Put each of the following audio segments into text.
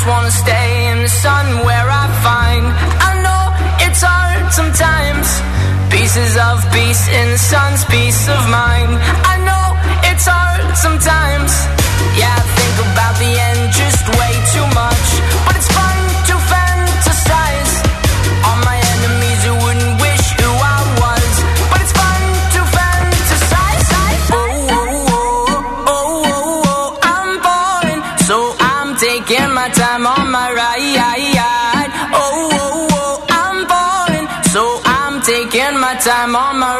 just wanna stay in the sun where I find. I know it's hard sometimes. Pieces of peace in the sun's peace of mind. I know it's hard sometimes. Time on my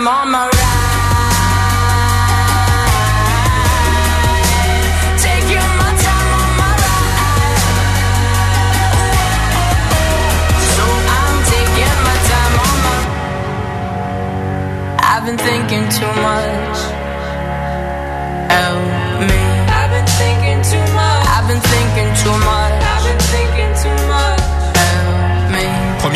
Time on my. I've been thinking too much. Help me. I've been thinking too much. I've been thinking too much.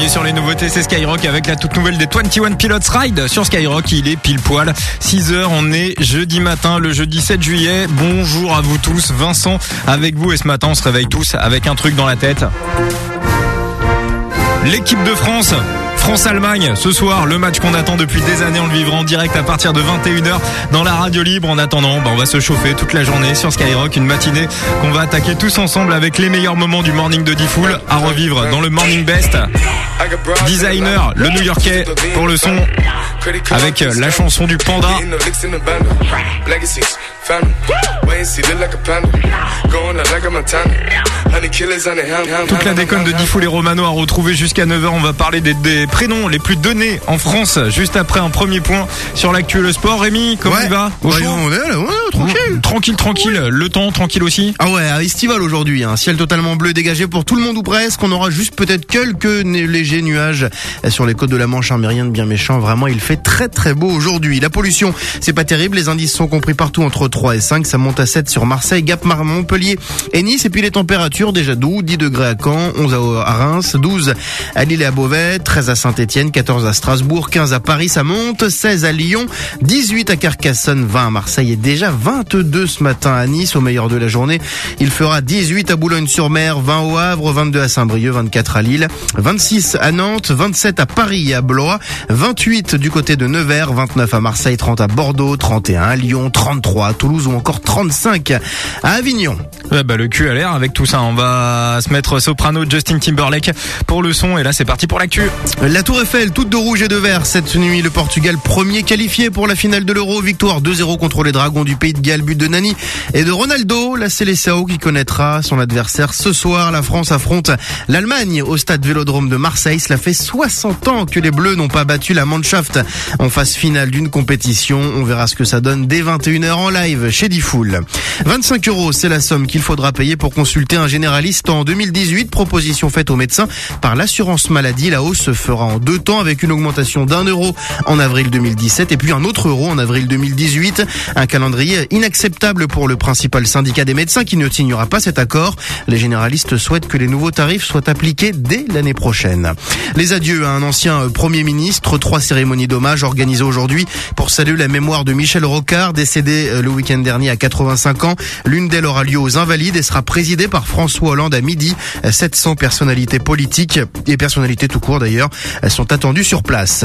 Sur les nouveautés, c'est Skyrock avec la toute nouvelle des 21 Pilots Ride sur Skyrock. Il est pile poil 6h. On est jeudi matin, le jeudi 7 juillet. Bonjour à vous tous. Vincent avec vous et ce matin, on se réveille tous avec un truc dans la tête. L'équipe de France. France-Allemagne, ce soir, le match qu'on attend depuis des années, on le vivra en direct à partir de 21h dans la radio libre. En attendant, bah, on va se chauffer toute la journée sur Skyrock, une matinée qu'on va attaquer tous ensemble avec les meilleurs moments du morning de D-Fool à revivre dans le Morning Best. Designer, le New-Yorkais pour le son avec la chanson du panda. Toute la déconne de Diffoul et Romano à retrouver jusqu'à 9h. On va parler des, des prénoms les plus donnés en France juste après un premier point sur l'actuel sport. Rémi, comment Ouais. il va? Au Ouais, chaud on est là, ouais, tranquille. Tranquille, tranquille. Le temps, tranquille aussi. Ah ouais, à estival aujourd'hui, un ciel totalement bleu dégagé pour tout le monde ou presque. On aura juste peut-être quelques légers nuages sur les côtes de la Manche, hein, mais rien de bien méchant. Vraiment, il fait très très beau aujourd'hui. La pollution, c'est pas terrible. Les indices sont compris partout entre 3 et 5. Ça monte à 7 sur Marseille, Gap, Montpellier et Nice. Et puis les températures déjà doux, 10 degrés à Caen, 11 à à Reims, 12 à Lille et à Beauvais, 13 à Saint-Etienne, 14 à Strasbourg, 15 à Paris, ça monte, 16 à Lyon, 18 à Carcassonne, 20 à Marseille et déjà 22 ce matin à Nice au meilleur de la journée. Il fera 18 à Boulogne-sur-Mer, 20 au Havre, 22 à Saint-Brieuc, 24 à Lille, 26 à Nantes, 27 à Paris et à Blois, 28 du côté de Nevers, 29 à Marseille, 30 à Bordeaux, 31 à Lyon, 33 à Toulouse ou encore 35 à Avignon. Ouais, bah, le cul à l'air avec tout ça. On va se mettre soprano Justin Timberlake pour le son. Et là, c'est parti pour l'actu. La Tour Eiffel, toute de rouge et de vert. Cette nuit, le Portugal premier qualifié pour la finale de l'Euro. Victoire 2-0 contre les Dragons du Pays de Galles. But de Nani et de Ronaldo. La Seleção qui connaîtra son adversaire ce soir. La France affronte l'Allemagne au stade Vélodrome de Marseille. Cela fait 60 ans que les Bleus n'ont pas battu la Mannschaft en phase finale d'une compétition. On verra ce que ça donne dès 21h en live. Chez Diffoul. 25 euros, c'est la somme qu'il faudra payer pour consulter un généraliste en 2018. Proposition faite aux médecins par l'assurance maladie. La hausse se fera en deux temps avec une augmentation d'un euro en avril 2017 et puis un autre euro en avril 2018. Un calendrier inacceptable pour le principal syndicat des médecins qui ne signera pas cet accord. Les généralistes souhaitent que les nouveaux tarifs soient appliqués dès l'année prochaine. Les adieux à un ancien Premier ministre, trois cérémonies d'hommage organisées aujourd'hui pour saluer la mémoire de Michel Rocard, décédé euh, le week-end dernier à 85 ans. L'une d'elles aura lieu aux Invalides et sera présidée par François Hollande à midi. 700 personnalités politiques et personnalités tout court d'ailleurs sont attendues sur place.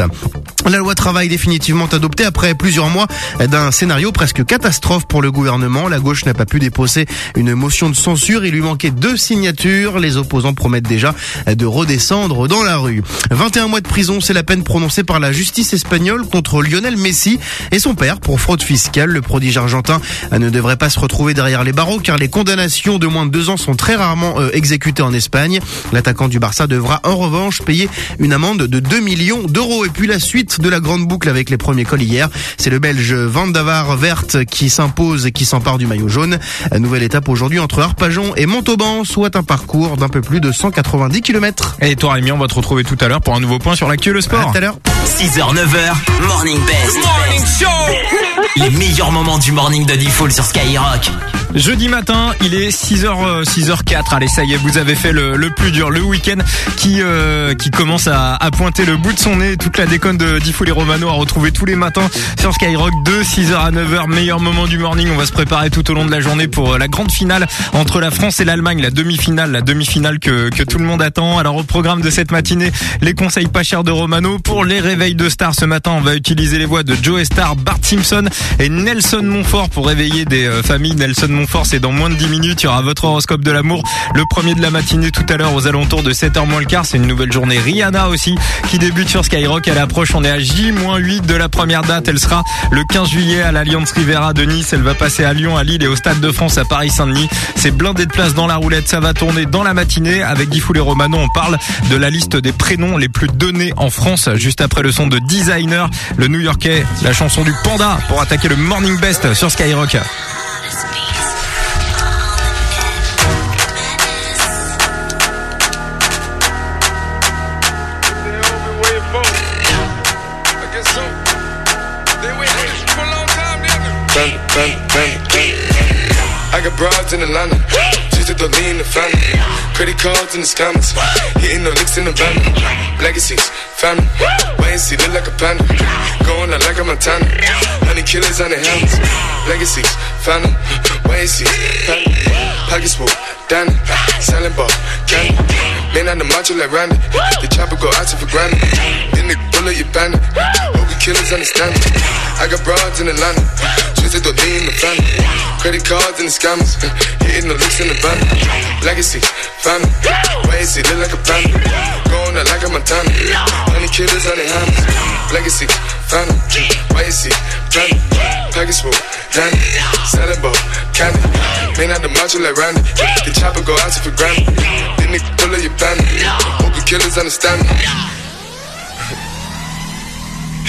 La loi travail définitivement adoptée après plusieurs mois d'un scénario presque catastrophe pour le gouvernement. La gauche n'a pas pu déposer une motion de censure. Il lui manquait deux signatures. Les opposants promettent déjà de redescendre dans la rue. 21 mois de prison, c'est la peine prononcée par la justice espagnole contre Lionel Messi et son père pour fraude fiscale. Le prodige argentin ne devrait pas se retrouver derrière les barreaux car les condamnations de moins de deux ans sont très rarement euh, exécutées en Espagne. L'attaquant du Barça devra en revanche payer une amende de 2 millions d'euros. Et puis la suite de la grande boucle avec les premiers cols hier, c'est le Belge Van Davar Verte qui s'impose et qui s'empare du maillot jaune. Nouvelle étape aujourd'hui entre Arpajon et Montauban, soit un parcours d'un peu plus de 190 km. Et toi Rémi, on va te retrouver tout à l'heure pour un nouveau point sur l'actu le sport. À tout à l'heure. 6h, 9h, Morning Best. Morning Show Les meilleurs moments du morning de Diffoul sur Skyrock. Jeudi matin, il est 6h 6h04. Allez, ça y est, vous avez fait le, le plus dur, le week-end qui euh, qui commence à, à, pointer le bout de son nez. Toute la déconne de Diffoul et Romano à retrouver tous les matins sur Skyrock de 6h à 9h. Meilleur moment du morning. On va se préparer tout au long de la journée pour euh, la grande finale entre la France et l'Allemagne, la demi-finale, la demi-finale que que tout le monde attend. Alors au programme de cette matinée, les conseils pas chers de Romano pour les réveils de stars. Ce matin, on va utiliser les voix de Joe Star, Bart Simpson et Nelson Montfort pour réveiller des euh, familles. Nelson Montfort, c'est dans moins de 10 minutes. Il y aura votre horoscope de l'amour, le premier de la matinée tout à l'heure aux alentours de 7h moins le quart. C'est une nouvelle journée. Rihanna aussi qui débute sur Skyrock. Elle approche. On est à J-8 de la première date. Elle sera le 15 juillet à l'Alliance Rivera de Nice. Elle va passer à Lyon, à Lille et au Stade de France à Paris-Saint-Denis. C'est blindé de place dans la roulette. Ça va tourner dans la matinée avec Guy et Romano. On parle de la liste des prénoms les plus donnés en France juste après le son de Designer, le New-Yorkais, la chanson du Panda pour attaquer le Morning Best sur Skyrock. I got broads in Atlanta. Just to the lean the family. Credit cards in the scammers. Hitting the licks in the van. Legacies, family. And see, look like a panda. Going out like a Montana. Honey killers on the helmets. Legacies, family. And see, family. Pockets full, Danny. Selling ball, candy. Man on the macho like Randy. The chopper go out for granted. Then the bullet you bandit. Killers understand me. I got broads in Atlanta. Twisted the lean in the family. Credit cards and the scammers. Hitting the licks in the van. Legacy, family. Wait and see, look like a panda. Going out like a Montana. Honey killers on their hands. Legacy, family. Wait and see, family. Package full, Danny. Selling ball, candy. Man out the macho like Randy. The chopper go out for granted. Then they pull up your bandit. Hope the killers understand me.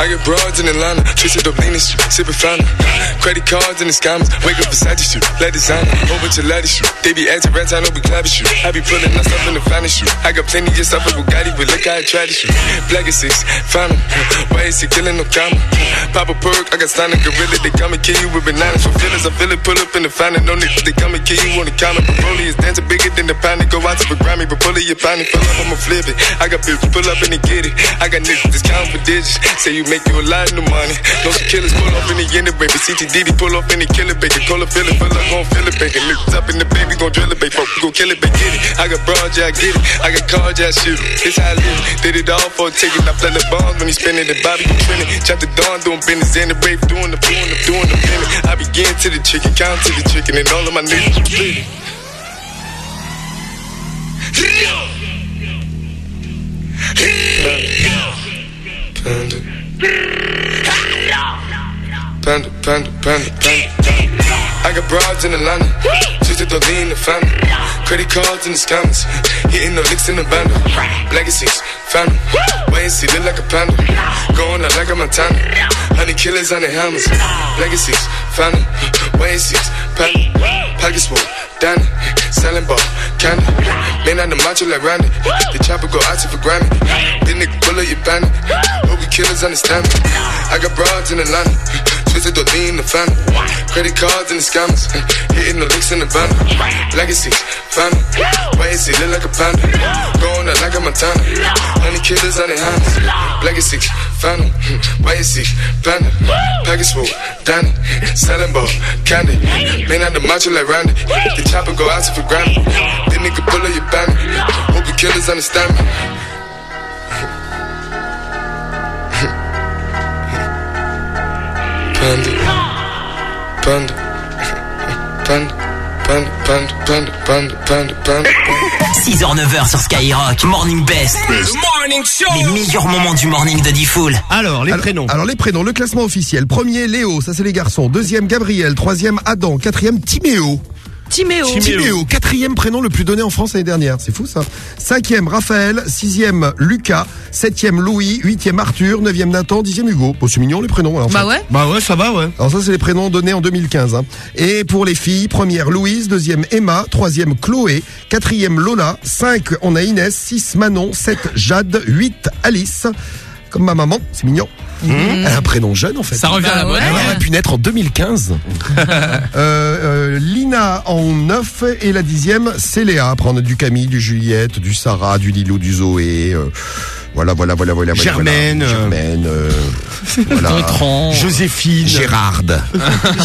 I get broads in Atlanta, up lean street, sipping fountain. Credit cards and the scammers, wake up beside you let designer, over to shoot. They be acting rats, I know we clapping shoot. I be pulling my stuff in the finest shoot. I got plenty just stuff with Bugatti, but look how I try to shoot. Black six, fountain, why is he killing no comma? Pop a perk, I got stunning gorilla, they come and kill you with bananas. For feelings, I feel it, pull up in the fountain, no niggas, they come and kill you on the counter. Broly is dancing bigger than the pound, go out to the Grammy, but pull it, your pound, pull up, I'ma flip it. I got bitches, pull up and they get it. I got niggas, just count for digits, say you make you a lot of money. Some killers pull off in the end, baby. CTDD pull off in the killer, baby. Call a feeling, feel like gon' feel it, baby. Niggas up in the baby, gon' drill it, baby. Fuck, gon' kill it, baby. Get it. I got broad, yeah, I get it. I got cards, yeah, I shoot it. It's how I live. Did it all for a ticket. I play the bombs when he spinning the Bobby, you trending. Chop the dawn, doing business in the brave, doing the doing the doing the minute. I begin to the chicken, count to the chicken, and all of my niggas bleeding. Panda. Panda, panda, panda, panda. I got broads in Atlanta. Twisted the lean, the family. Credit cards and the scammers. Hitting the licks in the band. Legacies, family. Wait and see, look like a panda. Going out like a Montana. Honey killers on the hammers. Legacies, family. Wait and see, panda. Pockets full, Danny. Selling ball, candy. Man on the macho like Randy. The chopper go out to for Grammy. This nigga bullet, you bandit. Killers understand me. I got broads in the Atlanta. Twisted the lean, the family. Credit cards and the scammers. Hitting the licks in the van. Legacies, family. Wait and see, look like a panda. Going out like a Montana. Honey killers on their hands. Legacies, family. Wait and see, panda. Package full, Danny. Selling ball, candy. Man out the macho like Randy. The chopper go out to for Grammy. This nigga pull up your bandit. Hope the killers understand me. Panda. Panda. Panda. Panda, panda, panda, panda, panda, panda. 6h, 9h sur Skyrock. Morning Best. Morning show. Les meilleurs moments du morning de Diffoul. Alors, les Alors- prénoms. Alors les prénoms, le classement officiel. Premier Léo, ça c'est les garçons. Deuxième Gabriel. Troisième Adam. Quatrième Timéo. Timéo. Timéo. Quatrième prénom le plus donné en France l'année dernière. C'est fou ça. Cinquième Raphaël. Sixième Lucas. Septième Louis. Huitième Arthur. Neuvième Nathan. Dixième Hugo. Bon, c'est mignon les prénoms. Alors, Bah fait. ouais. Bah ouais, ça va, ouais. Alors ça c'est les prénoms donnés en 2015. hein. Et pour les filles, première Louise, deuxième Emma, troisième Chloé, quatrième Lola, cinq on a Inès, six Manon, sept Jade, huit Alice. Comme ma maman, c'est mignon. Elle a un prénom jeune en fait. Ça revient à la Bah mode. Elle aurait pu naître en 2015. euh, euh, Lina en 9 et la dixième, c'est Léa. Après, on a du Camille, du Juliette, du Sarah, du Lilo, du Zoé. euh, voilà, voilà, voilà, voilà. Germaine, voilà. euh, Germaine. euh, voilà. Joséphine. Gérarde.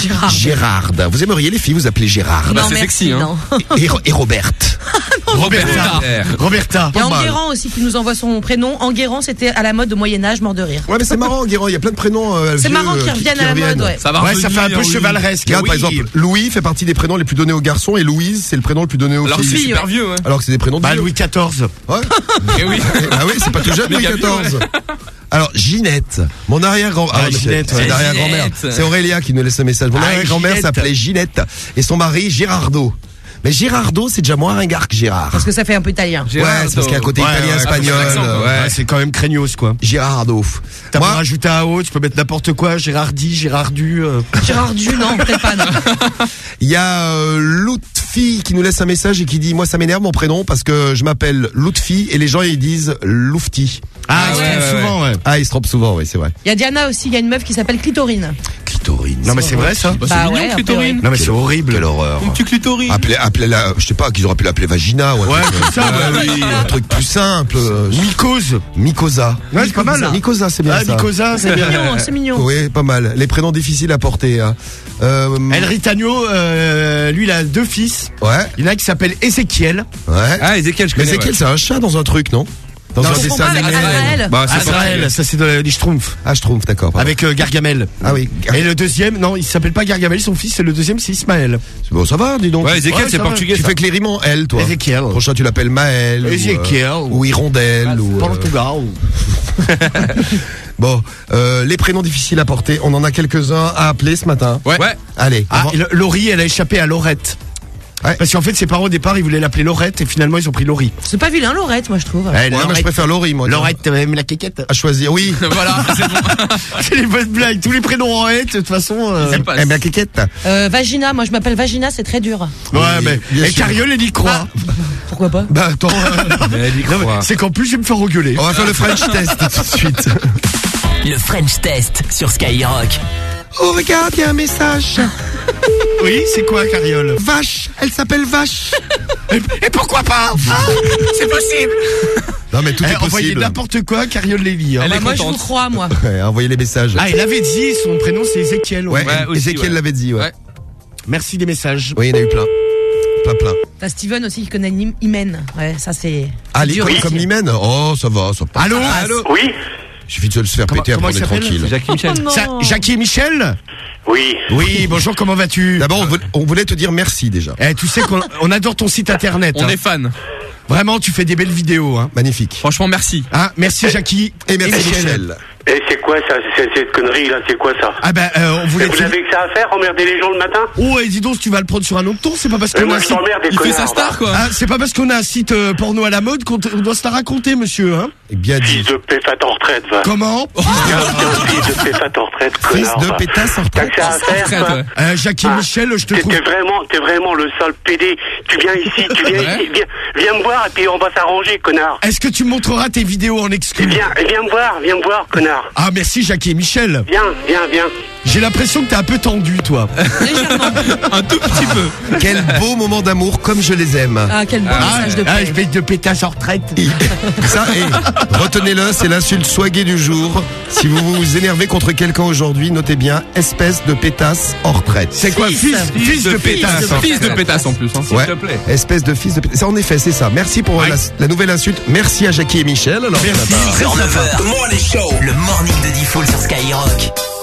Gérard. Gérarde. Vous aimeriez les filles vous appelez Gérarde. non, c'est sexy, hein. non. Et, et Roberte. Roberta. Roberta. Il y a. Enguerrand aussi qui nous envoie son prénom. Enguerrand, c'était à la mode de Moyen-Âge, mort de rire. Ouais, mais c'est marrant, Guérin. Il y a plein de prénoms. euh, C'est marrant qu'ils reviennent à la mode, ouais. Ça va Ouais, ça fait un peu chevaleresque. Regarde, par exemple, Louis fait partie des prénoms les plus donnés aux garçons et Louise, c'est le prénom le plus donné aux Alors c'est filles. filles, super ouais. vieux, ouais. Alors que c'est des prénoms de Bah, vieux. Louis XIV. Ouais. Eh oui. ah oui, c'est pas tout jeune, Louis Méga XIV. vieux, Alors, Ginette, mon arrière-grand, Ah, mais c'est- Ginette, arrière-grand-mère. Aurélia qui nous laisse ce message. Mon Ah, arrière-grand-mère s'appelait Ginette et son mari Gérardo. Mais Gérardo, c'est déjà moins ringard que Gérard. Parce que ça fait un peu italien. Ouais, c'est parce qu'il y a un côté Ouais, italien, ouais, espagnol. euh. Ouais, c'est quand même craignos, quoi. Gérardo. T'as Moi- pas rajouté un haut, tu peux mettre n'importe quoi, Gérardi, Gérardu. euh. Gérard Du, non, peut-être pas, non. Il y a euh, Lutfi qui nous laisse un message et qui dit moi ça m'énerve mon prénom parce que je m'appelle Lutfi et les gens ils disent Loufti. Ah, ouais, ouais, ouais, souvent, ouais. Ah ils se trompent souvent oui c'est vrai. Il y a Diana aussi, il y a une meuf qui s'appelle Clitorine. Clitorine. Non, mais c'est vrai, ça. Bah, Bah c'est mignon, clitorine. Non, mais c'est horrible. Quelle horreur. Une petite clitorine. Appelez, appelez la, je sais pas, qu'ils auraient pu l'appeler vagina ou un Ouais, truc, ça, euh, ouais, oui. un truc plus simple. euh, Mycose. Mycosa. Ouais, c'est pas mal. Mycosa, c'est bien Ah, ça. Mycosa, c'est bien. Mignon, c'est mignon. Oui, pas mal. Les prénoms difficiles à porter. Hein. Euh, El Ritagno, euh, lui, il a deux fils. ouais, Il y en a un qui s'appelle Ézéchiel. ouais. Ah, Ezekiel, je mais connais. Ezekiel, c'est un chat dans un truc, non? Dans un dessin animé. Azraël. Bah, c'est Azraël, pareil. ça c'est de les Schtroumpfs. Ah, je trouve, d'accord. pardon. Avec euh, Gargamel. Ah oui. Et le deuxième, non, il s'appelle pas Gargamel, son fils, c'est le deuxième, c'est Ismaël. Bon, ça va, dis donc. Ouais, Ezekiel, c'est ça va. portugais. Tu ça. fais que les rimes en L, toi. Ezekiel. Prochain, tu l'appelles Maël. ou, euh, Ezekiel. Ou, Hirondelle. ou, euh, Portugal. Bon, euh, les prénoms difficiles à porter, on en a quelques-uns à appeler ce matin. Ouais. ouais. Allez. Ah, et le- Laurie, elle a échappé à Laurette. Ouais. Parce qu'en fait, ses parents au départ, ils voulaient l'appeler Laurette et finalement, ils ont pris Laurie. C'est pas vilain, Laurette, moi, je trouve. Ouais, Ouais, moi, je préfère Laurie, moi. Laurette, même la quéquette. À choisir, oui. Voilà, c'est bon. C'est les bonnes blagues. Tous les prénoms en hête, de toute façon. euh, passe. Eh bien, Kékette. Euh, Vagina, moi, je m'appelle Vagina, c'est très dur. Ouais, Oui, mais. Et. Cariole, elle y croit. Pourquoi pas Bah, attends, euh, Elle y Non, mais croit. C'est qu'en plus, je vais me faire engueuler. on va faire le French test tout de suite. Le French Test sur Skyrock. Oh, regarde, il y a un message. Oui, c'est quoi, Cariole? Vache, elle s'appelle Vache. Et pourquoi pas? C'est possible Non, mais tout Eh, est Envoyez possible. n'importe quoi, Cariole les lit. hein. Elle Bah, est Moi, je vous contente. crois, moi. Ouais, envoyez les messages. Ah, il avait dit, son prénom c'est Ézéchiel. ouais, ouais, aussi, Ezekiel ouais. l'avait dit, ouais. Ouais. Merci des messages. Oui, il y en a eu plein. Plein, plein. T'as Steven aussi qui connaît Imen. Ouais, ça, c'est. Ah, les dur comme l'hymen Oh, ça va, ça passe. Allô Allô? Oui, Il suffit de se faire Comment- péter, après comment on il est s'appelle tranquille. Jackie Michel. Oh non. Ça, Jackie et Michel oui. Oui, bonjour, comment vas-tu D'abord, on voulait- on voulait te dire merci déjà. Eh, tu sais qu'on on adore ton site internet. On hein. est fan. Vraiment, tu fais des belles vidéos. Hein. Magnifique. Franchement, merci. Hein, merci Jackie Et merci Michel. Et c'est quoi ça c'est- Cette connerie là, c'est quoi ça Ah ben, euh, on Et voulait... Vous avez que ça à faire, emmerder les gens le matin Oh, et dis donc, si tu vas le prendre sur un autre ton, c'est pas parce Et qu'on a un site... des Il fait sa star, va. quoi. Ah, c'est pas parce qu'on a un site euh, porno à la mode qu'on on doit se la raconter, monsieur, hein Eh bien dit. Fils de péfat en retraite, va. Comment Fils de péfat en retraite, Fils connard. de va. pétasse en T'as retraite. que ça à faire, Retraite, toi ouais. euh, Jacques et Ah. Michel, je te T'es trouve... t'es vraiment, t'es vraiment le sale PD. Tu viens ici, tu viens Ouais. ici, viens, viens me voir et puis on va s'arranger, connard. Est-ce que tu me montreras tes vidéos en exclu Viens, viens me voir, viens me voir, connard. Ah, merci Jacques et Michel. Viens, viens, viens. J'ai l'impression que t'es un peu tendu, toi. Légèrement. Un tout petit peu. Quel beau moment d'amour comme je les aime. Ah, quel beau message de ah, paix. je vais de pétasse en retraite. Ça, et retenez-le, c'est l'insulte swaguée du jour. Si vous vous énervez contre quelqu'un aujourd'hui, notez bien, espèce de pétasse en retraite. C'est quoi Fils. Fils, fils de pétasse. Fils de pétasse en plus, hein, s'il Ouais, te plaît. espèce de fils de pétasse. En effet, c'est ça. Merci pour Ouais. la, la nouvelle insulte. Merci à Jackie et Michel. Alors, Merci. 6h, 9h, le morning de Diffoul sur Skyrock.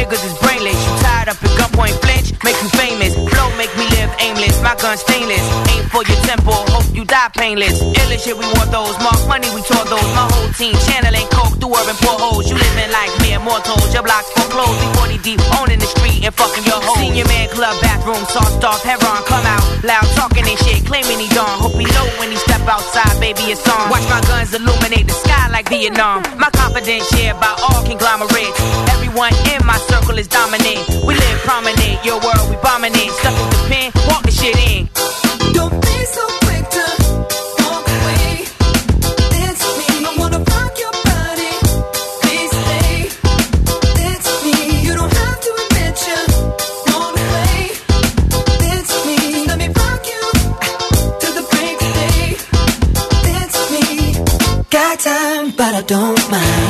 Niggas is brainless. You tied gunpoint flinch, make you famous. Flow make me live aimless. My gun stainless. Aim for your temple, hope you die painless. Ill as shit, we want those. Mark money, we taught those. My whole team channeling coke through urban portholes. You living like mere mortals. Your blocks foreclosed. We 40 deep, owning the street and fucking your hoes. Senior man club bathroom, sauced off. Heron come out, loud talking and shit, claiming he done. Hope he know when he step outside, baby, it's on. Watch my guns illuminate the sky like Vietnam. My confidence shared by all conglomerates. Everyone in my circle is dominant. We live prominent, your world we it. Stuck with the pen, walk the shit in. Don't be so quick to walk away. It's me. I wanna rock your body. Please stay. It's me. You don't have to admit you want away. It's me. Let me rock you to the break of day. It's me. Got time, but I don't mind.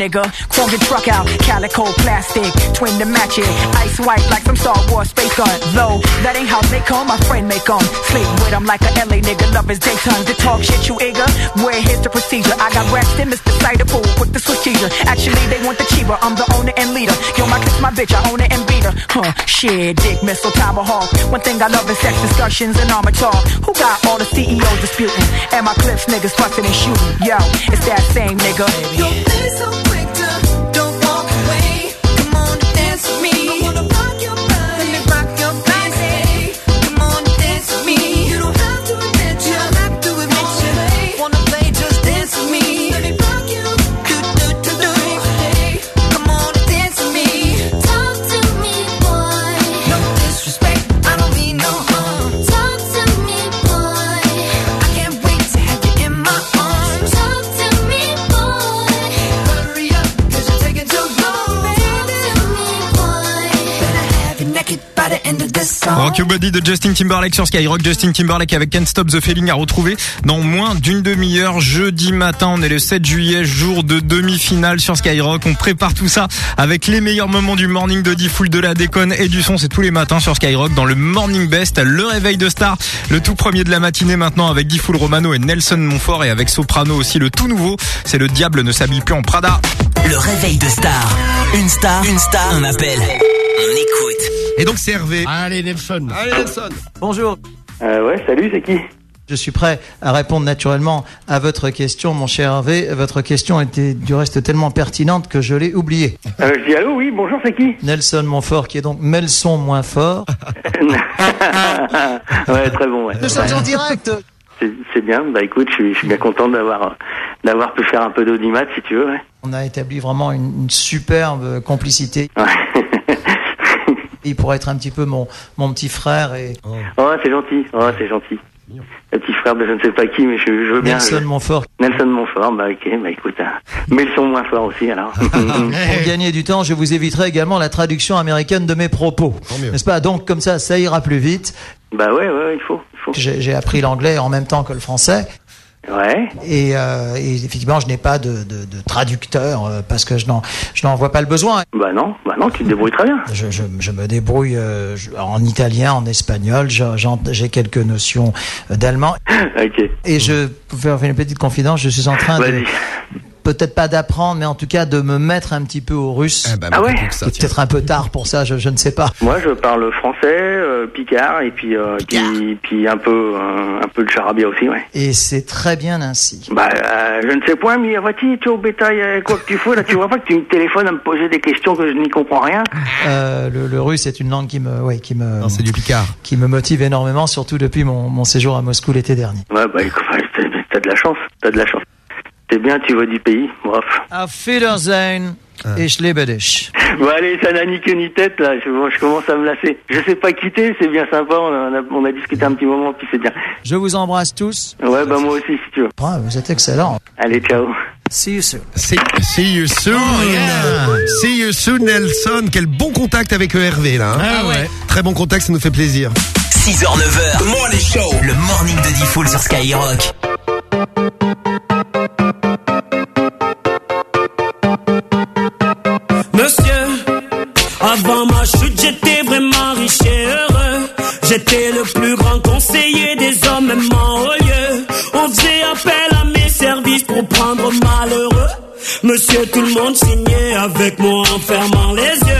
Nigga. Chrome your truck out, calico plastic, twin to match it. Ice white like some Star Wars space gun. Low, that ain't how they come, my friend make make 'em. Sleep with 'em like a LA nigga, love his daytime. To talk shit, you eager? Where here's the procedure. I got Braxton, Mr. Cider Pool with the cheeser. Actually, they want the cheaper, I'm the owner and leader. Yo, my kiss, my bitch, I own it and beat her. Huh, shit, dick, missile, tomahawk. One thing I love is sex discussions and armor talk. Who got all the CEOs disputing? And my clips niggas fussing and shooting. Yo, it's that same nigga. You've this song. Rock Your Body de Justin Timberlake sur Skyrock. Justin Timberlake avec Can't Stop the Feeling à retrouver dans moins d'une demi-heure. Jeudi matin, on est le 7 juillet, jour de demi-finale sur Skyrock. On prépare tout ça avec les meilleurs moments du morning de D-Full, de la déconne et du son. C'est tous les matins sur Skyrock dans le Morning Best, le réveil de star. Le tout premier de la matinée maintenant avec D-Full Romano et Nelson Montfort et avec Soprano aussi le tout nouveau. C'est le diable ne s'habille plus en Prada. Le réveil de star. Une star, une star, un appel. On écoute. Et donc c'est Hervé. Allez, Nelson. Allez Nelson. Bonjour. Euh, ouais, salut, c'est qui? Je suis prêt à répondre naturellement à votre question, mon cher Hervé. Votre question était du reste tellement pertinente que je l'ai oubliée. euh, Je dis allô, oui, bonjour, c'est qui? Nelson Montfort, qui est donc Melson moins fort. Ouais, très bon, ouais. Nous sommes en direct. C'est bien, bah écoute, je suis, je suis bien content d'avoir d'avoir pu faire un peu d'audimat, si tu veux, ouais. On a établi vraiment une, une superbe complicité. Il pourrait être un petit peu mon, mon petit frère et Oh, c'est gentil, oh, c'est gentil. Le petit frère de je ne sais pas qui, mais je, je veux bien. Nelson je- Montfort. Nelson Montfort, bah ok, bah écoute, hein. mais le son moins fort aussi, alors. Pour gagner du temps, je vous éviterai également la traduction américaine de mes propos. N'est-ce pas? Donc comme ça, ça ira plus vite. bah ouais, ouais, ouais, il faut, il faut. J'ai j'ai appris l'anglais en même temps que le français. Ouais. Et, euh, et effectivement, je n'ai pas de, de, de traducteur euh, parce que je n'en je n'en vois pas le besoin. Bah non, bah non, tu te débrouilles très bien. Je, je, je me débrouille euh, je- en italien, en espagnol. J'ai quelques notions euh, d'allemand. Ok. Et je pour faire une petite confidence. Je suis en train de. Peut-être pas d'apprendre, mais en tout cas de me mettre un petit peu au russe. bah, Ah ouais C'est peut-être un peu tard pour ça. Je, je ne sais pas. Moi, je parle français, euh, picard, et puis, euh, puis, puis un peu, euh, un peu de charabia aussi, ouais. Et c'est très bien ainsi. Bah, euh, je ne sais point, mais vas-y, tu au bétail, quoi que tu fous, là, tu vois pas que tu me téléphones à me poser des questions que je n'y comprends rien? Euh, le, le russe est une langue qui me, ouais, qui me, c'est du Picard. qui me motive énormément, surtout depuis mon, mon séjour à Moscou l'été dernier. Ouais, bah, ouais, t'as de la chance, t'as de la chance. C'est bien, tu vois du pays, bref. Auf Wiedersehen, ich liebe dich. Bon, allez, ça n'a ni queue ni tête, là, je, bon, je commence à me lasser. Je sais pas quitter, c'est bien sympa, on a, on a discuté un petit moment, puis c'est bien. Je vous embrasse tous. Ouais, bah, moi aussi, si tu veux. Ah, vous êtes excellent. Allez, ciao. See you soon. See, see you soon. See you soon, Nelson. Quel bon contact avec Hervé, là. hein. Ah ouais. Très bon contact, ça nous fait plaisir. 6h, 9h. The Morning Show. Le morning de D-Full sur Skyrock. Monsieur, avant ma chute, j'étais vraiment riche et heureux. J'étais le plus grand conseiller des hommes, même en haut lieu. On faisait appel à mes services pour prendre malheureux. Monsieur, tout le monde signait avec moi en fermant les yeux.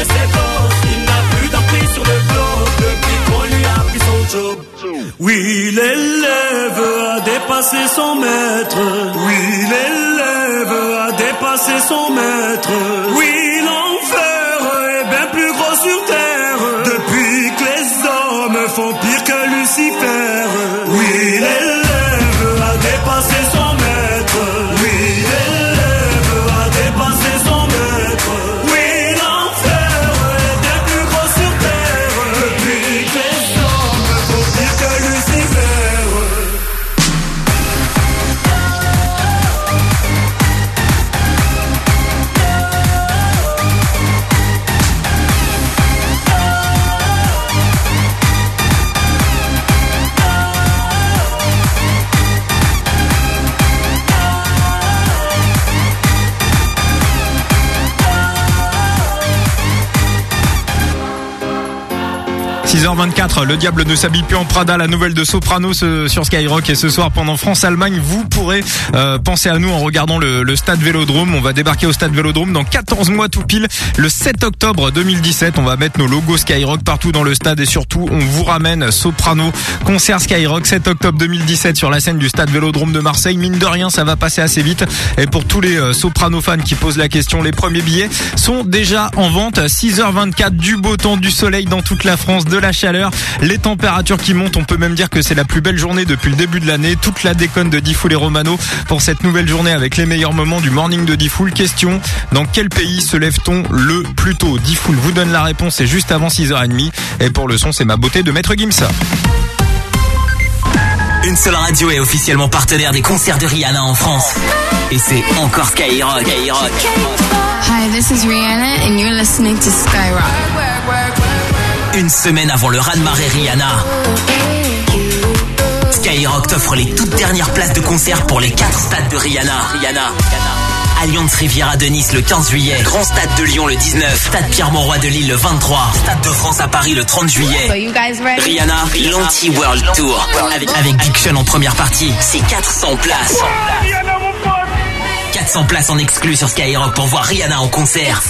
Il n'a plus d'emprise sur le globe depuis qu'on lui a pris son job. Oui, l'élève a dépassé son maître. Oui, l'élève a dépassé son maître. Oui, l'enfer 6h24, le diable ne s'habille plus en Prada, la nouvelle de Soprano sur Skyrock et ce soir pendant France-Allemagne, vous pourrez euh, penser à nous en regardant le, le stade Vélodrome. On va débarquer au stade Vélodrome dans 14 mois tout pile, le 7 octobre 2017. On va mettre nos logos Skyrock partout dans le stade et surtout on vous ramène Soprano, concert Skyrock 7 octobre 2017 sur la scène du stade Vélodrome de Marseille. Mine de rien, ça va passer assez vite et pour tous les euh, Soprano fans qui posent la question, les premiers billets sont déjà en vente. 6h24, du beau temps, du soleil dans toute la France, de la chaleur, les températures qui montent. On peut même dire que c'est la plus belle journée depuis le début de l'année. Toute la déconne de Diffoul et Romano pour cette nouvelle journée avec les meilleurs moments du morning de Diffoul. Question, dans quel pays se lève-t-on le plus tôt? Diffoul vous donne la réponse, c'est juste avant 6h30. Et pour le son, c'est ma beauté de Maître Gims. Une seule radio est officiellement partenaire des concerts de Rihanna en France. Et c'est encore. Skyrock. Hi, this is Rihanna, and you're listening to Skyrock. Une semaine avant le raz-de-marée Rihanna. Skyrock t'offre les toutes dernières places de concert pour les 4 stades de Rihanna. Rihanna. Alliance Riviera de Nice le 15 juillet, Grand Stade de Lyon le 19, Stade Pierre-Mauroy de Lille le 23, Stade de France à Paris le 30 juillet. So you guys ready? Rihanna, l'anti-World Tour. Avec, avec Big Sean en première partie, c'est 400 places. 400 places en exclu sur Skyrock pour voir Rihanna en concert.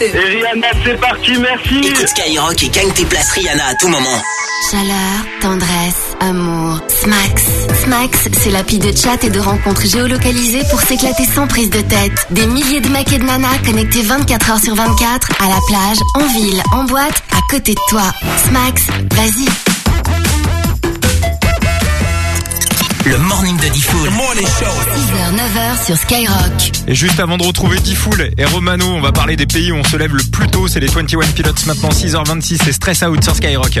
Et Rihanna, c'est parti, merci. Écoute Skyrock et gagne tes places Rihanna à tout moment. Chaleur, tendresse, amour. Smax. Smax, c'est l'appli de chat et de rencontres géolocalisées pour s'éclater sans prise de tête. Des milliers de mecs et de nanas connectés 24 heures sur 24, à la plage, en ville, en boîte, à côté de toi. Smax, vas-y. Le morning de Diffoul. 6h, 9h sur Skyrock. Et juste avant de retrouver Diffoul et Romano, on va parler des pays où on se lève le plus tôt. C'est les 21 Pilots maintenant 6h26 c'est Stress Out sur Skyrock.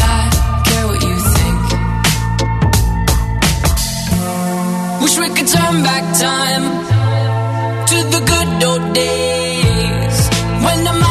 we could turn back time to the good old days. When the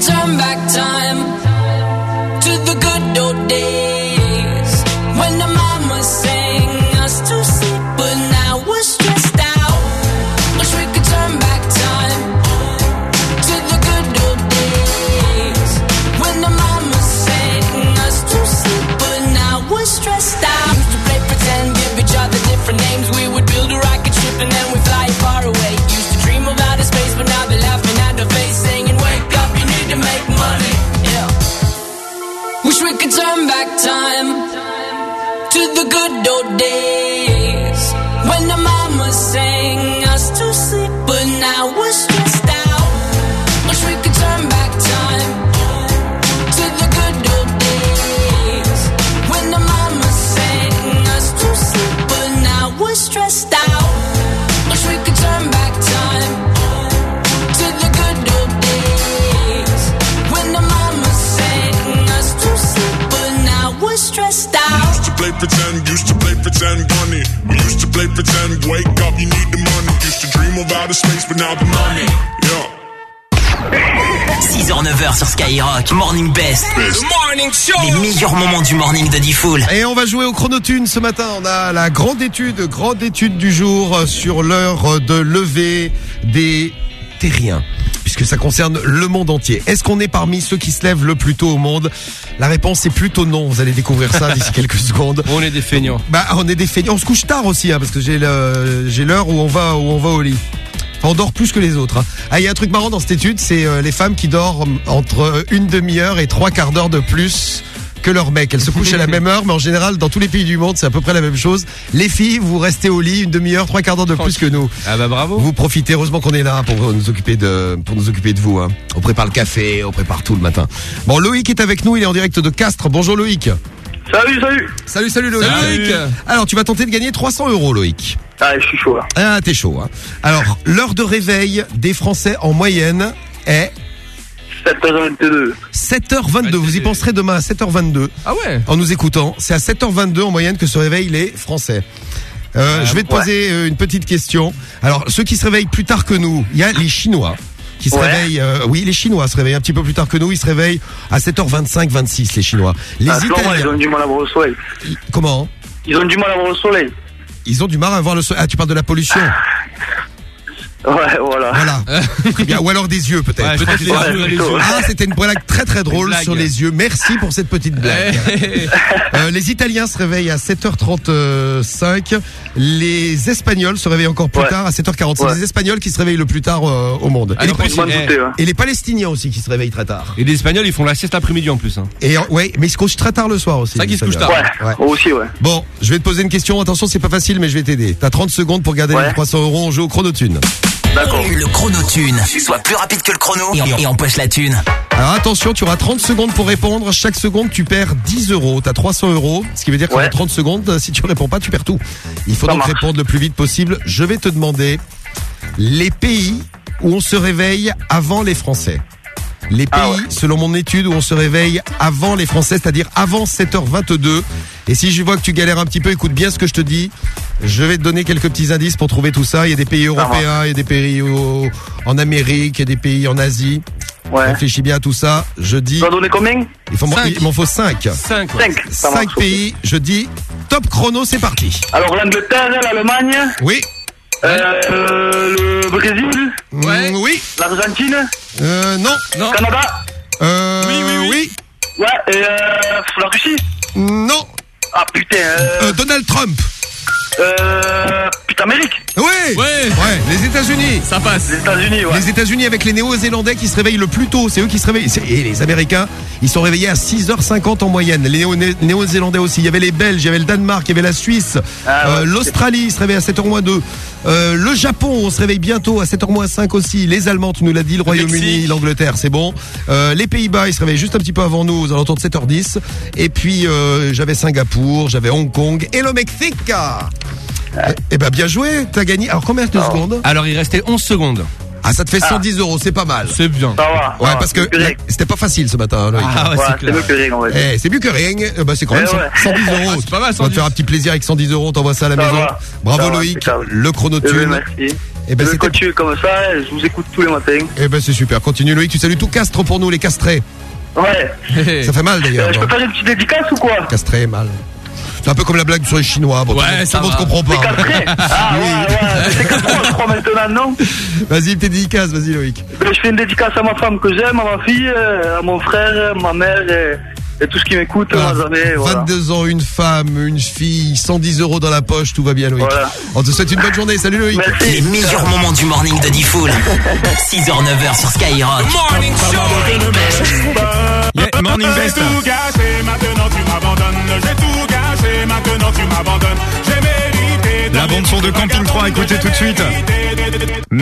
turn back time pretend bunny. We used to play pretend, wake up, you need the money. Used to dream of outer space, but now the money. Yeah. 6h, 9h sur Skyrock, Morning Best. morning show. Les meilleurs moments du morning de Diffoul. Et on va jouer au chronotune ce matin. On a la grande étude, grande étude du jour sur l'heure de lever des terriens. Puisque ça concerne le monde entier. Est-ce qu'on est parmi ceux qui se lèvent le plus tôt au monde? La réponse est plutôt non. Vous allez découvrir ça d'ici quelques secondes. On est des feignants. Bah, on est des feignants. On se couche tard aussi, hein, parce que j'ai l'heure où on va où on va au lit. On dort plus que les autres. hein. Ah, il y a un truc marrant dans cette étude, c'est euh, les femmes qui dorment entre une demi-heure et trois quarts d'heure de plus que leurs mecs. Elles se couchent à la même heure, mais en général, dans tous les pays du monde, c'est à peu près la même chose. Les filles, vous restez au lit une demi-heure, trois quarts d'heure de plus que nous. Ah bah bravo. Vous profitez. Heureusement qu'on est là pour nous occuper de pour nous occuper de vous. hein. On prépare le café, on prépare tout le matin. Bon, Loïc est avec nous. Il est en direct de Castres. Bonjour Loïc. Salut, salut. Salut, salut Loïc. Salut. Alors, tu vas tenter de gagner 300 euros, Loïc. Ah, je suis chaud là. Ah, t'es chaud. Hein. Alors, l'heure de réveil des Français en moyenne est 7h22. 7h22. Vous y penserez demain à 7h22 Ah ouais en nous écoutant. C'est à 7h22 en moyenne que se réveillent les Français. Euh, je vais te ouais. poser euh, une petite question. Alors, ceux qui se réveillent plus tard que nous, il y a les Chinois qui se Ouais. réveillent. euh, oui, les Chinois se réveillent un petit peu plus tard que nous. Ils se réveillent à 7h25, 26 les Chinois. Les Ah, ils Italiens. ont du mal à voir le soleil. Comment? Ils ont du mal à voir le soleil. Ils ont du mal à voir le soleil. Ah, tu parles de la pollution. Ouais, voilà. Voilà. Très bien. Ou alors des yeux peut-être. Ouais, peut-être les Ouais, yeux, les plutôt. yeux. Ah, c'était une blague très très drôle sur les yeux. Merci pour cette petite blague. Euh, les Italiens se réveillent à 7h35. Les Espagnols se réveillent encore plus Ouais. tard à 7h40. C'est Ouais. les Espagnols qui se réveillent le plus tard euh, au monde. Et, Alors, les, et Palestiniens aussi qui se réveillent très tard. Et les Espagnols, ils font la sieste l'après-midi en plus. Hein. Et euh, ouais, mais ils se couchent très tard le soir aussi. Les qu'ils se couchent Espagnols. tard. Ouais, Ouais. aussi, ouais. Bon, je vais te poser une question. Attention, c'est pas facile, mais je vais t'aider. T'as 30 secondes pour garder Ouais. les 300 euros. On joue au chronotune. D'accord. Le chronotune. Sois plus rapide que le chrono et, et empoche la thune. Alors attention, tu auras 30 secondes pour répondre. Chaque seconde, tu perds 10 euros. T'as 300 euros, ce qui veut dire que Ouais. dans 30 secondes, si tu réponds pas, tu perds tout. Il faut Ça donc marche. répondre le plus vite possible. Je vais te demander les pays où on se réveille avant les Français. Les pays, Ah ouais. selon mon étude, où on se réveille avant les Français, c'est-à-dire avant 7h22. Et si je vois que tu galères un petit peu, écoute bien ce que je te dis. Je vais te donner quelques petits indices pour trouver tout ça. Il y a des pays européens, il y a des pays au- en Amérique, il y a des pays en Asie. Ouais. Réfléchis bien à tout ça. Je dis, Tu vas donner combien? Il faut m'en- faut 5. 5. 5. Ça 5 marche. pays. Je dis, top chrono, c'est parti. Alors, l'Angleterre, l'Allemagne, Oui. Euh, le Brésil, Ouais. Mm, oui. l'Argentine, Euh, non. Non. Canada, Euh, Oui, oui, oui. ouais, et euh, la Russie. Non. Ah putain, euh, Euh, Donald Trump. Euh, Putain, Amérique Oui Ouais les États-Unis Ça passe. Les États-Unis, ouais. Les États-Unis avec les Néo-Zélandais qui se réveillent le plus tôt, c'est eux qui se réveillent. Et les Américains, ils sont réveillés à 6h50 en moyenne. Les Néo- Néo-Zélandais aussi. Il y avait les Belges, il y avait le Danemark, il y avait la Suisse, Euh, l'Australie se réveille à 7h moins 2. Euh, le Japon, on se réveille bientôt à 7h moins 5 aussi. Les Allemands, tu nous l'as dit, le Royaume-Uni, l'Angleterre, c'est bon. Euh, les Pays-Bas, ils se réveillent juste un petit peu avant nous, aux alentours de 7h10. Et puis, euh, j'avais Singapour, j'avais Hong Kong et le Mexique. Eh eh ben, bien joué, t'as gagné. Alors, combien de secondes Alors il restait 11 secondes. Ah, ça te fait 110 euros, c'est pas mal. C'est bien. Ça va. Ouais, parce que là, c'était pas facile ce matin, Loïc. Ah ouais, c'est clair. mieux que rien, on va dire. Eh, c'est mieux que rien. C'est quand même Eh ouais. 110 euros. Ah, c'est pas mal, On va te faire un petit plaisir avec 110 euros. On t'envoie ça à la Ça maison. va. Bravo Ça va, Loïc. impeccable. Le chrono Eh ben, tune. merci. Eh ben, je c'était- continue comme ça, je vous écoute tous les matins. Eh ben, c'est super. Continue Loïc. Tu salues tout Castres pour nous, les castrés. Ouais. Ça fait mal d'ailleurs. Euh, je peux non faire une petite dédicace ou quoi? Castré, mal. C'est un peu comme la blague sur les Chinois. Bon, Ouais, tout le monde- comprend pas. Les castrés Ah ouais, ouais, c'est je crois maintenant, non Vas-y, tes dédicaces. Vas-y Loïc. Je fais une dédicace à ma femme que j'aime, à ma fille, euh, à mon frère, ma mère et, et tout ce qui m'écoute, Ah, mes amis, voilà. 22 ans, une femme, une fille, 110 euros dans la poche. Tout va bien Loïc. Voilà. On te souhaite une bonne journée. Salut Loïc. Les meilleurs moments du morning de Diffoul. 6h, 9h sur Skyrock. Morning Yeah, morning best. J'ai tout gâché, maintenant tu m'abandonnes. Bande son de Camping 3, écoutez tout de suite.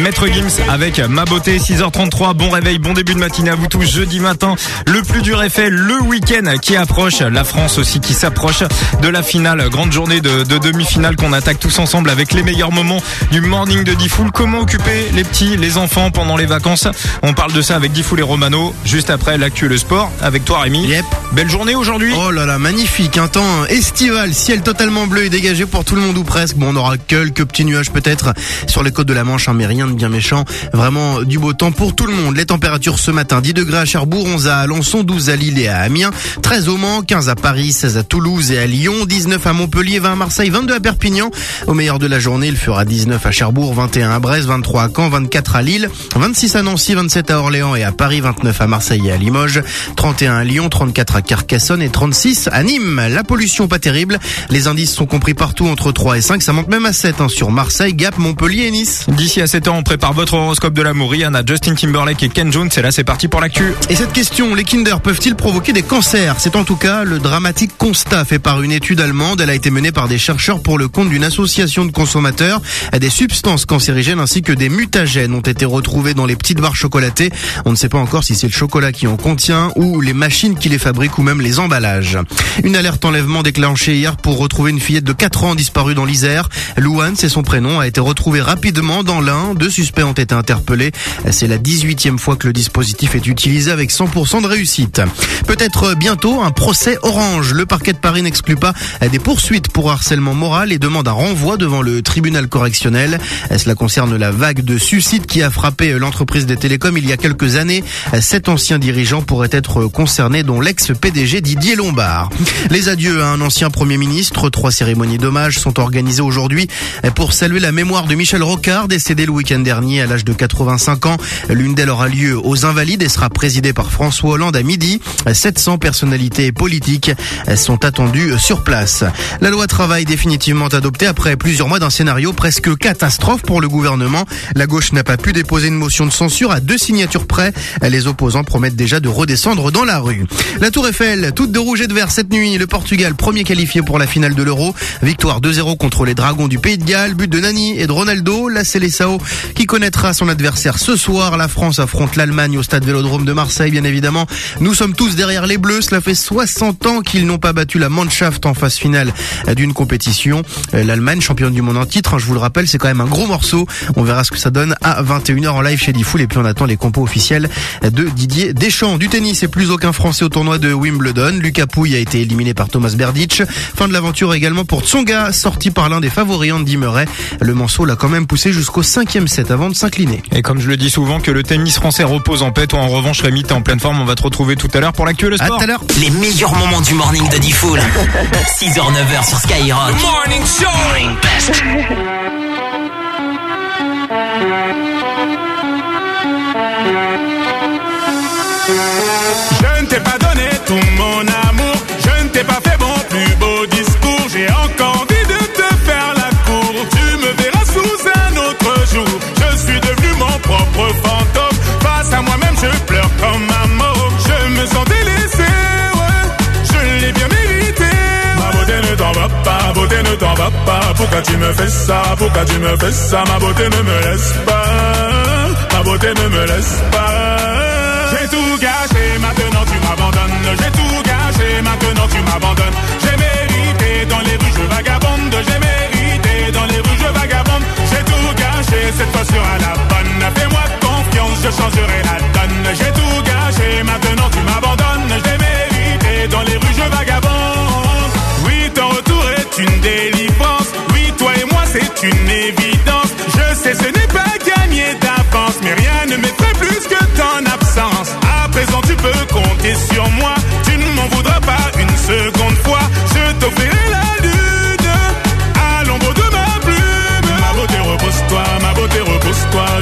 Maître Gims avec Ma Beauté, 6h33, bon réveil, bon début de matinée à vous tous, jeudi matin. Le plus dur est fait, le week-end qui approche, la France aussi qui s'approche de la finale, grande journée de, de demi-finale qu'on attaque tous ensemble avec les meilleurs moments du morning de Diffoul. Comment occuper les petits, les enfants pendant les vacances? On parle de ça avec Diffoul et Romano, juste après l'actu le sport, avec toi Rémi. Yep. Belle journée aujourd'hui Oh là là, magnifique, un temps estival, ciel totalement bleu et dégagé pour tout le monde ou presque. Bon, on aura quelques petits nuages peut-être sur les côtes de la Manche, hein, mais rien de bien méchant. Vraiment du beau temps pour tout le monde. Les températures ce matin, 10 degrés à Cherbourg, 11 à Alençon, 12 à Lille et à Amiens, 13 au Mans, 15 à Paris, 16 à Toulouse et à Lyon, 19 à Montpellier, 20 à Marseille, 22 à Perpignan. Au meilleur de la journée, il fera 19 à Cherbourg, 21 à Brest, 23 à Caen, 24 à Lille, 26 à Nancy, 27 à Orléans et à Paris, 29 à Marseille et à Limoges, 31 à Lyon, 34 à Carcassonne et 36 à Nîmes. La pollution pas terrible. Les indices sont compris partout entre 3 et 5. Ça monte même à 7 hein, sur Marseille, Gap, Montpellier et Nice. D'ici à 7 ans, prépare votre horoscope de l'amour. Rihanna, Justin Timberlake et Ken Jones. Et là, c'est parti pour l'actu. Et cette question, les Kinder peuvent-ils provoquer des cancers? C'est en tout cas le dramatique constat fait par une étude allemande. Elle a été menée par des chercheurs pour le compte d'une association de consommateurs. Des substances cancérigènes ainsi que des mutagènes ont été retrouvées dans les petites barres chocolatées. On ne sait pas encore si c'est le chocolat qui en contient ou les machines qui les fabriquent ou même les emballages. Une alerte enlèvement déclenchée hier pour retrouver une fillette de 4 ans disparue dans l'Isère. Louane, c'est son prénom, a été retrouvée rapidement dans l'Ain. Deux suspects ont été interpellés. C'est la 18e fois que le dispositif est utilisé avec 100% de réussite. Peut-être bientôt un procès orange. Le parquet de Paris n'exclut pas des poursuites pour harcèlement moral et demande un renvoi devant le tribunal correctionnel. Cela concerne la vague de suicides qui a frappé l'entreprise des télécoms il y a quelques années. Sept anciens dirigeants pourraient être concernés, dont l'ex-PDG Didier Lombard. Les adieux à un ancien Premier ministre, trois cérémonies d'hommage sont organisées aujourd'hui pour saluer la mémoire de Michel Rocard, décédé le week-end dernier à l'âge de 85 ans. L'une d'elles aura lieu aux Invalides et sera présidée par François Hollande à midi. 700 personnalités politiques sont attendues sur place. La loi travail définitivement adoptée après plusieurs mois d'un scénario presque catastrophe pour le gouvernement. La gauche n'a pas pu déposer une motion de censure à deux signatures près. Les opposants promettent déjà de redescendre dans la rue. La Tour Eiffel, toute de rouge et de vert cette nuit. Le Portugal, premier qualifié pour la finale de l'Euro. Victoire 2-0 contre les Dragons du Pays de Galles. But de Nani et de Ronaldo. La Célessao qui connaîtra son adversaire ce soir. La France affronte l'Allemagne au stade Vélodrome de Marseille, bien évidemment. Nous sommes tous derrière les Bleus. Cela fait 60 ans qu'ils n'ont pas battu la Mannschaft en phase finale d'une compétition. L'Allemagne, championne du monde en titre, hein, je vous le rappelle, c'est quand même un gros morceau. On verra ce que ça donne à 21h en live chez Diffoul. Et puis on attend les compos officiels de Didier Deschamps. Du tennis et plus aucun Français au tournoi de Wimbledon. Lucas Pouille a été éliminé par Thomas Berdych. Fin de l'aventure également pour Tsonga, sorti par l'un des favoris Andy Murray. Le morceau l'a quand même poussé jusqu'au cinquième avant de s'incliner. Et comme je le dis souvent, que le tennis français repose en paix. Toi, en revanche, Rémi, t'es en pleine forme. On va te retrouver tout à l'heure pour l'actu le À sport. tout à l'heure. Les meilleurs moments du morning de Diffoul. 6h, 9h sur Skyrock. Morning Show. Morning Best. Je ne t'ai pas donné tout mon à moi-même, je pleure comme un mort. Je me sens délaissé, ouais, je l'ai bien mérité. Ma beauté ne t'en va pas, beauté ne t'en va pas. Pourquoi tu me fais ça, pourquoi tu me fais ça? Ma beauté ne me laisse pas, ma beauté ne me laisse pas. J'ai tout gâché, maintenant tu m'abandonnes. J'ai tout gâché, maintenant tu m'abandonnes. J'ai mérité, dans les rues je vagabonde. J'ai mérité, dans les rues je vagabonde. J'ai tout gâché, cette fois sur à la bonne. Fais-moi je changerai la donne. J'ai tout gâché, maintenant tu m'abandonnes. J'ai mérité dans les rues je vagabonde. Oui, ton retour est une délivrance. Oui, toi et moi c'est une évidence. Je sais ce n'est pas gagné d'avance Mais rien ne m'effraie plus que ton absence. À présent tu peux compter sur moi. Tu ne m'en voudras pas une seconde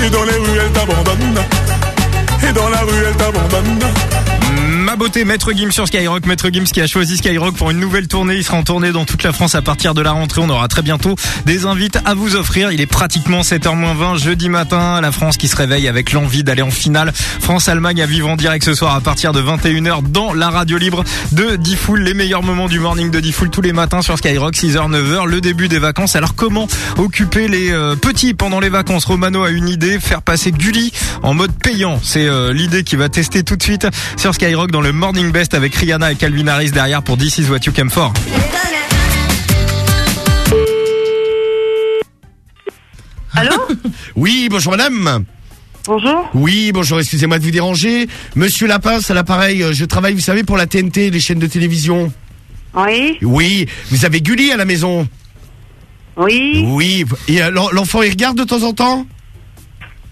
Gâché, dans les rues elle t'abandonne. Et dans la rue elle t'abandonne Ma beauté, Maître Gims sur Skyrock. Maître Gims qui a choisi Skyrock pour une nouvelle tournée. Il sera en tournée dans toute la France à partir de la rentrée. On aura très bientôt des invites à vous offrir. Il est pratiquement 7h20 jeudi matin. La France qui se réveille avec l'envie d'aller en finale. France-Allemagne à vivre en direct ce soir à partir de 21h dans la radio libre de Diffoul. Les meilleurs moments du morning de Diffoul tous les matins sur Skyrock. 6h, 9h, le début des vacances. Alors comment occuper les euh, petits pendant les vacances? Romano a une idée. Faire passer Gulli en mode payant. C'est euh, l'idée qu'il va tester tout de suite sur Skyrock dans le Morning Best avec Rihanna et Calvin Harris derrière pour This is what you came for. Allô Oui, bonjour madame. Bonjour. Oui, bonjour, excusez-moi de vous déranger. Monsieur Lapin, c'est l'appareil, euh, je travaille, vous savez, pour la TNT, les chaînes de télévision. Oui. Oui, vous avez Gulli à la maison Oui. Oui, et euh, l'en- l'enfant, il regarde de temps en temps?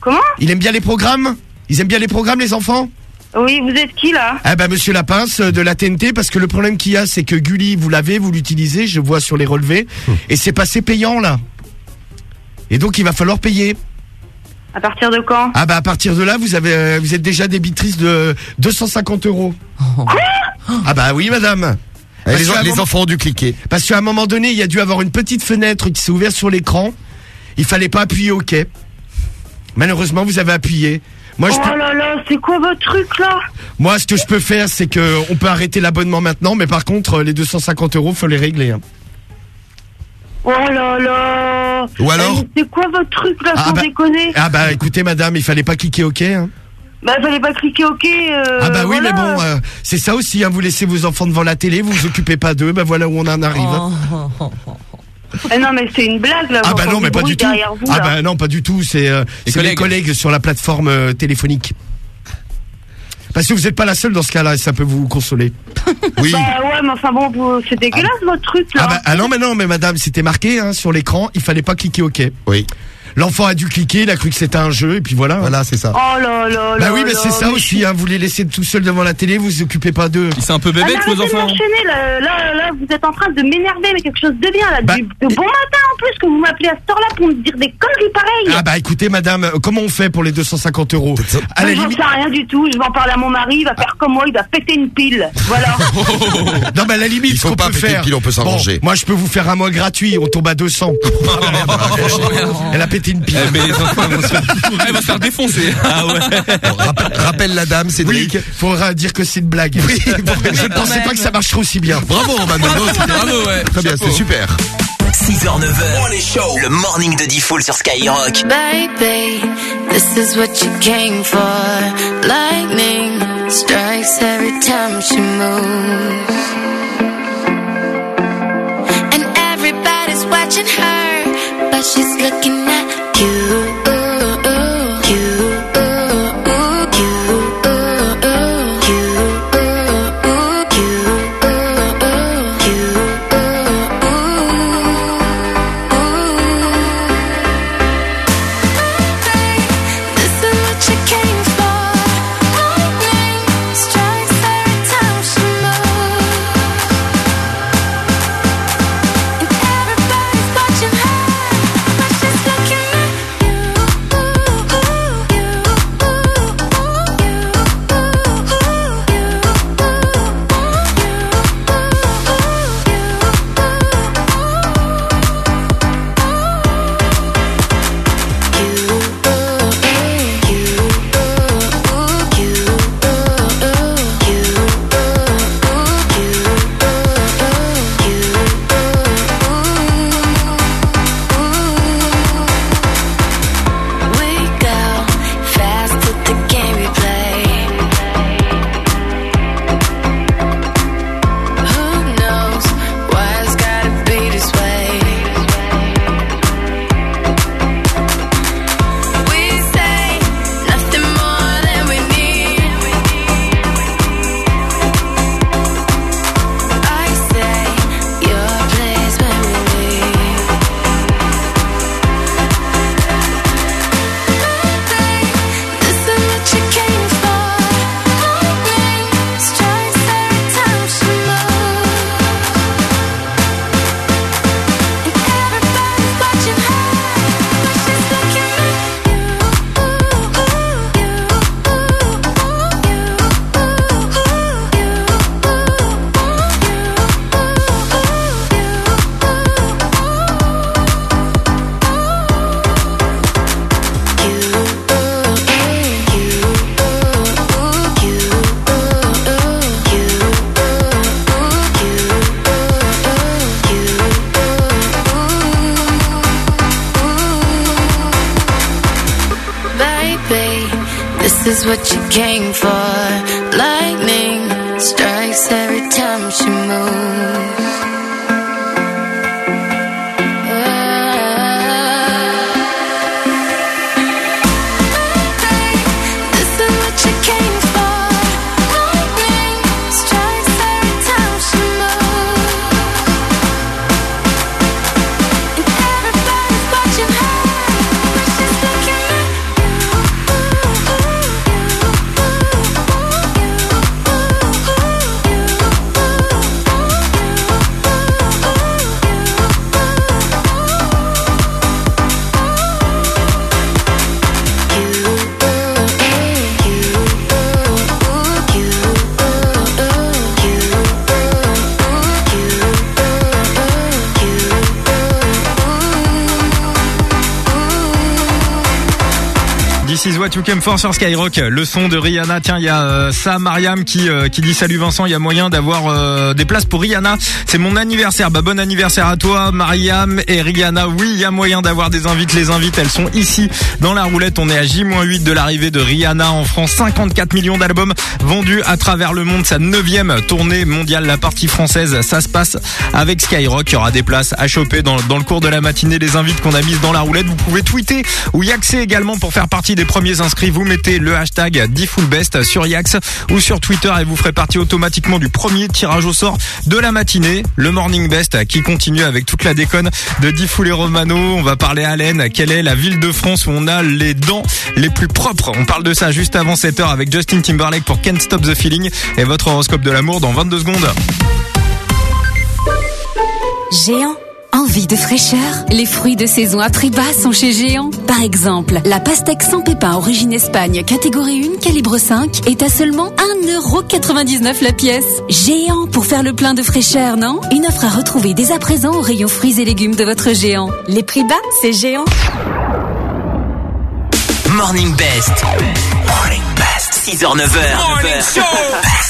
Comment? Il aime bien les programmes? Ils aiment bien les programmes, les enfants? Oui, vous êtes qui là Ah bah monsieur Lapince euh, de la TNT parce que le problème qu'il y a c'est que Gulli vous l'avez, vous l'utilisez, je vois sur les relevés et c'est passé payant là. Et donc il va falloir payer. À partir de quand Ah bah à partir de là vous avez euh, vous êtes déjà débitrice de 250 euros. ah bah oui madame. Parce les moment- enfants ont dû cliquer. Parce qu'à un moment donné, il y a dû avoir une petite fenêtre qui s'est ouverte sur l'écran. Il fallait pas appuyer OK. Malheureusement, vous avez appuyé. Moi, je Oh peux- là là, c'est quoi votre truc là? Moi, ce que je peux faire, c'est que on peut arrêter l'abonnement maintenant, mais par contre, les 250 euros, faut les régler. hein. Oh là là Ou alors Eh, C'est quoi votre truc là, sans bah, déconner? Ah bah, écoutez, madame, il fallait pas cliquer OK. Hein. Bah fallait pas cliquer OK. euh, ah bah oui, voilà. mais bon, euh, c'est ça aussi. Hein, vous laissez vos enfants devant la télé, vous vous occupez pas d'eux. Bah voilà où on en arrive. hein. Eh non mais c'est une blague là. Ah bah non, mais pas du tout. vous, Ah bah non, pas du tout. C'est euh, Les collègues. sur la plateforme euh, téléphonique. Parce que vous n'êtes pas la seule dans ce cas-là, et ça peut vous consoler. Oui. Bah ouais, mais enfin bon, vous- c'est dégueulasse votre truc là. Ah, bah, ah non, mais non, mais madame, c'était marqué hein, sur l'écran, il fallait pas cliquer OK. Oui. L'enfant a dû cliquer, il a cru que c'était un jeu, et puis voilà. Voilà, c'est ça. Oh là là Bah oui, mais c'est ça mais aussi, hein, vous les laissez tout seuls devant la télé, vous vous occupez pas d'eux. C'est un peu Ah, mais arrêtez de m'enchaîner, là, là, là, vous êtes en train de m'énerver, mais quelque chose de bien, là. Bah, du, de bon matin, en plus, que vous m'appelez à cette heure-là pour me dire des conneries pareilles. Ah bah écoutez madame, euh, comment on fait pour les 250 euros À la limite. sais rien du tout, je vais en parler à mon mari, il va faire comme moi, il va péter une pile. Voilà. Non mais à la limite, Il faut ce qu'on pas peut péter faire. le pile, on peut s'arranger. Bon, moi je peux vous faire un mois gratuit, on tombe à 200. Elle a pété une pile. Eh, mais les enfants, ils vont se faire, elle va se faire défoncer. Ah ouais. Bon, rappelle, rappelle la dame, Oui, Cédric. faudra dire que c'est une blague. Oui, bon, je ne pensais pas que ça marcherait aussi bien. Bravo, Roman. Bravo, ouais. Très bien, c'est super. 6h, 9h, le morning de Diffoul sur Skyrock. Baby, this is what you came for. Lightning strikes every time she moves. And everybody's watching her, but she's looking at you. Sur Skyrock. Le son de Rihanna. Tiens, il y a euh, ça, Mariam qui euh, qui dit salut Vincent. Il y a moyen d'avoir euh, des places pour Rihanna. C'est mon anniversaire. Bah bon anniversaire à toi, Mariam et Rihanna. Oui, il y a moyen d'avoir des invites. Les invites, elles sont ici dans la roulette. On est à J-8 de l'arrivée de Rihanna en France. 54 millions d'albums vendus à travers le monde. Sa neuvième tournée mondiale, la partie française. Ça se passe avec Skyrock. Il y aura des places à choper dans, dans le cours de la matinée. Les invites qu'on a mises dans la roulette. Vous pouvez tweeter ou y accéder également pour faire partie des premiers inscrits. Vous mettez le hashtag DiFullBest sur Yax ou sur Twitter et vous ferez partie automatiquement du premier tirage au sort de la matinée. Le Morning Best qui continue avec toute la déconne de Diffoul et Romano. On va parler à Alain. Quelle est la ville de France où on a les dents les plus propres? On parle de ça juste avant 7h avec Justin Timberlake pour Can't Stop the Feeling et votre horoscope de l'amour dans 22 secondes. Géant. Envie de fraîcheur? Les fruits de saison à prix bas sont chez Géant. Par exemple, la pastèque sans pépins origine Espagne, catégorie 1, calibre 5, est à seulement 1,99€ la pièce. Géant pour faire le plein de fraîcheur, non? Une offre à retrouver dès à présent au rayon fruits et légumes de votre Géant. Les prix bas, c'est Géant. Morning Best. Morning Best. 6h, 9h.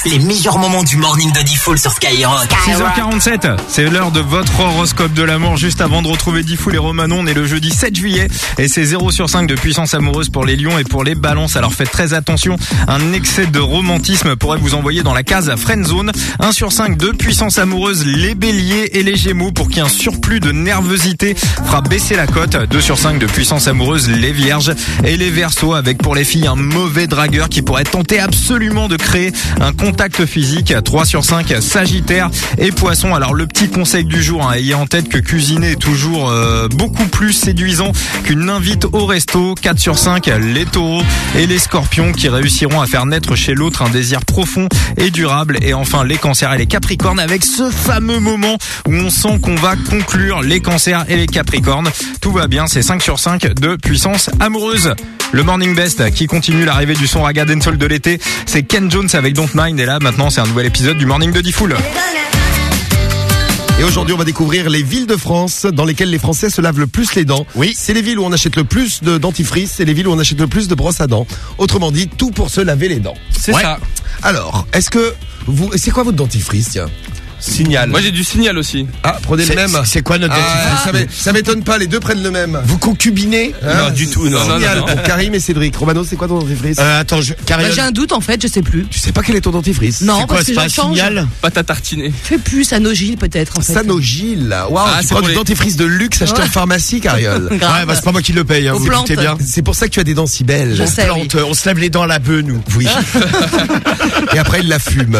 Les meilleurs moments du morning de Diffoul sur Skyrock. 6h47, c'est l'heure de votre horoscope de l'amour. Juste avant de retrouver Diffoul et Romanon, on est le jeudi 7 juillet et c'est 0 sur 5 de puissance amoureuse pour les lions et pour les balances. Alors faites très attention, un excès de romantisme pourrait vous envoyer dans la case friend zone. 1 sur 5 de puissance amoureuse, les béliers et les gémeaux pour qui un surplus de nervosité fera baisser la cote. 2 sur 5 de puissance amoureuse, les vierges et les versos avec pour les filles un mauvais dragueur qui pourrait tenter absolument de créer un contact physique. 3 sur 5 sagittaire et poisson. Alors le petit conseil du jour, hein, ayez en tête que cuisiner est toujours euh, beaucoup plus séduisant qu'une invite au resto. 4 sur 5 les taureaux et les scorpions qui réussiront à faire naître chez l'autre un désir profond et durable. Et enfin les cancers et les capricornes avec ce fameux moment où on sent qu'on va conclure les cancers et les capricornes. Tout va bien, c'est 5 sur 5 de puissance amoureuse. Le Morning Best qui continue l'arrivée du son raga dancehall de l'été, c'est Ken Jones avec Don't Mind et là maintenant c'est un nouvel épisode du Morning de Diffoul. Et aujourd'hui, on va découvrir les villes de France dans lesquelles les Français se lavent le plus les dents. Oui. C'est les villes où on achète le plus de dentifrice, c'est les villes où on achète le plus de brosses à dents. Autrement dit, tout pour se laver les dents. C'est ça. Alors, est-ce que vous, c'est quoi votre dentifrice, tiens? Signal. Moi j'ai du signal aussi. Ah, prenez le même. c'est quoi notre Ah, dentifrice ça m'é- Ça m'étonne pas, les deux prennent le même. Vous concubinez Hein Non, du tout, non. Signal Non, non, non. pour Karim et Cédric. Romano, c'est quoi ton dentifrice Euh, attends, je, Bah, Carriole, J'ai un doute en fait, je sais plus. Tu sais pas quel est ton dentifrice Non, c'est quoi, parce que pas signal Pâte à tartiner. Fais plus Sanogil peut-être en fait. Sanogil. Waouh, Ah, tu prends du les- dentifrice de luxe acheté Ouais. en pharmacie, Cariole. Ouais, bah c'est pas moi qui le paye, hein, vous plantes. bien. C'est pour ça que tu as des dents si belles. Je sais, oui. Plante, on se lave les dents à la bœuf, nous. Oui. et après, il la fume.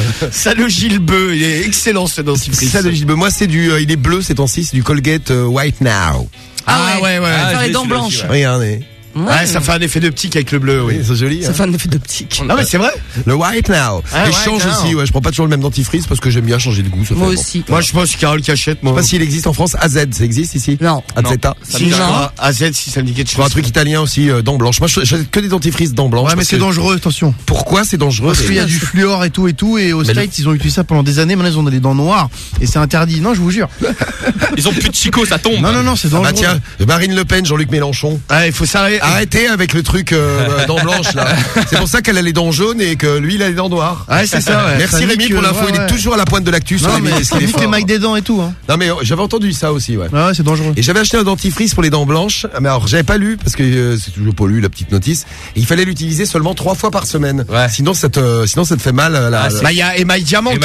Gilles Beu, il est excellent ce dentifrice. Ça, le Gilles. moi, c'est du, euh, il est bleu, c'est en 6, c'est du Colgate euh, White Now. Ah ouais, ouais. Ah, Faire je les dents blanches. ouais. Regardez. Ouais, ça fait un effet d'optique avec le bleu, oui. C'est joli. Ça hein. fait un effet d'optique. Non, mais c'est vrai. Le White Now. Ah, et je change Now. aussi, ouais. Je prends pas toujours le même dentifrice parce que j'aime bien changer de goût. ça Moi fait bon. aussi. Moi, je pense Carole qui achète, Je moi. sais pas s'il existe en France. AZ, ça existe ici? Non. AZ. Si. AZ, si ça me dit quelque Je prends un chose. truc italien aussi, euh, dents blanches. Moi, je j'achète que des dentifrices dents blanches. Ouais, mais c'est que- dangereux, attention. Pourquoi c'est dangereux? Parce qu'il y a du fluor et tout et tout, et aux Mais le- States, ils ont utilisé ça pendant des années, maintenant ils ont des dents noires, et c'est interdit. Non, je vous jure. Ils ont plus de chico, ça tombe. Non, non, non, c'est Ah dangereux. bah tiens, Marine Le Pen, Jean-Luc Mélenchon. Ah, il faut s'arrêter. Arrêtez avec le truc euh, dents blanches là. C'est pour ça qu'elle a les dents jaunes et que lui il a les dents noires. Ouais, c'est ça, ouais. Merci Rémi pour l'info, ouais, il est toujours à la pointe de l'actu Non, mais villes, ça il est nique les mecs des dents et tout, hein. Non mais euh, j'avais entendu ça aussi ouais. Ouais, ouais, c'est dangereux. Et j'avais acheté un dentifrice pour les dents blanches, mais alors j'avais pas lu parce que euh, c'est toujours pas lu la petite notice. Et il fallait l'utiliser seulement trois fois par semaine. Sinon ça te, sinon ça te fait mal. euh, La, Ah, la- Bah, il y a Emma Diamant qui,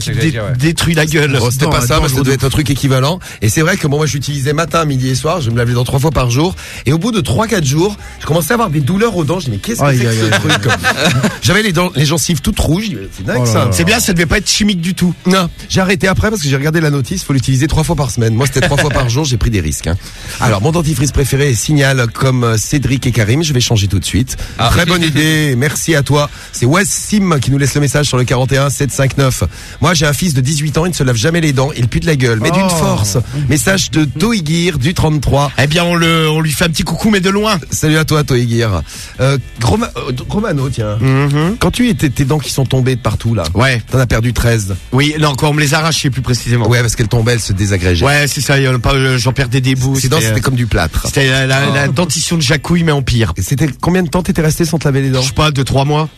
c'est détruit la gueule. C'était pas ça, mais ça devait être un truc équivalent. Et c'est vrai que bon, moi je l'utilisais matin, midi et soir, je me lavais les dents trois fois par jour. Et au bout de trois, quatre jours, je commençais à avoir des douleurs aux dents. Je dis mais qu'est-ce que c'est que ce truc J'avais les dents, les gencives toutes rouges. C'est dingue Oh là ça. C'est bien, ça devait pas être chimique du tout. Non, j'ai arrêté après parce que j'ai regardé la notice. Faut l'utiliser trois fois par semaine. Moi, c'était trois fois par jour. J'ai pris des risques. hein. Alors, mon dentifrice préféré est Signal, comme euh, Cédric et Karim. Je vais changer tout de suite. Très bonne idée. Merci à toi. C'est Wassim qui nous laisse le message sur le 41 759. Moi, j'ai un fils de 18 ans. Il ne se lave jamais les dents. Il pue de la gueule, mais d'une Oh. force. Message de Toigir du 33. Eh bien, on le, on lui fait un petit coucou, mais de loin. Salut à toi, Toigir. Euh, Groma- euh, Romano, tiens. Quand tu étais tes dents qui sont tombées de partout là. Ouais. T'en as perdu 13. Oui, non, quand on me les arrachait plus précisément. Ouais, parce qu'elles tombaient, elles se désagrégeaient. Ouais, c'est ça, euh, euh, j'en perdais des bouts. Ces dents, c'était comme du plâtre. C'était la, la, la dentition de Jacouille, mais en pire. C'était combien de temps t'étais resté sans te laver les dents? Je sais pas, deux, trois mois.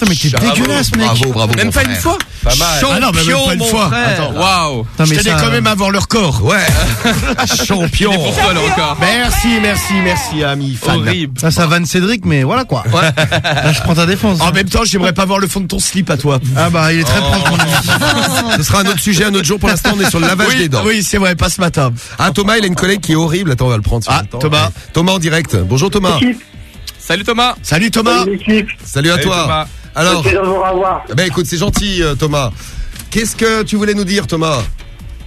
Putain, mais t'es Bravo, dégueulasse, mec. Bravo, bravo. Même mon pas frère. une fois Pas mal. Ah non, mais même pas une mon fois. frère. Attends. Waouh. Putain, Je mais tenais ça- quand même à avoir le record. Ouais. Champion. Pour toi. Merci, merci, merci, ami fan. Horrible. Ça, ça vanne Cédric, mais voilà quoi. Là, je prends ta défense. En même temps, j'aimerais pas voir le fond de ton slip à toi. Ah bah, il est très propre, mon ami. Ce sera un autre sujet, un autre jour. Pour l'instant, on est sur le lavage oui, des dents. oui, c'est vrai, pas ce matin. Ah, Thomas, il a une collègue qui est horrible. Attends, on va le prendre. sur Ah, le temps. Thomas. Ouais. Thomas en direct. Bonjour Thomas. Salut Thomas. Salut Thomas. Salut. Salut à Salut, toi. Thomas. Alors, Plaisir de vous revoir. ben écoute, c'est gentil euh, Thomas. Qu'est-ce que tu voulais nous dire Thomas?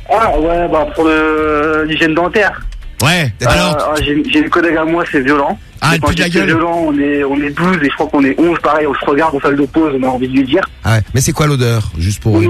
Ah ouais, bah pour le- l'hygiène dentaire. Ouais. Alors J'ai j'ai une collègue à moi, c'est violent. Ah, Et elle quand pue de la je dis c'est gueule violent, on est, on est 12 et je crois qu'on est 11, pareil, on se regarde, on fait de pause, on a envie de lui dire. Ah ouais. Mais c'est quoi l'odeur Juste pour. Mais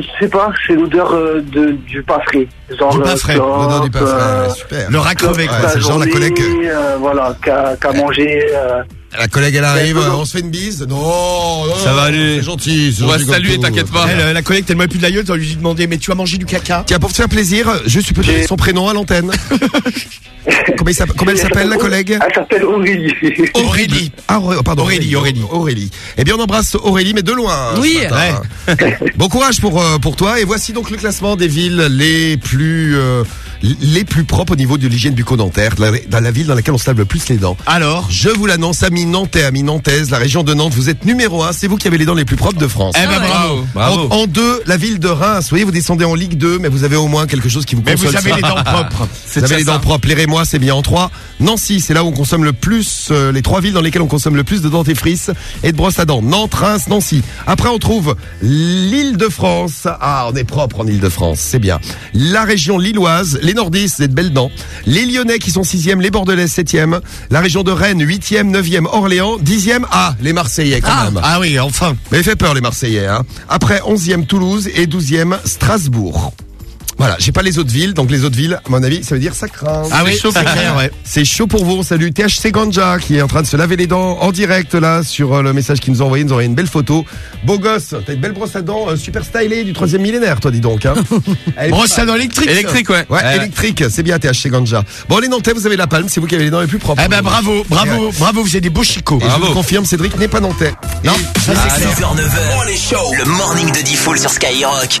Je sais pas, c'est l'odeur euh, de, du pain frais. Genre, Du pain euh, frais, clope, l'odeur du pain frais, euh, ouais, super. Le clope quoi. la c'est genre la journée, collègue. euh, voilà, qu'a qu'a mangé. euh, La collègue, elle arrive, euh, on se fait une bise. Non, non, Ça va aller. C'est gentil. c'est On va gentil se saluer, t'inquiète pas. Elle, euh, la collègue tellement plus de la gueule, t'as lui demandé, mais tu as mangé du caca? Tiens, pour te faire plaisir, juste tu peux donner son prénom à l'antenne. comment, elle s'appelle, la collègue? Elle s'appelle Aurélie. Aurélie. Ah, oh, pardon. Aurélie, Aurélie. Aurélie. Eh bien, on embrasse Aurélie, mais de loin. Oui. bon courage pour, euh, pour toi. Et voici donc le classement des villes les plus, euh, les plus propres au niveau de l'hygiène bucco-dentaire. La, dans la ville dans laquelle on se lave le plus les dents. Alors Je vous l'annonce, amis nantais, amis nantaises, la région de Nantes, vous êtes numéro un. C'est vous qui avez les dents les plus propres de France. Eh ben bravo. Bravo. En, en deux, la ville de Reims. Vous voyez, vous descendez en Ligue 2, mais vous avez au moins quelque chose qui vous Mais console. vous avez ça. les dents propres. Vous avez les dents ça. propres. Les Rémois, c'est bien en trois. Nancy, c'est là où on consomme le plus, euh, les trois villes dans lesquelles on consomme le plus de dentifrice et de brosse à dents. Nantes, Reims, Nancy. Après, on trouve l'île de France. Ah, on est propre en île de France, c'est bien. La région lilloise, les nordistes, c'est de belles dents. Les Lyonnais qui sont sixième, les Bordelais septième. La région de Rennes, huitième, neuvième, Orléans, dixième. Ah, les Marseillais quand Ah, même. ah oui, enfin. Mais il fait peur les Marseillais. Hein. Après 11e Toulouse et 12e Strasbourg. Voilà, j'ai pas les autres villes, donc les autres villes, à mon avis, ça veut dire ça craint. Ah oui, C'est chaud clair, vous. ouais. C'est chaud pour vous. On salue THC Ganja qui est en train de se laver les dents en direct là sur euh, le message qu'il nous a envoyé. Il nous a envoyé une belle photo. Beau gosse, t'as une belle brosse à dents euh, super stylée du troisième millénaire, toi dis donc. Hein. Elle est Brosse à dents électrique. Électrique, ouais. Ouais, Ouais. électrique, c'est bien THC Ganja. Bon les Nantais, vous avez la palme, c'est vous qui avez les dents les plus propres. Eh ben bravo, bravo, bravo, vous êtes des beaux chicots. Et je vous confirme, Cédric n'est pas nantais. Non, ça c'est clair. 6h, 9h, le morning de Diffoul sur Skyrock.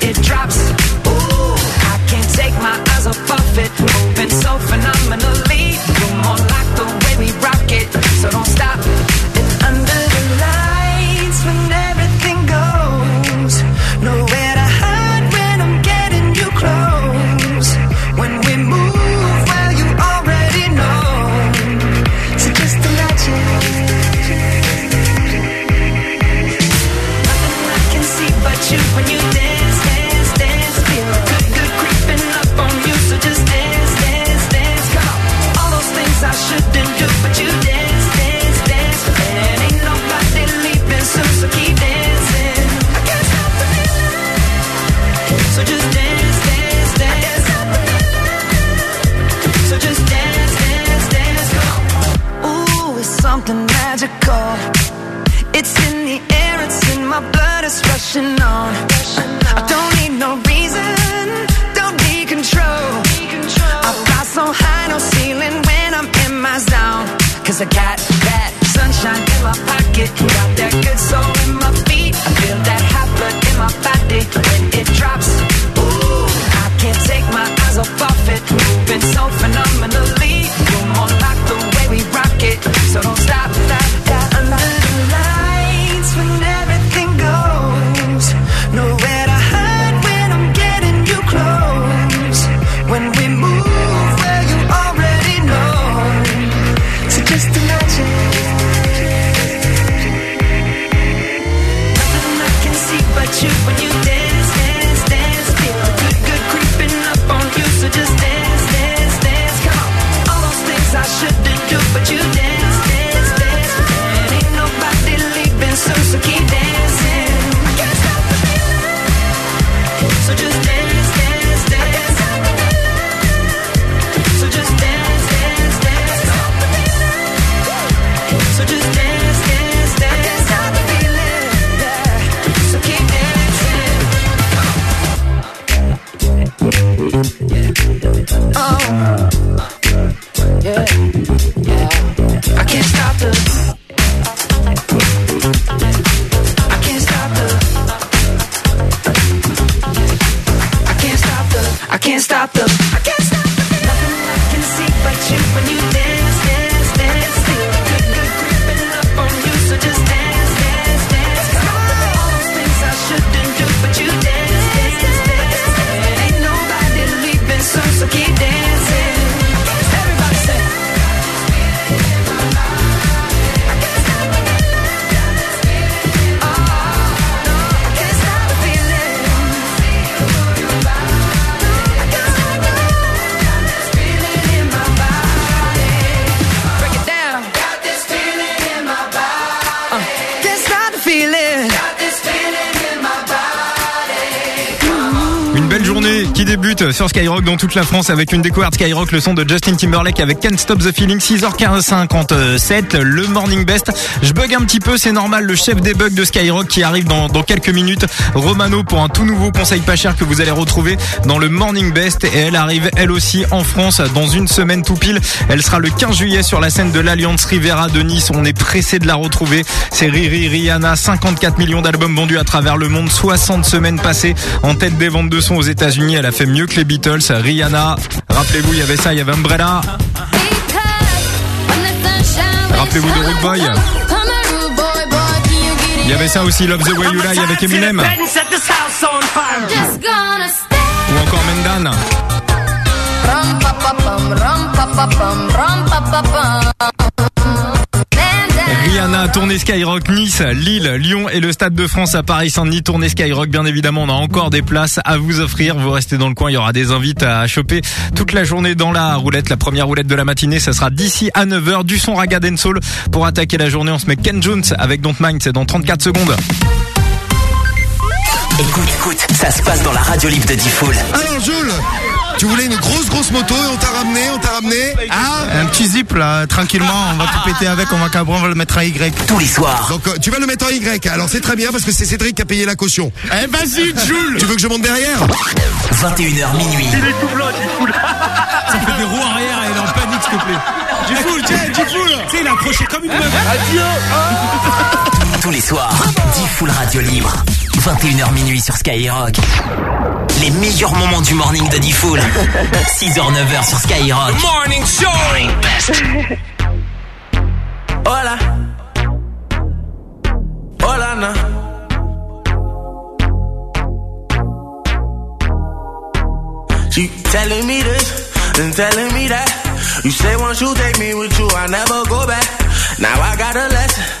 eyes off of it, moving so phenomenally. Cause I sur Skyrock dans toute la France avec une découverte Skyrock, le son de Justin Timberlake avec Can't Stop the Feeling, 6h57, le Morning Best. Je bug un petit peu, c'est normal, le chef des bugs de Skyrock qui arrive dans, quelques minutes, Romano pour un tout nouveau conseil pas cher que vous allez retrouver dans le Morning Best et elle arrive elle aussi en France dans une semaine tout pile. Elle sera le 15 juillet sur la scène de l'Alliance Rivera de Nice, on est pressé de la retrouver. C'est Riri Rihanna, 54 millions d'albums vendus à travers le monde, 60 semaines passées en tête des ventes de son aux États-Unis. Elle a fait mieux que les Beatles. Rihanna, rappelez-vous, il y avait ça, il y avait Umbrella. Rappelez-vous de Rude Boy. Il y avait ça aussi, Love the Way You Lie avec Eminem. Ou encore Mendan. Rihanna a tourné Skyrock Nice, Lille, Lyon et le Stade de France à Paris-Saint-Denis. Tourné Skyrock, bien évidemment, on a encore des places à vous offrir. Vous restez dans le coin, il y aura des invites à choper toute la journée dans la roulette. La première roulette de la matinée, ça sera d'ici à 9h. Du son Raga Soul. Pour attaquer la journée, on se met Ken Jones avec Don't Mind, c'est dans 34 secondes. Écoute, écoute, ça se passe dans la radio libre de Diffoul. Alors tu voulais une grosse grosse moto et on t'a ramené, on t'a ramené Ah Un petit zip là, tranquillement, on va tout péter avec, on va cabrer, on va le mettre en Y. Tous les soirs. Donc euh, tu vas le mettre en Y. Alors c'est très bien parce que c'est Cédric qui a payé la caution. Eh vas-y Jules Tu veux que je monte derrière? 21h minuit. Il est tout blanc, il fout Ça fait des roues arrière et elle est en panique, s'il te plaît. Du full, tiens, du full Tu sais, il est accroché comme une meuf. Tous les soirs, Diffoul Radio Libre. 21h minuit sur Skyrock. Les meilleurs moments du morning de Diffoul. 6h, 9h sur Skyrock. Morning show. Hola. Hola, na. She telling me this and telling me that. You say once you take me with you, I never go back. Now I got a lesson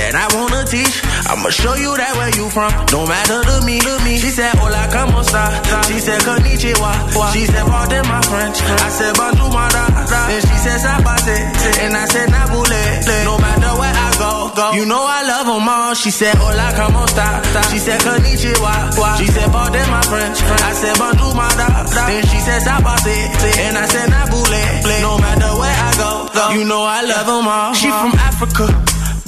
that I wanna teach. I'ma show you that where you from. No matter to me, to me. She said, Hola, como esta? She said, Konnichiwa. She said, pardon my French. I said, bonjour, my da. Then she said, sabate. And I said, nabule. No matter where I go, go. You know I love them all. She said, Hola, como esta? She said, Konnichiwa. She said, pardon my French. I said, bonjour, my da. Then she said, sabate. And I said, nabule. No matter where I go, go. You know I love them all. She from Africa.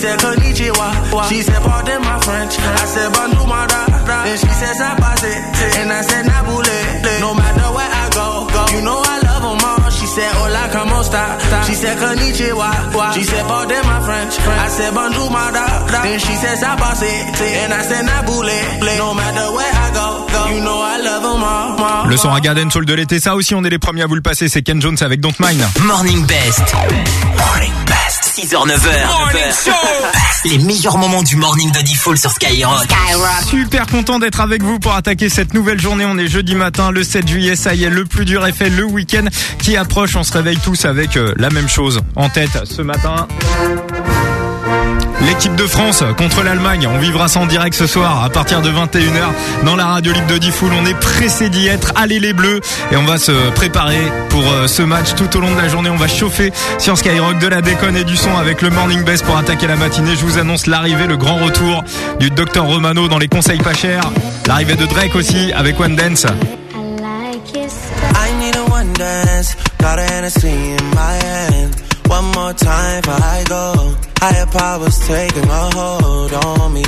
Said, Konnichiwa. She said, Pardon my French. I said, Bonjour, my da. Then she said, and I said, Nabule. No matter where I go, go, you know I love them all. She said, Hola, como esta? She said, Konnichiwa. She said, Pardon my French. I said, Bonjour, my da. Then she said, Stop, I said, and I said, Nabule. No matter where I go, go, you know I love them all. all. Le son Ragga Soul de l'été, ça aussi on est les premiers à vous le passer, c'est Ken Jones avec Don't Mind. Morning Best. Morning Best. 6h, 9h. Les meilleurs moments du morning de Diffoul sur Skyrock. Super content d'être avec vous pour attaquer cette nouvelle journée. On est jeudi matin, le 7 juillet, ça y est, le plus dur est fait, le week-end qui approche. On se réveille tous avec euh, la même chose en tête ce matin. L'équipe de France contre l'Allemagne, on vivra ça en direct ce soir à partir de 21h dans la radio libre de Diffoul. On est pressé d'y être. Allez les Bleus et on va se préparer pour euh, ce match tout au long de la journée. On va chauffer sur Skyrock de la déconne et du son avec le Morning Best pour attaquer la matinée. Je vous annonce l'arrivée, le grand retour du Docteur Romano dans les conseils pas chers. L'arrivée de Drake aussi avec One Dance. I need a one dance, got a Hennessy in my hand. One more time before I go. Higher powers taking a hold on me.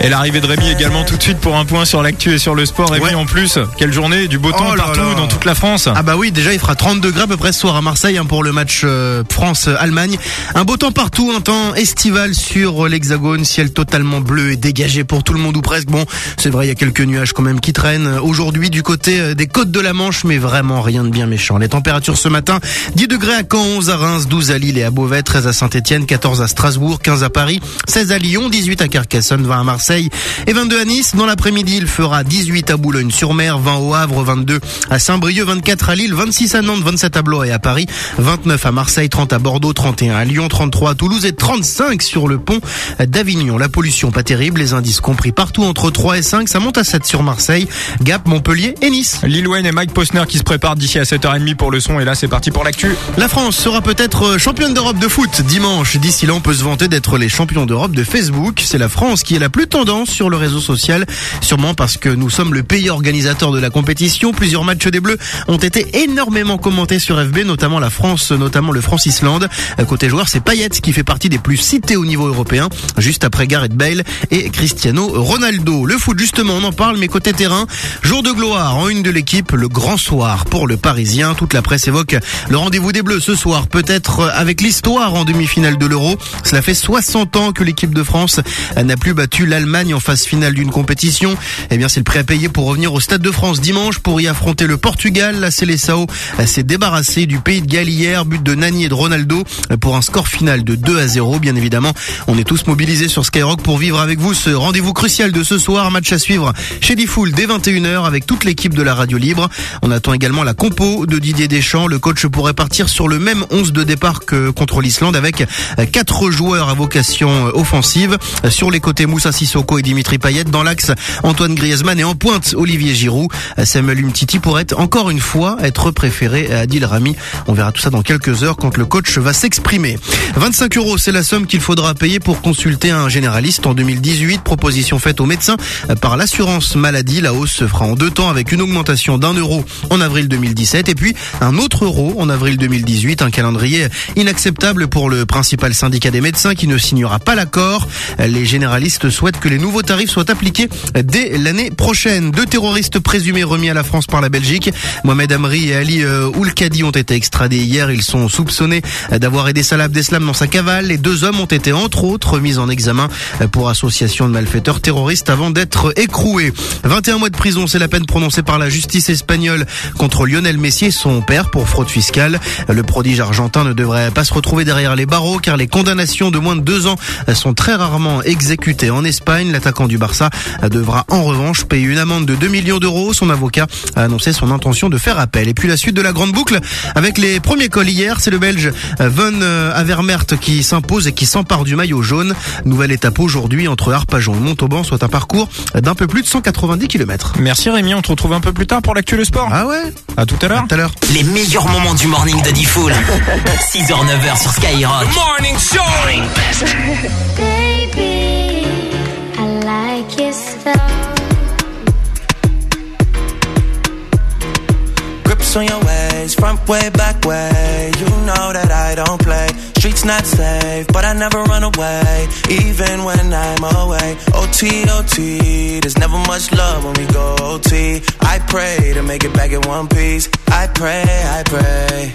Et l'arrivée de Rémi également tout de suite pour un point sur l'actu et sur le sport. Rémi en plus, quelle journée, du beau temps Oh là partout là. dans toute la France. Ah bah oui, déjà il fera 30 degrés à peu près ce soir à Marseille hein, pour le match euh, France-Allemagne. Un beau temps partout, un temps estival sur l'hexagone, ciel totalement bleu et dégagé pour tout le monde ou presque. Bon, c'est vrai, il y a quelques nuages quand même qui traînent euh, aujourd'hui du côté euh, des côtes de la Manche, mais vraiment rien de bien méchant. Les températures ce matin, 10 degrés à Caen, 11 à Reims, 12 à Lille et à Beauvais, 13 à Saint-Etienne, 14 à Strasbourg, 15 à Paris, 16 à Lyon, 18 à Carcassonne, 20 à Marseille et 22 à Nice. Dans l'après-midi, il fera 18 à Boulogne-sur-Mer, 20 au Havre, 22 à Saint-Brieuc, 24 à Lille, 26 à Nantes, 27 à Blois et à Paris, 29 à Marseille, 30 à Bordeaux, 31 à Lyon, 33 à Toulouse et 35 sur le pont d'Avignon. La pollution pas terrible, les indices compris partout entre 3 et 5, ça monte à 7 sur Marseille, Gap, Montpellier et Nice. Lil Wayne et Mike Posner qui se préparent d'ici à 7h30 pour le son et là c'est parti pour l'actu. La France sera peut-être championne d'Europe de foot dimanche. D'ici là, on peut se vanter d'être les champions d'Europe de Facebook. C'est la France qui est la plus tendance sur le réseau social, sûrement parce que nous sommes le pays organisateur de la compétition. Plusieurs matchs des Bleus ont été énormément commentés sur FB, notamment la France, notamment le France-Islande. Euh, Côté joueur, c'est Payet qui fait partie des plus cités au niveau européen, juste après Gareth Bale et Cristiano Ronaldo. Le foot, justement, on en parle, mais côté terrain, jour de gloire en une de l'équipe, le grand soir pour le Parisien. Toute la presse évoque le rendez-vous des Bleus ce soir, peut-être avec l'histoire en demi-finale de l'Euro. Cela fait 60 ans que l'équipe de France n'a plus battu l'Allemagne en phase finale d'une compétition. Eh bien, c'est le prix à payer pour revenir au Stade de France dimanche pour y affronter le Portugal. La Seleção s'est débarrassée du pays de Galles hier, but de Nani et de Ronaldo pour un score final de 2 à 0. Bien évidemment, on est tous mobilisés sur Skyrock pour vivre avec vous ce rendez-vous crucial de ce soir. Match à suivre chez Diffoul dès 21h avec toute l'équipe de la radio libre. On attend également la compo de Didier Deschamps. Le coach pourrait partir sur le même 11 de départ que contre l'Islande avec quatre joueurs à vocation offensive. Sur les côtés, Moussa Sissoko et Dimitri Payet. Dans l'axe, Antoine Griezmann et en pointe, Olivier Giroud. Samuel Umtiti pourrait encore une fois être préféré à Adil Rami. On verra tout ça dans quelques heures quand le coach va s'exprimer. 25 euros, c'est la somme qu'il faudra payer pour consulter un généraliste en 2018. Proposition faite aux médecins par l'assurance maladie. La hausse se fera en deux temps avec une augmentation d'un euro en avril 2017 et puis un autre euro en avril 2018. Un calendrier inacceptable pour le principal syndicat des médecins qui ne signera pas l'accord. Les généralistes souhaitent que les nouveaux tarifs soient appliqués dès l'année prochaine. Deux terroristes présumés remis à la France par la Belgique, Mohamed Amri et Ali euh, Oulkadi ont été extradés hier. Ils sont soupçonnés d'avoir aidé Salah Abdeslam dans sa cavale. Les deux hommes ont été entre autres mis en examen pour association de malfaiteurs terroristes avant d'être écroués. 21 mois de prison, c'est la peine prononcée par la justice espagnole contre Lionel Messi et son père pour fraude fiscale. Le prodige argentin ne devrait pas se retrouver derrière les barreaux car les condamnations de moins de deux ans sont très rarement exécutées en Espagne. L'attaquant du Barça devra en revanche payer une amende de 2 millions d'euros. Son avocat a annoncé son intention de faire appel. Et puis la suite de la grande boucle avec les premiers cols hier, c'est le Belge Van Avermaert qui s'impose et qui s'empare du maillot jaune. Nouvelle étape aujourd'hui entre Arpajon et Montauban, soit un parcours d'un peu plus de 190 km. Merci Rémi, on te retrouve un peu plus tard pour l'actu le sport. Ah ouais À tout à l'heure. tout à l'heure. Les meilleurs moments du morning de Diffoul. 6h, 9h sur Skyrock. Morning show. Morning best. on your ways, front way, back way. You know that I don't play. Streets not safe, but I never run away, even when I'm away. O T O T. There's never much love when we go O T. I pray to make it back in one piece. I pray, I pray.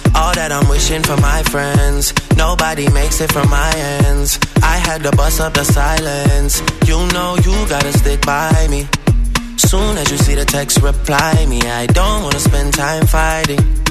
all that I'm wishing for my friends. Nobody makes it from my ends. I had to bust up the silence. You know you gotta stick by me. Soon as you see the text, reply me. I don't wanna spend time fighting.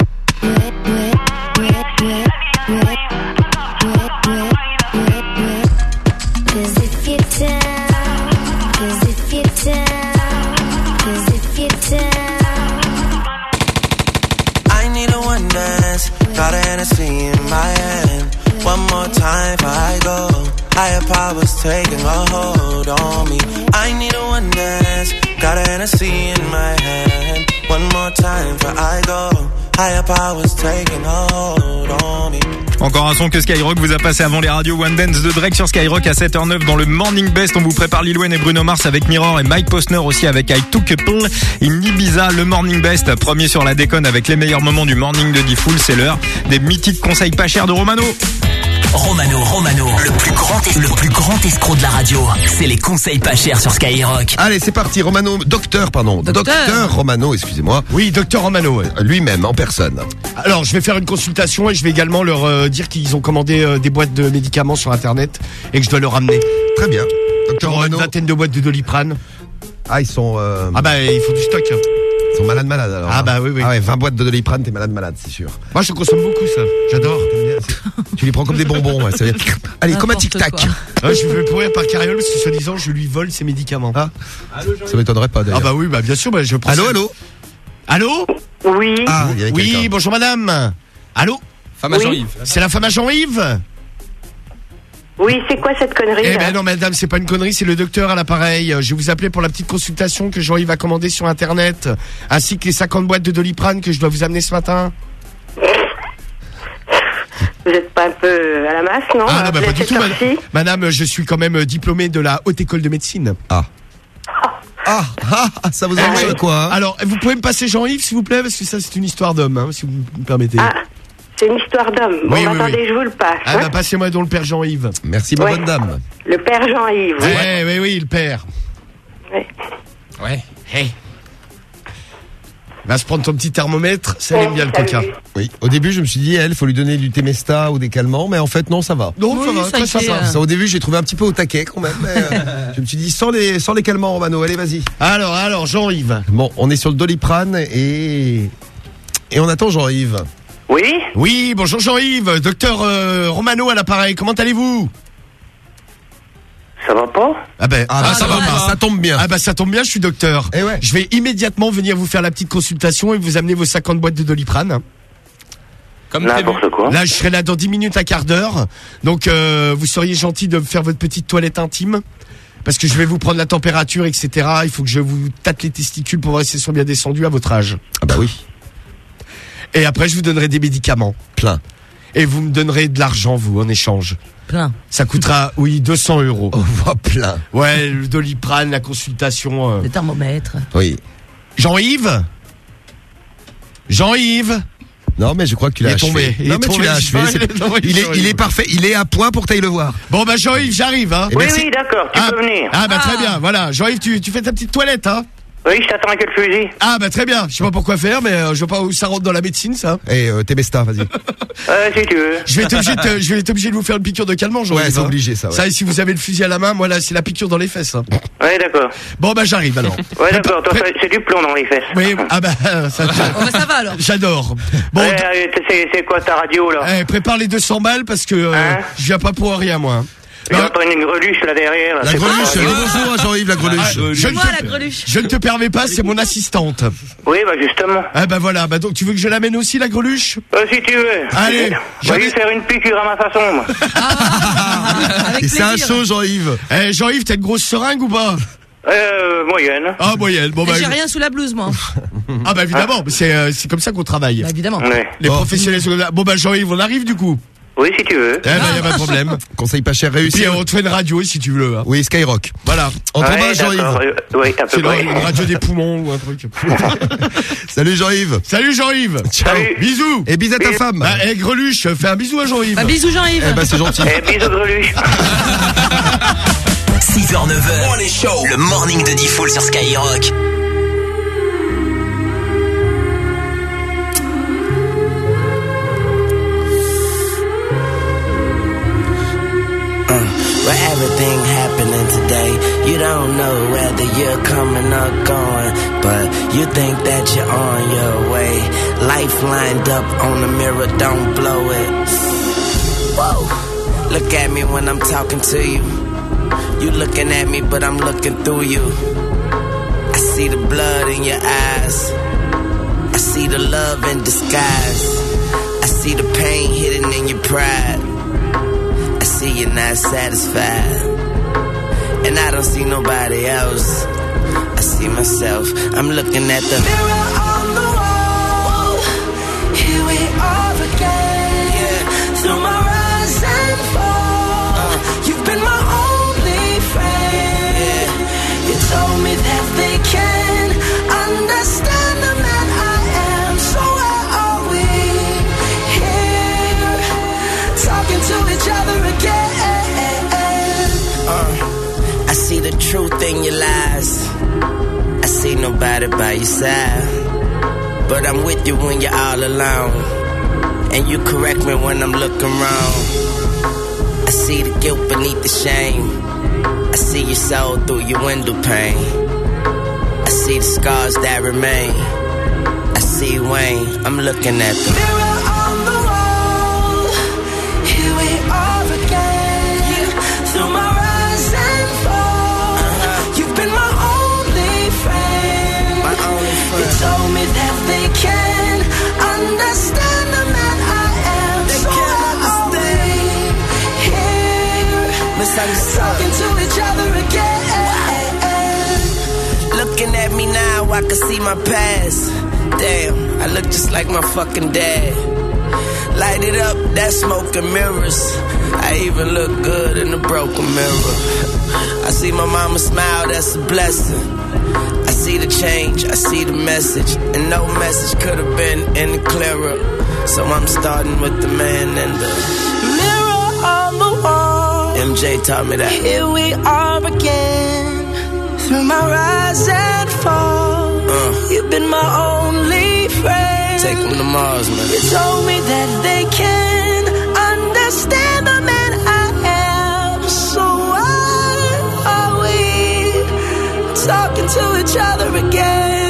que Skyrock vous a passé avant les radios One Dance de Drake sur Skyrock à 7h09 dans le Morning Best. On vous prépare Lil Wayne et Bruno Mars avec Mirror et Mike Posner aussi avec I Took a. In Ibiza, le Morning Best, premier sur la déconne avec les meilleurs moments du morning de D-Fool. C'est l'heure des mythiques conseils pas chers de Romano. Romano, Romano, le plus grand, es- le plus grand escroc de la radio. C'est les conseils pas chers sur Skyrock. Allez, c'est parti. Romano, docteur, pardon. Docteur, Romano, excusez-moi. Oui, docteur Romano. Lui-même, en personne. Alors, je vais faire une consultation et je vais également leur euh, dire qu'ils ont commandé euh, des boîtes de médicaments sur Internet et que je dois leur ramener. Très bien. Docteur Genre Romano. Une vingtaine de boîtes de Doliprane. Ah, ils sont. euh, Ah bah, il faut du stock. Ils sont malades, malades alors. Ah bah oui, oui. Ah ouais, 20 boîtes de Doliprane, t'es malade, malade, c'est sûr. Moi, je consomme beaucoup ça. J'adore. Tu les prends comme des bonbons. ouais, ça va- Allez, comme un tic-tac. Ouais, je vais pourrir par carriole parce que soi-disant, je lui vole ses médicaments. Ah, ça m'étonnerait pas Ah d'ailleurs. bah oui, bah bien sûr, bah, je prends Allô, ça. allô Allô Oui. Ah, il y avait Oui, quelqu'un. bonjour madame. Allô Femme à Oui. Jean-Yves. C'est la femme à Jean-Yves Oui, c'est quoi cette connerie Eh là ben non, madame, c'est pas une connerie, c'est le docteur à l'appareil. Je vais vous appeler pour la petite consultation que Jean-Yves a commandée sur Internet, ainsi que les 50 boîtes de Doliprane que je dois vous amener ce matin. Vous êtes pas un peu à la masse, non Ah non, bah, Appelez pas du tout, madame. Madame, je suis quand même euh, diplômé de la Haute École de Médecine. Ah. Ah, ah, ah, ça vous arrange oui. quoi hein Alors, vous pouvez me passer Jean-Yves, s'il vous plaît, parce que ça, c'est une histoire d'homme, hein, si vous me permettez. Ah, c'est une histoire d'homme. Bon, Oui, oui, attendez, oui. je vous le passe. Ah hein. bah, passez-moi donc le père Jean-Yves. Merci, ma Ouais. bonne dame. Le père Jean-Yves. oui. Ouais, oui, oui, le père. Ouais. Ouais. Hey. Va se prendre ton petit thermomètre, ça aime bien le coca. Oui. Au début, je me suis dit, elle, faut lui donner du Temesta ou des calmants, mais en fait, non, ça va. Non, ça va, ça très a été, sympa. euh, Ça, au début, j'ai trouvé un petit peu au taquet quand même. Mais, euh, je me suis dit, sans les, sans les calmants, Romano, allez, vas-y. Alors, alors, Jean-Yves. Bon, on est sur le Doliprane et. Et on attend Jean-Yves. Oui Oui, bonjour Jean-Yves, docteur euh, Romano à l'appareil, comment allez-vous? Ça va pas Ah ben, Ah, bah, ah, ça va pas, ça tombe bien. Ah bah ça tombe bien, je suis docteur. Eh ouais. Je vais immédiatement venir vous faire la petite consultation et vous amener vos 50 boîtes de Doliprane. Comme. N'importe quoi. Là, je serai là dans 10 minutes, un quart d'heure. Donc, euh, vous seriez gentil de me faire votre petite toilette intime. Parce que je vais vous prendre la température, etc. Il faut que je vous tâte les testicules pour voir si elles sont bien descendues à votre âge. Ah bah oui. Et après, je vous donnerai des médicaments. Plein. Et vous me donnerez de l'argent, vous, en échange. Plein. Ça coûtera, oui, 200 euros. On voit plein. Ouais, le doliprane, la consultation. euh. Le thermomètre. Oui. Jean-Yves? Jean-Yves? Non, mais je crois que tu Il l'as est tombé, achevé. il non, est mais tu l'as achevé. Jean- c'est- non, Il est, Jean-Yves. il est parfait. Il est à point pour que t'ailles le voir. Bon, bah Jean-Yves, j'arrive, hein. Oui, oui, d'accord, tu Ah, peux venir. ah, bah très Ah. bien, voilà. Jean-Yves, tu, tu fais ta petite toilette, hein Oui, je t'attends avec le fusil. Ah, bah très bien. Je sais pas pourquoi faire, mais euh, je vois pas où ça rentre dans la médecine, ça. Eh, euh, Tébesta, vas-y. Euh, si tu veux. Je vais être obligé de, je vais être obligé de vous faire une piqûre de calmant, Jean-Yves. Ouais, c'est hein. obligé, ça, ouais. Ça, et si vous avez le fusil à la main, moi là, c'est la piqûre dans les fesses. hein. Ouais, d'accord. Bon, bah j'arrive alors. Ouais, d'accord. Toi, c'est- du plomb dans les fesses. Oui, ah bah ça, Oh, bah, ça va alors. j'adore. Bon, Ouais, euh, c'est c'est quoi ta radio, là? Eh, prépare les 200 balles parce que euh, Hein? je viens pas pour rien, moi. Hein. J'entends une greluche là derrière. là, La greluche, bonjour Jean-Yves, la greluche. Ah, je, ne Moi, te, la greluche. je ne te permets pas, c'est mon assistante. Oui, bah justement. Ah bah voilà, bah donc tu veux que je l'amène aussi la greluche? Euh, si tu veux. Allez, Je vais lui faire une piqûre à ma façon, moi. Et c'est un show, Jean-Yves. Eh Jean-Yves, t'as une grosse seringue ou pas? Euh, moyenne. Ah moyenne, bon bah, Mais J'ai rien sous la blouse, moi. ah bah évidemment, c'est euh, c'est comme ça qu'on travaille. Bah, évidemment. Ouais. Les Oh. professionnels. Bon bah Jean-Yves, on arrive du coup. Oui, si tu veux. Eh ben y a pas de problème. Conseil pas cher Puis réussi. on te fait une radio si tu veux. hein. Oui, Skyrock. Voilà. On t'en Ouais, Jean-Yves. euh, Oui, à peu C'est près. une radio des poumons ou un truc. Salut, Jean-Yves. Salut Jean-Yves. Ciao. Salut. Bisous. Et bis à ta Bisous. femme. Bah, eh, Greluche, fais un bisou à Jean-Yves. Bah, bisous, Jean-Yves. Eh ben, c'est gentil. Eh, bisous, greluche. 6h, 9h, le morning de Diffoul sur Skyrock. Where everything happening today, you don't know whether you're coming or going, but you think that you're on your way. Life lined up on the mirror, don't blow it. Whoa, look at me when I'm talking to you. You looking at me, but I'm looking through you. I see the blood in your eyes. I see the love in disguise. I see the pain hidden in your pride. See you're not satisfied. And I don't see nobody else. I see myself. I'm looking at the mirror on the wall. Here we are again. Yeah. Through my rise and fall. The truth in your lies. I see nobody by your side. But I'm with you when you're all alone. And you correct me when I'm looking wrong. I see the guilt beneath the shame. I see your soul through your window pane. I see the scars that remain. I see Wayne. I'm looking at the mirror understand the man I am. They so can understand. Here, talking to each other again. Looking at me now, I can see my past. Damn, I look just like my fucking dad. Light it up, that smoke and mirrors. I even look good in the broken mirror. I see my mama smile, that's a blessing. I see the change, I see the message, and no message could have been any clearer. So I'm starting with the man in the mirror on the wall. MJ taught me that. Here we are again, through my rise and fall. Uh. You've been my only friend. Take them to Mars, man. You told me that they can understand the man I am. So why are we talking to each other again?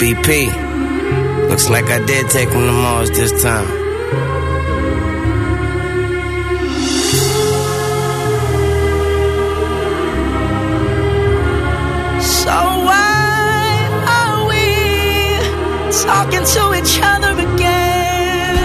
BP. Looks like I did take him to Mars this time.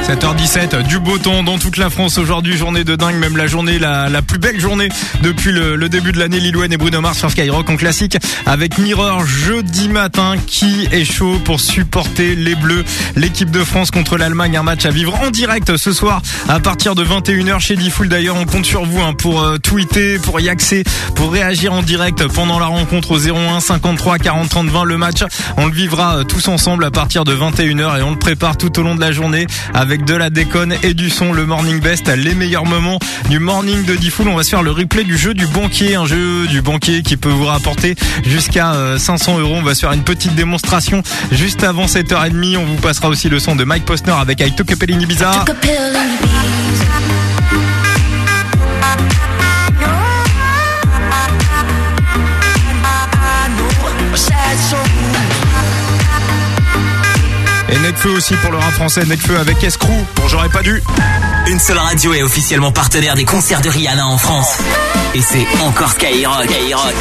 7h17, du beau temps dans toute la France aujourd'hui, journée de dingue, même la journée, la, la plus belle journée depuis le, le début de l'année, Lil Wayne et Bruno Mars sur Skyrock en classique avec Mirror jeudi matin. Qui est chaud pour supporter les Bleus, l'équipe de France contre l'Allemagne, un match à vivre en direct ce soir à partir de 21h chez Diffoul d'ailleurs, on compte sur vous hein, pour euh, tweeter, pour y accéder, pour réagir en direct pendant la rencontre au 01 53 40 30 20 le match, on le vivra euh, tous ensemble à partir de 21h et on le prépare tout au long de la journée avec de la déconne et du son, le Morning Best, les meilleurs moments du morning de Diffoul. On va se faire le replay du jeu du banquier, un jeu du banquier qui peut vous rapporter jusqu'à euh, 500 euros. On va se faire une petite démonstration juste avant 7h30. On vous passera aussi le son de Mike Postner avec I Took a Pill in Ibiza. Et Necfeu aussi pour le rap français, Necfeu avec Escrew pour J'aurais pas dû. Une seule radio est officiellement partenaire des concerts de Rihanna en France. Et c'est encore Skyrock. Skyrock.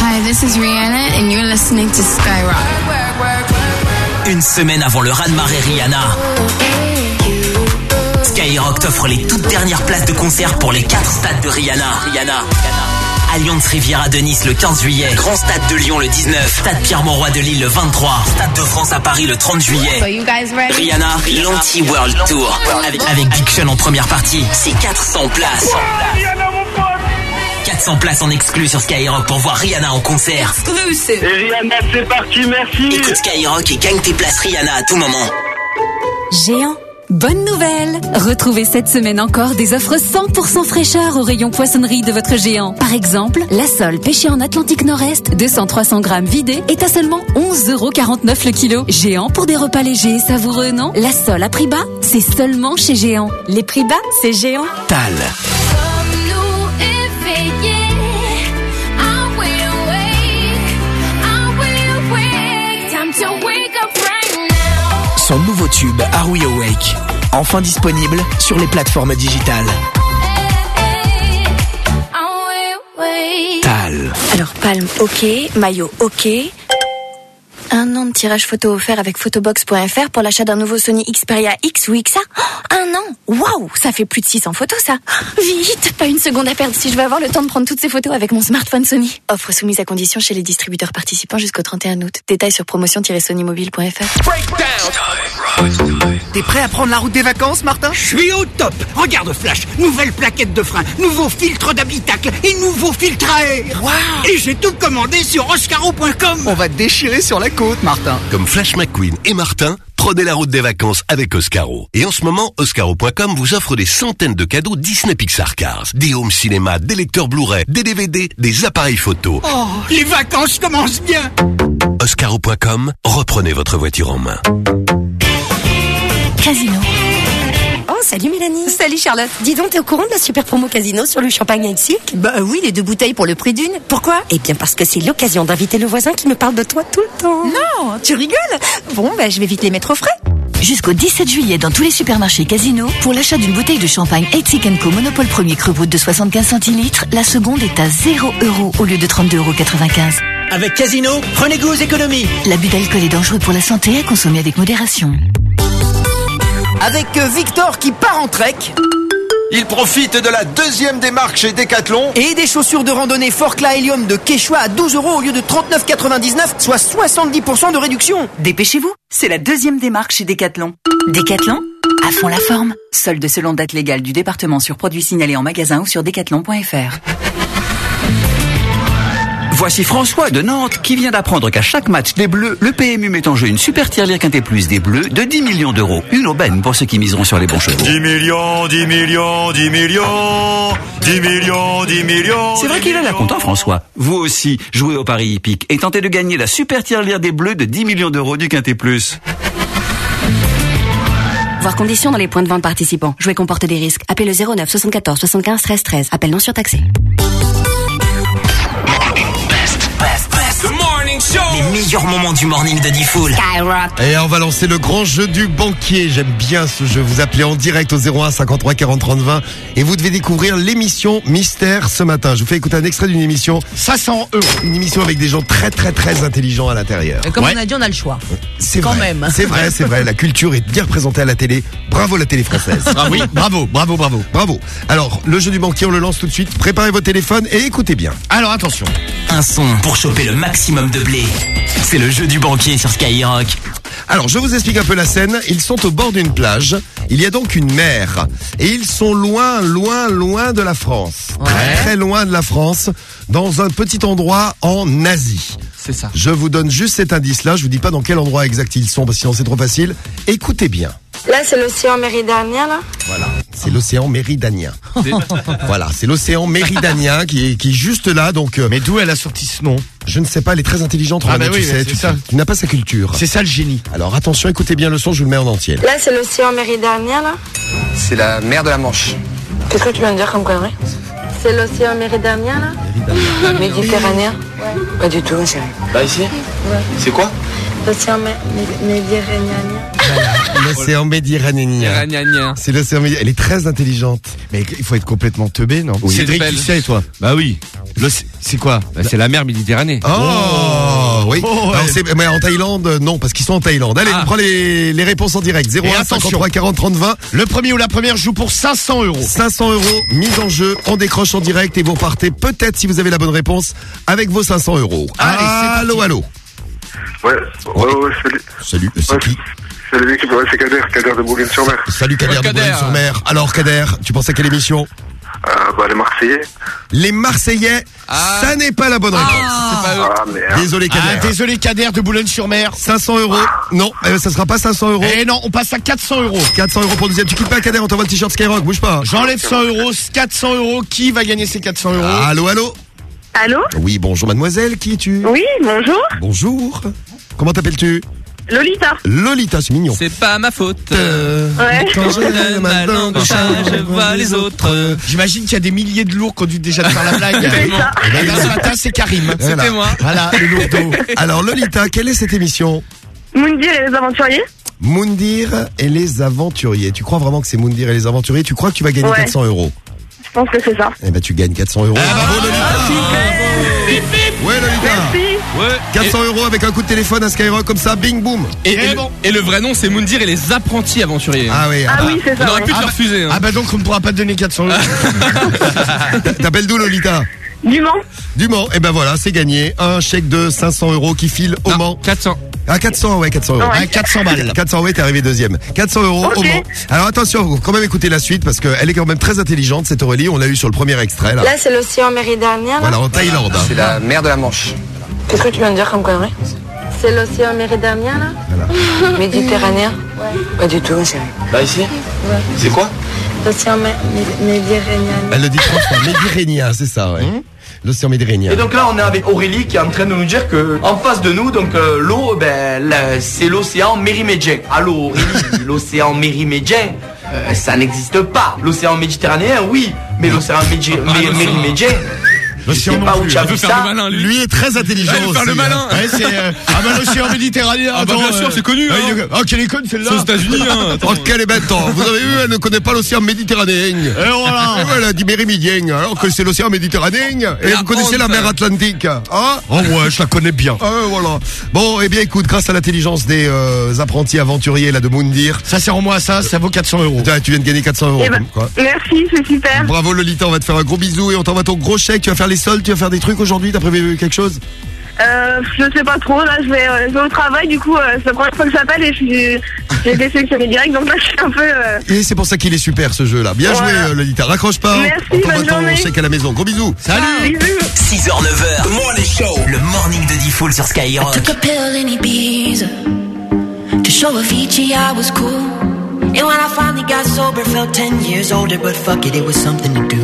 Hi, this is Rihanna and you're listening to Skyrock. Une semaine avant le raz-de-marée Rihanna. Skyrock t'offre les toutes dernières places de concert pour les 4 stades de Rihanna. Rihanna. Alliance Riviera de Nice le 15 juillet. Grand Stade de Lyon le 19. Stade Pierre-Mauroy de Lille le 23. Stade de France à Paris le 30 juillet. So you guys ready? Rihanna, l'Anti-World Tour. Avec, avec Big Sean en première partie. C'est 400 places. 400 places en exclu sur Skyrock pour voir Rihanna en concert. Et Rihanna, c'est parti, merci. Écoute Skyrock et gagne tes places Rihanna à tout moment. Géant. Bonne nouvelle Retrouvez cette semaine encore des offres 100% fraîcheur au rayon poissonnerie de votre géant. Par exemple, la sole pêchée en Atlantique Nord-Est, 200-300 grammes vidée, est à seulement 11,49€ le kilo. Géant pour des repas légers et savoureux, non? La sole à prix bas, c'est seulement chez Géant. Les prix bas, c'est Géant. Tal. Son nouveau tube Are We Awake Enfin disponible sur les plateformes digitales. Tal. Alors, palme, ok. Maillot, ok. Un an de tirage photo offert avec photobox.fr pour l'achat d'un nouveau Sony Xperia X ou XA. Oh, un an? Waouh! Ça fait plus de 600 photos, ça. Vite! Pas une seconde à perdre. Si je veux avoir le temps de prendre toutes ces photos avec mon smartphone Sony. Offre soumise à condition chez les distributeurs participants jusqu'au 31 août. Détails sur promotion-sonymobile.fr. T'es prêt à prendre la route des vacances, Martin? Je suis au top. Regarde Flash, nouvelle plaquette de frein, nouveau filtre d'habitacle et nouveau filtre à air. Et j'ai tout commandé sur oscaro.com On va te déchirer sur la côte, Martin. Comme Flash McQueen et Martin, prenez la route des vacances avec Oscaro. Et en ce moment, Oscaro.com vous offre des centaines de cadeaux Disney Pixar Cars. Des homes cinéma, des lecteurs Blu-ray, des DVD, des appareils photo. Oh, les vacances commencent bien Oscaro.com, reprenez votre voiture en main. Casino. Oh, salut Mélanie. Salut Charlotte. Dis donc, t'es au courant de la super promo Casino sur le champagne sucre? Bah oui, les deux bouteilles pour le prix d'une. Pourquoi? Eh bien parce que c'est l'occasion d'inviter le voisin qui me parle de toi tout le temps. Non, tu rigoles? Bon, bah je vais vite les mettre au frais. Jusqu'au 17 juillet dans tous les supermarchés Casino, pour l'achat d'une bouteille de champagne Ethic Co Monopole Premier Cru Brut de 75 centilitres, la seconde est à 0 euros au lieu de 32,95 euros. Avec Casino, prenez goût aux économies L'abus d'alcool est dangereux pour la santé à consommer avec modération. Avec euh, Victor qui part en trek Il profite de la deuxième démarque chez Decathlon. et des chaussures de randonnée Forclaz Helium de Quechua à 12 euros au lieu de 39,99, soit 70% de réduction. Dépêchez-vous, c'est la deuxième démarque chez Decathlon. Decathlon À fond la forme. Solde selon date légale du département sur produits signalés en magasin ou sur decathlon.fr. Voici François de Nantes qui vient d'apprendre qu'à chaque match des Bleus, le PMU met en jeu une super tirelire quintet plus des Bleus de 10 millions d'euros. Une aubaine pour ceux qui miseront sur les bons chevaux. 10 millions, 10 millions, 10 millions, 10 millions, 10 millions. C'est vrai qu'il a l'air content François. Vous aussi, jouez au Paris hippique et tentez de gagner la super tirelire des Bleus de 10 millions d'euros du quintet plus. Voir conditions dans les points de vente participants. Jouer comporte des risques. Appelez le 09 74 75 13 13. Appel non surtaxé. Les meilleurs moments du morning de Diffoul. Et on va lancer le grand jeu du banquier. J'aime bien ce jeu. Vous appelez en direct au 01 53 40 30 20 et vous devez découvrir l'émission Mystère ce matin. Je vous fais écouter un extrait d'une émission. 500 euros. Une émission avec des gens très très très intelligents à l'intérieur. Et comme on a dit, on a le choix. C'est quand vrai. même. C'est vrai, c'est vrai. La culture est bien représentée à la télé. Bravo la télé française. Ah oui, bravo, bravo, bravo. Bravo. Alors, le jeu du banquier, on le lance tout de suite. Préparez vos téléphones et écoutez bien. Alors attention. Un son pour choper le maximum de C'est le jeu du banquier sur Skyrock. Alors, je vous explique un peu la scène. Ils sont au bord d'une plage. Il y a donc une mer. Et ils sont loin, loin, loin de la France. Très, très loin de la France. Dans un petit endroit en Asie. C'est ça. Je vous donne juste cet indice-là. Je vous dis pas dans quel endroit exact ils sont, parce que sinon c'est trop facile. Écoutez bien. Là, c'est l'océan méridionien, là Voilà. C'est l'océan méridanien. voilà, c'est l'océan méridanien qui est, qui est juste là. Donc, Mais d'où elle a sorti ce nom? je ne sais pas, elle est très intelligente. Ah Romain, bah tu oui, sais, mais tu, c'est ça. tu n'as pas sa culture. C'est ça le génie. Alors attention, écoutez bien le son, je vous le mets en entier. Là, c'est l'océan méridionien, là C'est la mer de la Manche. Qu'est-ce que tu viens de dire comme connerie C'est l'océan méridionien, là Méditerranéen Pas du tout, chérie. Là, ici Ouais. C'est quoi L'océan mé- mé- méditerranéen. L'océan méditerranéen. C'est l'océan méditerranéen. Elle est très intelligente. Mais il faut être complètement teubé, non Oui. Cédric, C'est tu sais, toi Bah oui. C'est quoi Bah, c'est la mer Méditerranée. Oh, oui. Oh, ouais. Alors, mais en Thaïlande, non, parce qu'ils sont en Thaïlande. Allez, Ah. on prend les, les réponses en direct. 01 Et attention. 53 40 30 20. Le premier ou la première joue pour 500 euros. 500 euros mise en jeu. On décroche en direct et vous repartez peut-être si vous avez la bonne réponse avec vos 500 euros. Allez, c'est allô, allô. Ouais, ouais, ouais, salut. Salut, c'est qui Salut c'est Kader, Kader de Boulogne-sur-Mer. Salut Kader Ouais, de Kader. Boulogne-sur-Mer. Alors Kader, tu pensais à quelle émission? Euh, bah, les Marseillais. Les Marseillais, ça n'est pas la bonne réponse. Ah, merde. Désolé Kader. Ah, désolé Kader de Boulogne-sur-Mer. 500 euros. Non, eh, ça sera pas 500 euros. Eh non, on passe à 400 euros. 400 euros pour le deuxième. Tu quittes pas Kader, on t'envoie le t-shirt Skyrock, bouge pas. J'enlève 100 euros, 400 euros. Qui va gagner ces 400 euros Allô, allô Allô Oui, bonjour mademoiselle, qui es-tu Oui, bonjour. Bonjour. Comment t'appelles-tu Lolita. Lolita, c'est mignon. C'est pas ma faute. Euh, Ouais. Quand je lève ma langue au chat, je vois les autres. J'imagine qu'il y a des milliers de lourds qui ont dû déjà te faire la blague. C'est ça. Eh ben, ce matin, c'est Karim. Voilà. C'était moi. Voilà, le lourdeau. Alors Lolita, quelle est cette émission? Moundir et les aventuriers Moundir et les aventuriers. Tu crois vraiment que c'est Moundir et les aventuriers? Tu crois que tu vas gagner Ouais. 400 euros? Je pense que c'est ça. Eh ben tu gagnes 400 euros. Bravo Lolita Ouais Lolita Merci. Ouais. 400 euros avec un coup de téléphone à Skyrock comme ça, bing boum Et, et, Eh le, bon. et le vrai nom, c'est Moundir et les apprentis aventuriers. Ah oui, Ah oui, c'est On ça. aurait ouais. pu te Ah le bah- refuser. hein. Ah bah donc on ne pourra pas te donner 400 euros. T'appelles d'où Lolita Du Mans Du Mans, et ben voilà, c'est gagné. Un chèque de 500 euros qui file au Non, Mans. 400. Ah 400, ouais 400 euros. Ouais. Ah, 400 balles. 400 ouais, t'es arrivé deuxième. 400 euros au. Mans. Alors attention, faut quand même écouter la suite parce qu'elle est quand même très intelligente cette Aurélie. On l'a eu sur le premier extrait là. Là, c'est l'océan méridionien, là Voilà en Thaïlande. C'est la mer de la Manche. Qu'est-ce que tu viens de dire comme connerie C'est l'océan méridionien, là Méditerranéen Pas du tout, chérie. Là, ici C'est quoi L'océan mé- mé- méditerranéen. Elle le dit fois. Méditerranéen, c'est ça, ouais. L'océan Méditerranéen. Et donc là, on est avec Aurélie qui est en train de nous dire que en face de nous, donc euh, l'eau, ben, c'est l'océan Mérimédien. Allô, Aurélie, l'océan Mérimédien, euh, ça n'existe pas. L'océan Méditerranéen, oui, mais l'océan Médi- Mé- Mérimédien, je sais L'océan pas où tu as vu ça. le malin, lui. Est très intelligent Ah, il veut faire le malin. euh, ah bah l'océan Méditerranéen. Ah bah, bien sûr, c'est connu, ah, hein. Ah quelle est conne C'est aux celle-là. États-Unis. Hein. Oh, quelle est bête, hein. Vous avez vu, elle ne connaît pas l'océan Méditerranéen. Et voilà. Elle a dit Mérimidien, alors que c'est l'océan Méditerranéen. Et vous connaissez la mer Atlantique. Hein Oh ouais, je la connais bien. Ah, voilà. Bon, eh bien, écoute, grâce à l'intelligence des euh, apprentis aventuriers là de Moundir, Ça sert en moi à ça, ça vaut 400 euros. Tu viens de gagner 400 euros. Eh ben. Merci, c'est super. Bravo Lolita, on va te faire un gros bisou et on t'envoie ton gros chèque. Tu vas faire les soldes, tu vas faire des trucs aujourd'hui. T'as prévu quelque chose? Euh, je sais pas trop, là, je vais, euh, je vais au travail, du coup, euh, c'est la première fois que j'appelle et je suis- j'ai été sélectionnée direct, donc là, je suis un peu... euh, Et c'est pour ça qu'il est super ce jeu-là. Bien Voilà. joué euh, Lolita. Raccroche pas. Merci, on t'envoie ton chèque à la maison. Gros bisous. Salut. bisous. 6h, 9h. The Morning Show. Le morning de Diffoul sur Skyrock. Took a pill in Ibiza to show Avicii I was cool. And when I finally got sober, felt 10 years older, but fuck it, it was something to do.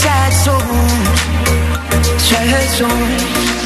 sad song, sad song.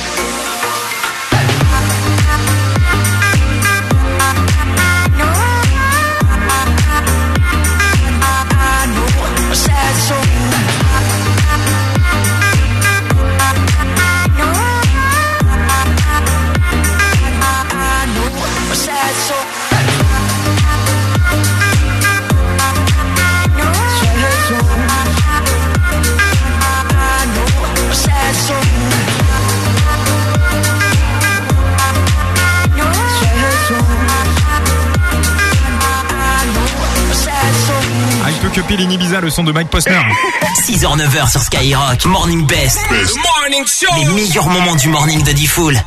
Que pile Ibiza, le son de Mike Posner. 6h, 9h sur Skyrock, Morning Best. Les meilleurs moments du morning de Diffoul.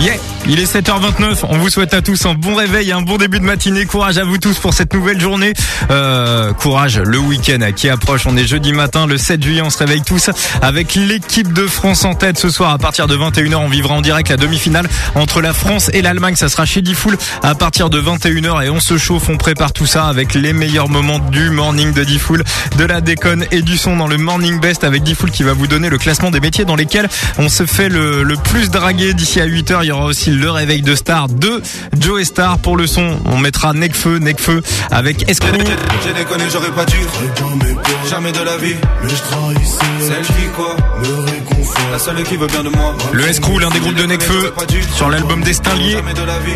Yeah, il est 7h29. On vous souhaite à tous un bon réveil, un bon début de matinée. Courage à vous tous pour cette nouvelle journée. Euh, courage, le week-end qui approche. On est jeudi matin, le 7 juillet. On se réveille tous avec l'équipe de France en tête ce soir. À partir de 21h, on vivra en direct la demi-finale entre la France et l'Allemagne. Ça sera chez Diffoul à partir de 21h et on se chauffe. On prépare tout ça avec les meilleurs moments du morning de Diffoul, de la déconne et du son dans le morning best avec Diffoul qui va vous donner le classement des métiers dans lesquels on se fait le, le plus draguer d'ici à 8h. Il y aura aussi le réveil de star de Joe Star pour le son. On mettra Necfeu, Necfeu avec. J'ai déconné, j'aurais pas dû. Jamais de la vie. Mais je trahissais. Celle qui quoi Me réconfort. La seule qui veut bien de moi. Le Escrew, l'un des groupes de Necfeu, sur l'album Destin lié.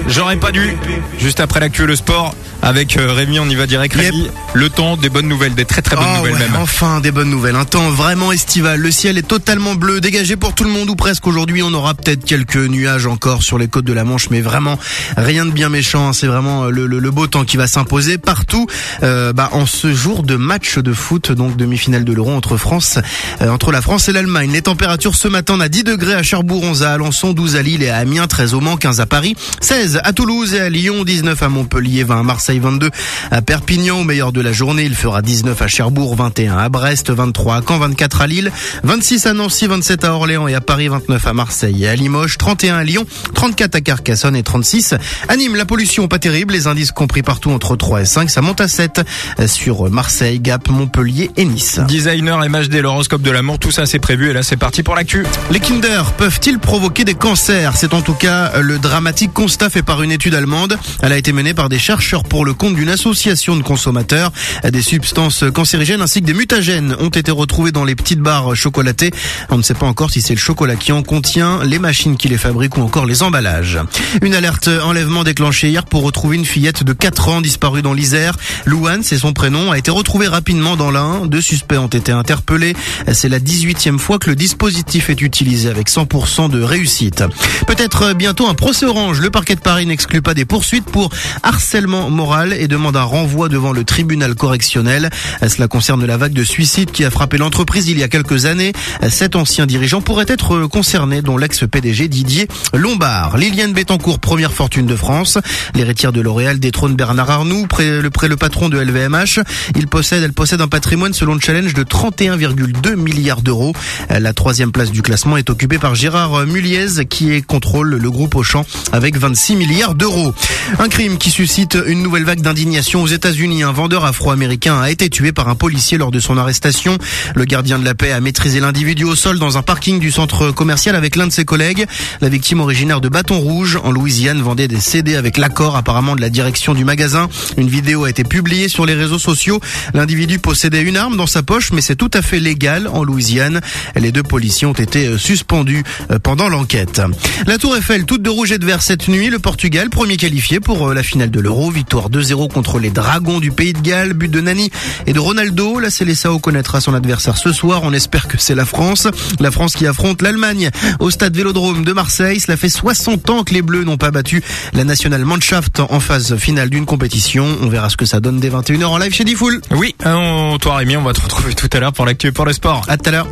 J'aurais pas dû. Juste après l'actu le sport, avec euh, Rémi, on y va direct. Rémi, le temps, des bonnes nouvelles, des très très bonnes Ah nouvelles ouais, même. Enfin, des bonnes nouvelles. Un temps vraiment estival. Le ciel est totalement bleu, dégagé pour tout le monde ou presque. Aujourd'hui, on aura peut-être quelques nuages encore sur les côtes de la Manche, mais vraiment rien de bien méchant. C'est vraiment le, le- le beau temps qui va s'imposer partout. euh, bah, en ce jour de match de foot, donc demi-finale de l'Euro entre France, euh, entre la France et l'Allemagne. Les températures ce matin, on a 10 degrés à Cherbourg, 11 à Alençon, 12 à Lille et à Amiens, 13 au Mans, 15 à Paris, 16 à Toulouse et à Lyon, 19 à Montpellier, 20 à Marseille, 22 à Perpignan. Au meilleur de la journée, il fera 19 à Cherbourg, 21 à Brest, 23 à Caen, 24 à Lille, 26 à Nancy, 27 à Orléans et à Paris, 29 à Marseille et à Limoges, 31 à Lyon, 34 à Carcassonne et 36 à Nîmes. La pollution pas terrible, les indices compris partout entre 3 et 5, ça monte à 7 sur Marseille, Gap, Montpellier et Nice. Designer, MHD, l'horoscope de l'amour, tout ça c'est prévu et là c'est parti pour l'actu. Les Kinder peuvent-ils provoquer des cancers? C'est en tout cas le dramatique constat fait par une étude allemande. Elle a été menée par des chercheurs pour le compte d'une association de consommateurs. Des substances cancérigènes ainsi que des mutagènes ont été retrouvées dans les petites barres chocolatées. On ne sait pas encore si c'est le chocolat qui en contient, les machines qui les fabriquent ou encore les emballages. Une alerte enlèvement déclenchée hier pour retrouver une fillette de 4 ans disparue dans l'Isère. Louane, c'est son prénom, a été retrouvée rapidement dans l'Ain. Deux suspects ont été interpellés. C'est la 18e fois que le dispositif est utilisé avec 100% de réussite. Peut-être bientôt un procès orange. Le parquet de Paris n'exclut pas des poursuites pour harcèlement moral et demande un renvoi devant le tribunal correctionnel. Cela concerne la vague de suicides qui a frappé l'entreprise il y a quelques années. Sept anciens dirigeants pourraient être concernés, dont l'ex-PDG Didier Lombard. Liliane Bettencourt, première fortune de France. L'héritière de L'Oréal détrône Bernard Arnoux, près le, près le patron de LVMH. Il possède, elle possède un patrimoine selon le challenge de 31,2 milliards d'euros. La troisième place du classement est occupée par Gérard Muliez, qui contrôle le groupe Auchan avec 26 milliards d'euros. Un crime qui suscite une nouvelle vague d'indignation aux États-Unis. Un vendeur afro-américain a été tué par un policier lors de son arrestation. Le gardien de la paix a maîtrisé l'individu au sol dans un parking du centre commercial avec l'un de ses collègues. La victime originaire de Bâton Rouge en Louisiane vendait des CD avec l'accord apparemment de la direction du magasin. Une vidéo a été publiée sur les réseaux sociaux. L'individu possédait une arme dans sa poche, mais c'est tout à fait légal en Louisiane. Les deux policiers ont été euh, suspendus euh, pendant l'enquête. La Tour Eiffel, toute de rouge et de vert cette nuit. Le Portugal, premier qualifié pour euh, la finale de l'Euro. Victoire 2-0 contre les Dragons du Pays de Galles. But de Nani et de Ronaldo. La Célessao connaîtra son adversaire ce soir. On espère que c'est la France. La France qui affronte l'Allemagne au stade Vélodrome de Marseille. Cela fait 60 ans que les Bleus n'ont pas battu la National Mannschaft en phase finale d'une compétition. On verra ce que ça donne dès 21h en live chez Diffoul. Oui, on, toi Rémi, on va te retrouver tout à l'heure pour l'actu et pour le sport. À tout à l'heure.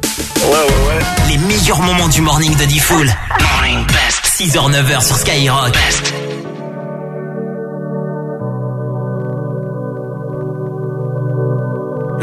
Les meilleurs moments du morning de Diffoul. Morning Best. 6h, 9h sur Skyrock. Le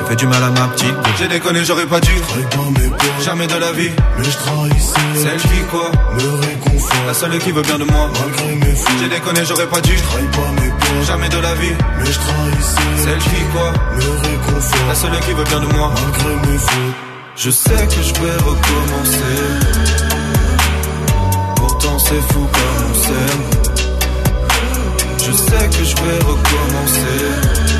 J'ai fait du mal à ma petite. J'ai déconné j'aurais pas dû. Jamais de la vie. Mais je trahissais. Celle qui quoi? Me réconfort. La seule qui veut bien de moi. Malgré mes J'ai déconné j'aurais pas dû. Jamais de la vie. Mais je trahissais. Celle qui quoi? Me réconfort. La seule qui veut bien de moi. Malgré mes fautes. Je sais que je vais recommencer. Pourtant c'est fou comme on s'aime. Je sais que je vais recommencer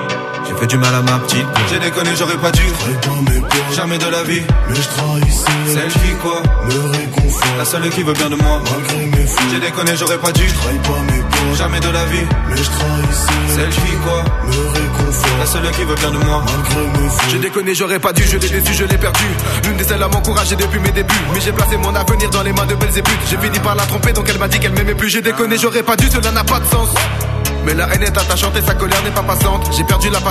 j'ai fait du mal à ma petite. J'ai déconné, j'aurais pas dû Jamais de la vie Mais je trahissais Celle qui quoi Me réconfort La seule qui veut bien de moi Malgré mes fautes J'ai déconné, j'aurais pas dû Jamais de la vie Mais je trahissais Celle qui quoi Me réconfort La seule qui veut bien de moi Malgré mes fautes J'ai déconné, j'aurais pas dû, je l'ai déçu, je l'ai perdu. L'une des seules à m'encourager depuis mes débuts. Mais j'ai placé mon avenir dans les mains de Belzébuth. J'ai fini par la tromper, donc elle m'a dit qu'elle m'aimait plus. J'ai déconné, j'aurais pas dû, cela n'a pas de sens. Mais la haine est attachante et sa colère n'est pas passante. J'ai perdu la patience.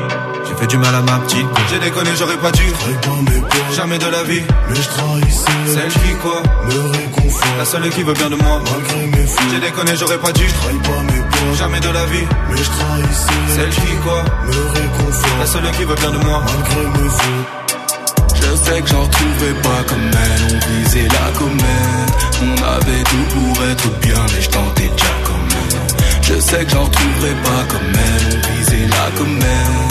J'ai fait du mal à ma petite. J'ai déconné j'aurais pas dû. Jamais de la vie. Mais je trahissais Celle qui quoi Me réconfort La seule qui veut bien de moi. Malgré mes J'ai déconné j'aurais pas dû. Jamais de la vie. Mais je trahissais Celle qui quoi Me réconfort La seule qui veut bien de moi. Malgré mes Je sais que j'en retrouverai pas comme elle, on visait la comète. On avait tout pour être bien, mais je tentais déjà quand même. Je sais que j'en retrouverai pas comme elle, on visait la comète.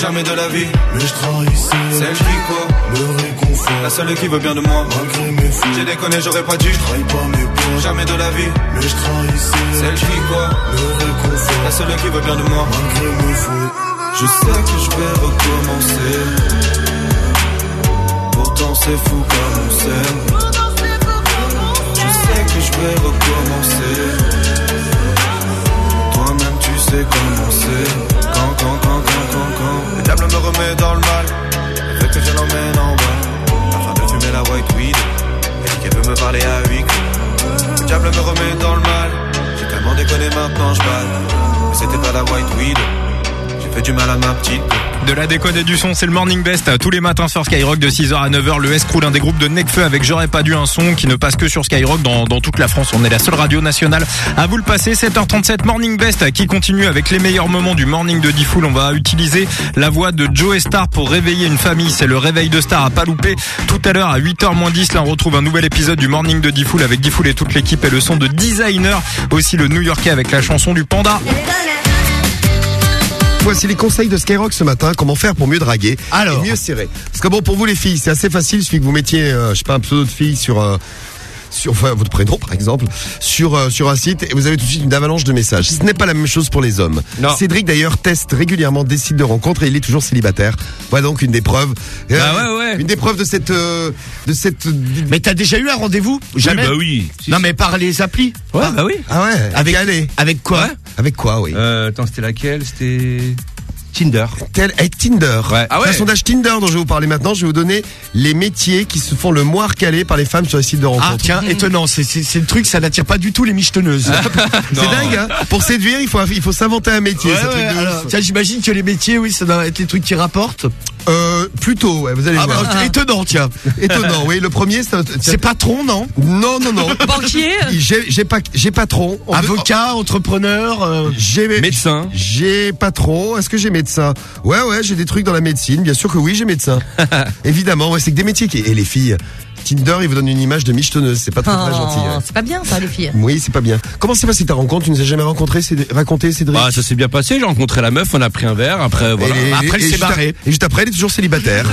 Jamais de la vie. Mais je trahissais Celle qui quoi Me réconfort. La seule qui veut bien de moi. Malgré mes fautes. J'ai déconné j'aurais pas dû. Jamais de la vie. Mais je trahissais Celle qui quoi Me réconfort. La seule qui veut bien de moi. Malgré mes fautes. Je sais que je vais recommencer. Pourtant c'est fou comme on s'aime Je sais que je vais recommencer. Toi-même tu sais comment c'est le diable me remet dans le mal, fait que je l'emmène en bas. Afin de fumer la white weed, Et qu'elle veut me parler à huit. Le diable me remet dans le mal, j'ai tellement déconné maintenant, je balle. Mais c'était pas la white weed du mal à ma petite. De la déconne et du son, c'est le Morning Best tous les matins sur Skyrock de 6h à 9h. Le S-Crew, l'un des groupes de Necfeu avec J'aurais pas dû un son qui ne passe que sur Skyrock dans, dans toute la France. On est la seule radio nationale à vous le passer. 7h37 Morning Best qui continue avec les meilleurs moments du Morning de Diffoul. On va utiliser la voix de Joe Star pour réveiller une famille. C'est le réveil de Star à pas louper. Tout à l'heure à 8h moins 10, là on retrouve un nouvel épisode du Morning de Diffoul avec Diffoul et toute l'équipe et le son de Designer. Aussi le New Yorkais avec la chanson du Panda. Voici les conseils de Skyrock ce matin. Comment faire pour mieux draguer Alors. et mieux serrer. Parce que bon, pour vous les filles, c'est assez facile. Il suffit que vous mettiez, euh, je sais pas, un pseudo de fille sur. euh, sur enfin, votre prénom par exemple sur euh, sur un site et vous avez tout de suite une avalanche de messages. Ce n'est pas la même chose pour les hommes. Cédric d'ailleurs teste régulièrement des sites de rencontres et il est toujours célibataire. Voilà donc une des preuves. Euh, Bah ouais, ouais. Une des preuves de cette euh, de cette Mais t'as déjà eu un rendez-vous? Jamais. bah oui. Non, mais par les applis. Ouais, bah oui. Ah ouais. Avec Avec avec quoi? Avec quoi oui. Euh, attends, c'était laquelle? C'était Tinder. Tel avec Tinder. Ouais. Ah ouais. Un sondage Tinder dont je vais vous parler maintenant. Je vais vous donner les métiers qui se font le moins recalés par les femmes sur les sites de rencontres. Ah tiens, étonnant, c'est le truc, ça n'attire pas du tout les michetonneuses. C'est dingue, hein Pour séduire, il faut, il faut s'inventer un métier. Ouais, truc de alors, tiens, j'imagine que les métiers, oui, ça doit être les trucs qui rapportent. Euh, plutôt, ouais, vous allez Ah, voir. bah, étonnant, tiens. Étonnant, oui. Le premier, c'est un- C'est patron, non Non, non, non. Banquier? J'ai, j'ai pas, j'ai patron. Avocat, entrepreneur, euh, J'ai Médecin. J'ai patron. Est-ce que j'ai médecin Ouais, ouais, j'ai des trucs dans la médecine. Bien sûr que oui, j'ai médecin. Évidemment, ouais, c'est que des métiers qui. Et les filles, Tinder, il vous donne une image de michetonneuse. C'est pas très, très gentil. Oh, ouais. c'est pas bien ça les filles. Oui, c'est pas bien. Comment s'est passée ta rencontre? Tu nous as jamais rencontré, Cédric- raconté, Cédric? Bah, ça s'est bien passé. J'ai rencontré la meuf, on a pris un verre. Après, voilà. Et- Après, elle et s'est juste barrée. ap- Et juste après, elle est toujours célibataire.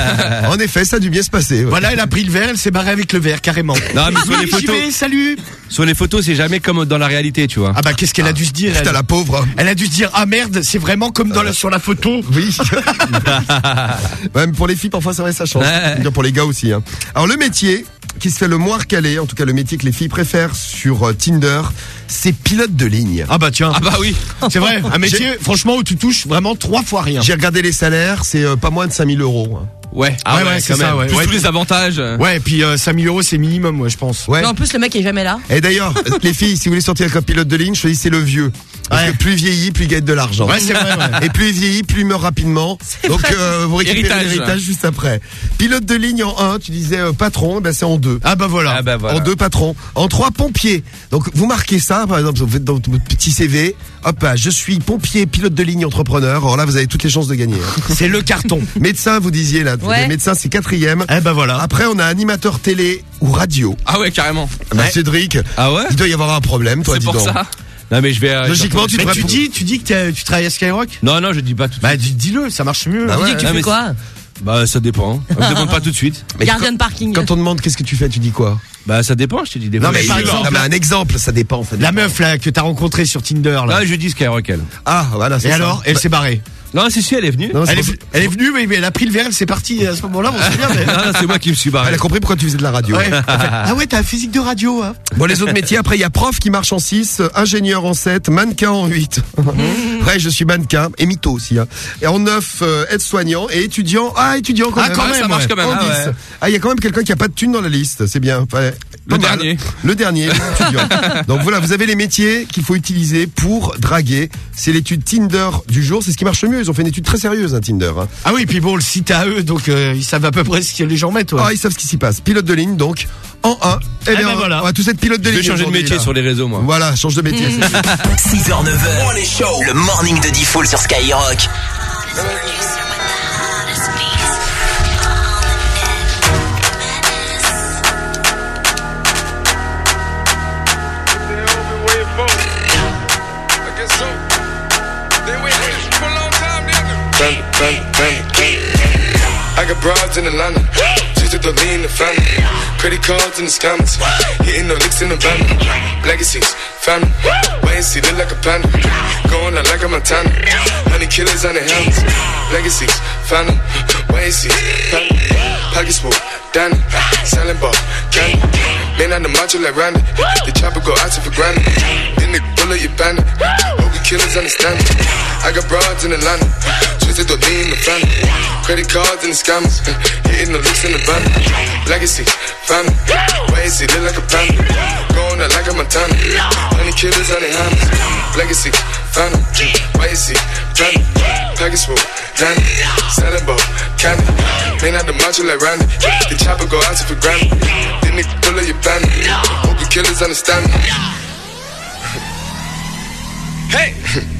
en effet, ça a dû bien se passer. ouais. Voilà, elle a pris le verre, elle s'est barrée avec le verre, carrément. Non, mais sur Oui, les j'y photos. vais, salut Sur les photos, c'est jamais comme dans la réalité, tu vois. Ah bah qu'est-ce qu'elle a dû se dire Putain, elle la pauvre. Elle a dû se dire ah merde, c'est vraiment comme dans la, sur la photo. Oui. Même pour les filles, parfois, c'est vrai, ça change. Ouais. Veux dire Pour les gars aussi. hein. Alors, le métier qui se fait le moins recalé, en tout cas le métier que les filles préfèrent sur euh, Tinder, c'est pilote de ligne. Ah bah tiens. Ah bah oui. C'est vrai, un métier franchement où tu touches vraiment trois fois rien. J'ai regardé les salaires, c'est euh, pas moins de 5000 euros. hein. Ouais. Ah ouais, c'est quand ça, même. ouais. Plus Ouais. tous les avantages. Ouais, et puis euh, 5000 euros c'est minimum, ouais, je pense. Ouais. Mais en plus le mec est jamais là. Et d'ailleurs, les filles, si vous voulez sortir avec un pilote de ligne, choisissez le vieux. Parce Ouais. que plus il vieillit, plus il gagne de l'argent. Ouais, c'est vrai, ouais. Et plus il vieillit, plus il meurt rapidement. Donc euh, vous récupérez Héritage. l'héritage juste après. Pilote de ligne en 1, tu disais euh, patron, ben c'est en 2. Ah bah voilà. Ah bah voilà. En deux patrons. En trois pompiers. Donc vous marquez ça, par exemple, vous faites dans votre petit CV. Hop, ah, je suis pompier, pilote de ligne, entrepreneur. Alors là, vous avez toutes les chances de gagner. hein. C'est le carton. Médecin, vous disiez là. Ouais. Médecin, c'est quatrième. Eh bah voilà. Après, on a animateur télé ou radio. Ah ouais, carrément. Bah, Cédric, Ah ouais il doit y avoir un problème, toi, C'est dis pour donc. ça. Non mais je vais. euh, Logiquement, tu Mais devrais tu dis, tu dis que tu travailles à Skyrock Non non, je dis pas tout de Bah dis-le, ça marche mieux. Bah Tu dis que tu fais quoi Bah ça dépend. On me demande pas tout de suite. Mais Gardien quand- de parking. Quand on demande qu'est-ce que tu fais, tu dis quoi Bah ça dépend, je te dis des Non, fois. mais par je- exemple, Non, mais un exemple, ça dépend. Ça La dépend. meuf là que t'as rencontrée sur Tinder là. Ah, je dis Skyrock elle. Ah, voilà, c'est Et ça. alors, elle Bah, s'est barrée. Non, c'est si elle est venue. non, c'est Elle est, venue- elle est venue, mais mais elle a pris le verre, elle s'est partie à ce moment-là, on se souvient. mais- Non, non, c'est moi qui me suis barré. Elle a compris pourquoi tu faisais de la radio. Ouais. Ah ouais, t'as un physique de radio, hein. Bon, les autres métiers, après, il y a prof qui marche en 6, ingénieur en 7, mannequin en 8. Après, je suis mannequin, et mytho aussi. Hein. Et en 9, aide-soignant, et étudiant. Ah, étudiant quand Ah, même. quand Ah, même, ça marche ouais. quand même. En Ah, 10. ouais. Ah, il y a quand même quelqu'un qui a pas de thune dans la liste, c'est bien. Enfin, pas Le mal. dernier. Le dernier, étudiant. Donc voilà, vous avez les métiers qu'il faut utiliser pour draguer. C'est l'étude Tinder du jour, c'est ce qui marche le mieux. Ils ont fait une étude très sérieuse, hein, Tinder. hein. Ah oui, puis bon, le site à eux, donc euh, ils savent à peu près ce que les gens mettent. Ouais. Ah, ils savent ce qui s'y passe. Pilote de ligne, donc, en 1. Eh bien, ben voilà. on va tous être pilote de Je ligne. vais changer de aujourd'hui, métier là. sur les réseaux moi. Voilà, change de métier. c'est- 6h, 9h, le morning de Diffoul sur Skyrock. Got broads in Atlanta. Just to the lean the family. Credit cards in the scammers. Hitting the licks in the van. Legacies, family. Wait and see, look like a panda. Going out like a Montana. Honey killers on the helmets. Legacies, family. Wait and see, family. Pockets full, Danny. Selling ball, candy. Man on the macho like Randy. The chopper go out to for granted. Then the bullet, you bandit. Hope killers understand it. I got broads in Atlanta. To lean the family. Credit cards and the scammers. Hitting the licks in the van. Legacy, family. And see, look like a panda. Going out like a Montana. Honey killers on their hands. Legacy, Phantom, wait and see, Phantom, package smooth, Danny, selling ball, candy, man out the macho like Randy, the chopper go out for granted, then nigga pull up your bandit, hope the killers understand me. Hey!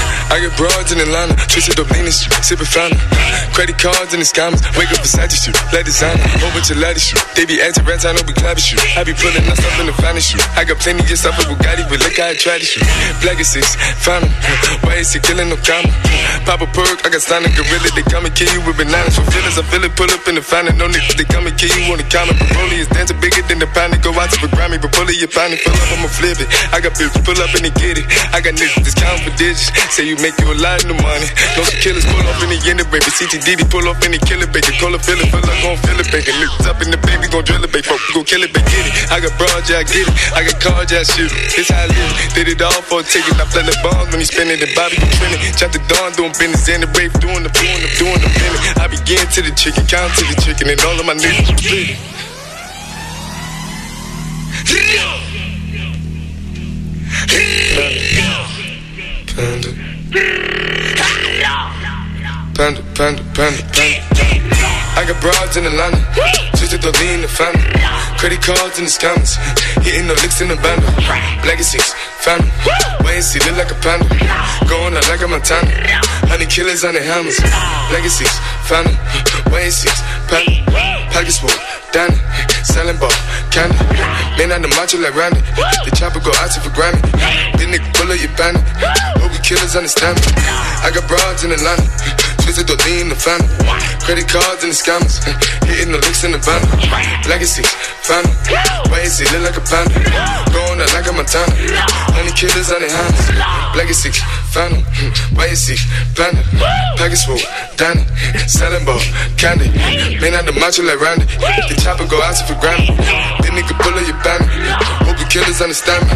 I get broads in Atlanta, twisted up lean shit, sippin' fountain. Credit cards and the scammers, wake up beside you let designer, bunch of ladder shoot. They be acting rats, I know we clapping shoot. I be pulling us up in the finest shoot. I got plenty of stuff with Bugatti, but look how I try to shoot. Black is six, fountain, why is he killing no comma? Pop a perk, I got signed a gorilla, they come and kill you with bananas for feelings. I feel it, pull up in the fountain, no niggas, they come and kill you on the counter. Broly is dancing bigger than the pound, go out to the Grammy, but pull it, you pound it, pull up, I'ma flip it. I got bitches, pull up and they get it. I got niggas, counting for digits. Say you make you a lot of money. Some killers pull off in the baby. CTDD pull off in the killer, baby. Call a feeling, feel like gon' feel it, baby. Niggas up in the baby, gon' drill it, baby. Fuck, gon' kill it, baby. Get it. I got broad, yeah, I get it. I got cards, yeah, I shoot it. This how I live. Did it all for a ticket. I play the bombs when he spinning the Bobby, you spinning. Chop the dawn, doing business, and the brave, doing the doing the doing the minute. I begin to the chicken, count to the chicken, and all of my niggas split. Panda. ¡Carlos! Panda, panda, panda, panda. I got broads in Atlanta, twisted the lean the family. Credit cards in the scammers, hitting the licks in the band. Legacies, family. Wait and see, look like a panda. Going out like a Montana. Honey killers on the hammers. Legacies, family. Wait see, panda. Package full, Danny. Selling ball, candy. Man on the macho like Randy. The chopper go out for granted. This nigga pull up your bandit. Hope you killers understand me. I got broads in Atlanta. Twisted the lean the family. Credit cards and the scammers. Hitting the licks in the van. Legacy, family. Why is he look like a panda? Going out like a Montana. Honey killers on their hands. Legacy, family. Why is he panda? Package full, Danny. Selling ball, candy. Man out the macho like Randy. The chopper go out for granted. Then nigga pull up your bandit. Hope the killers understand me.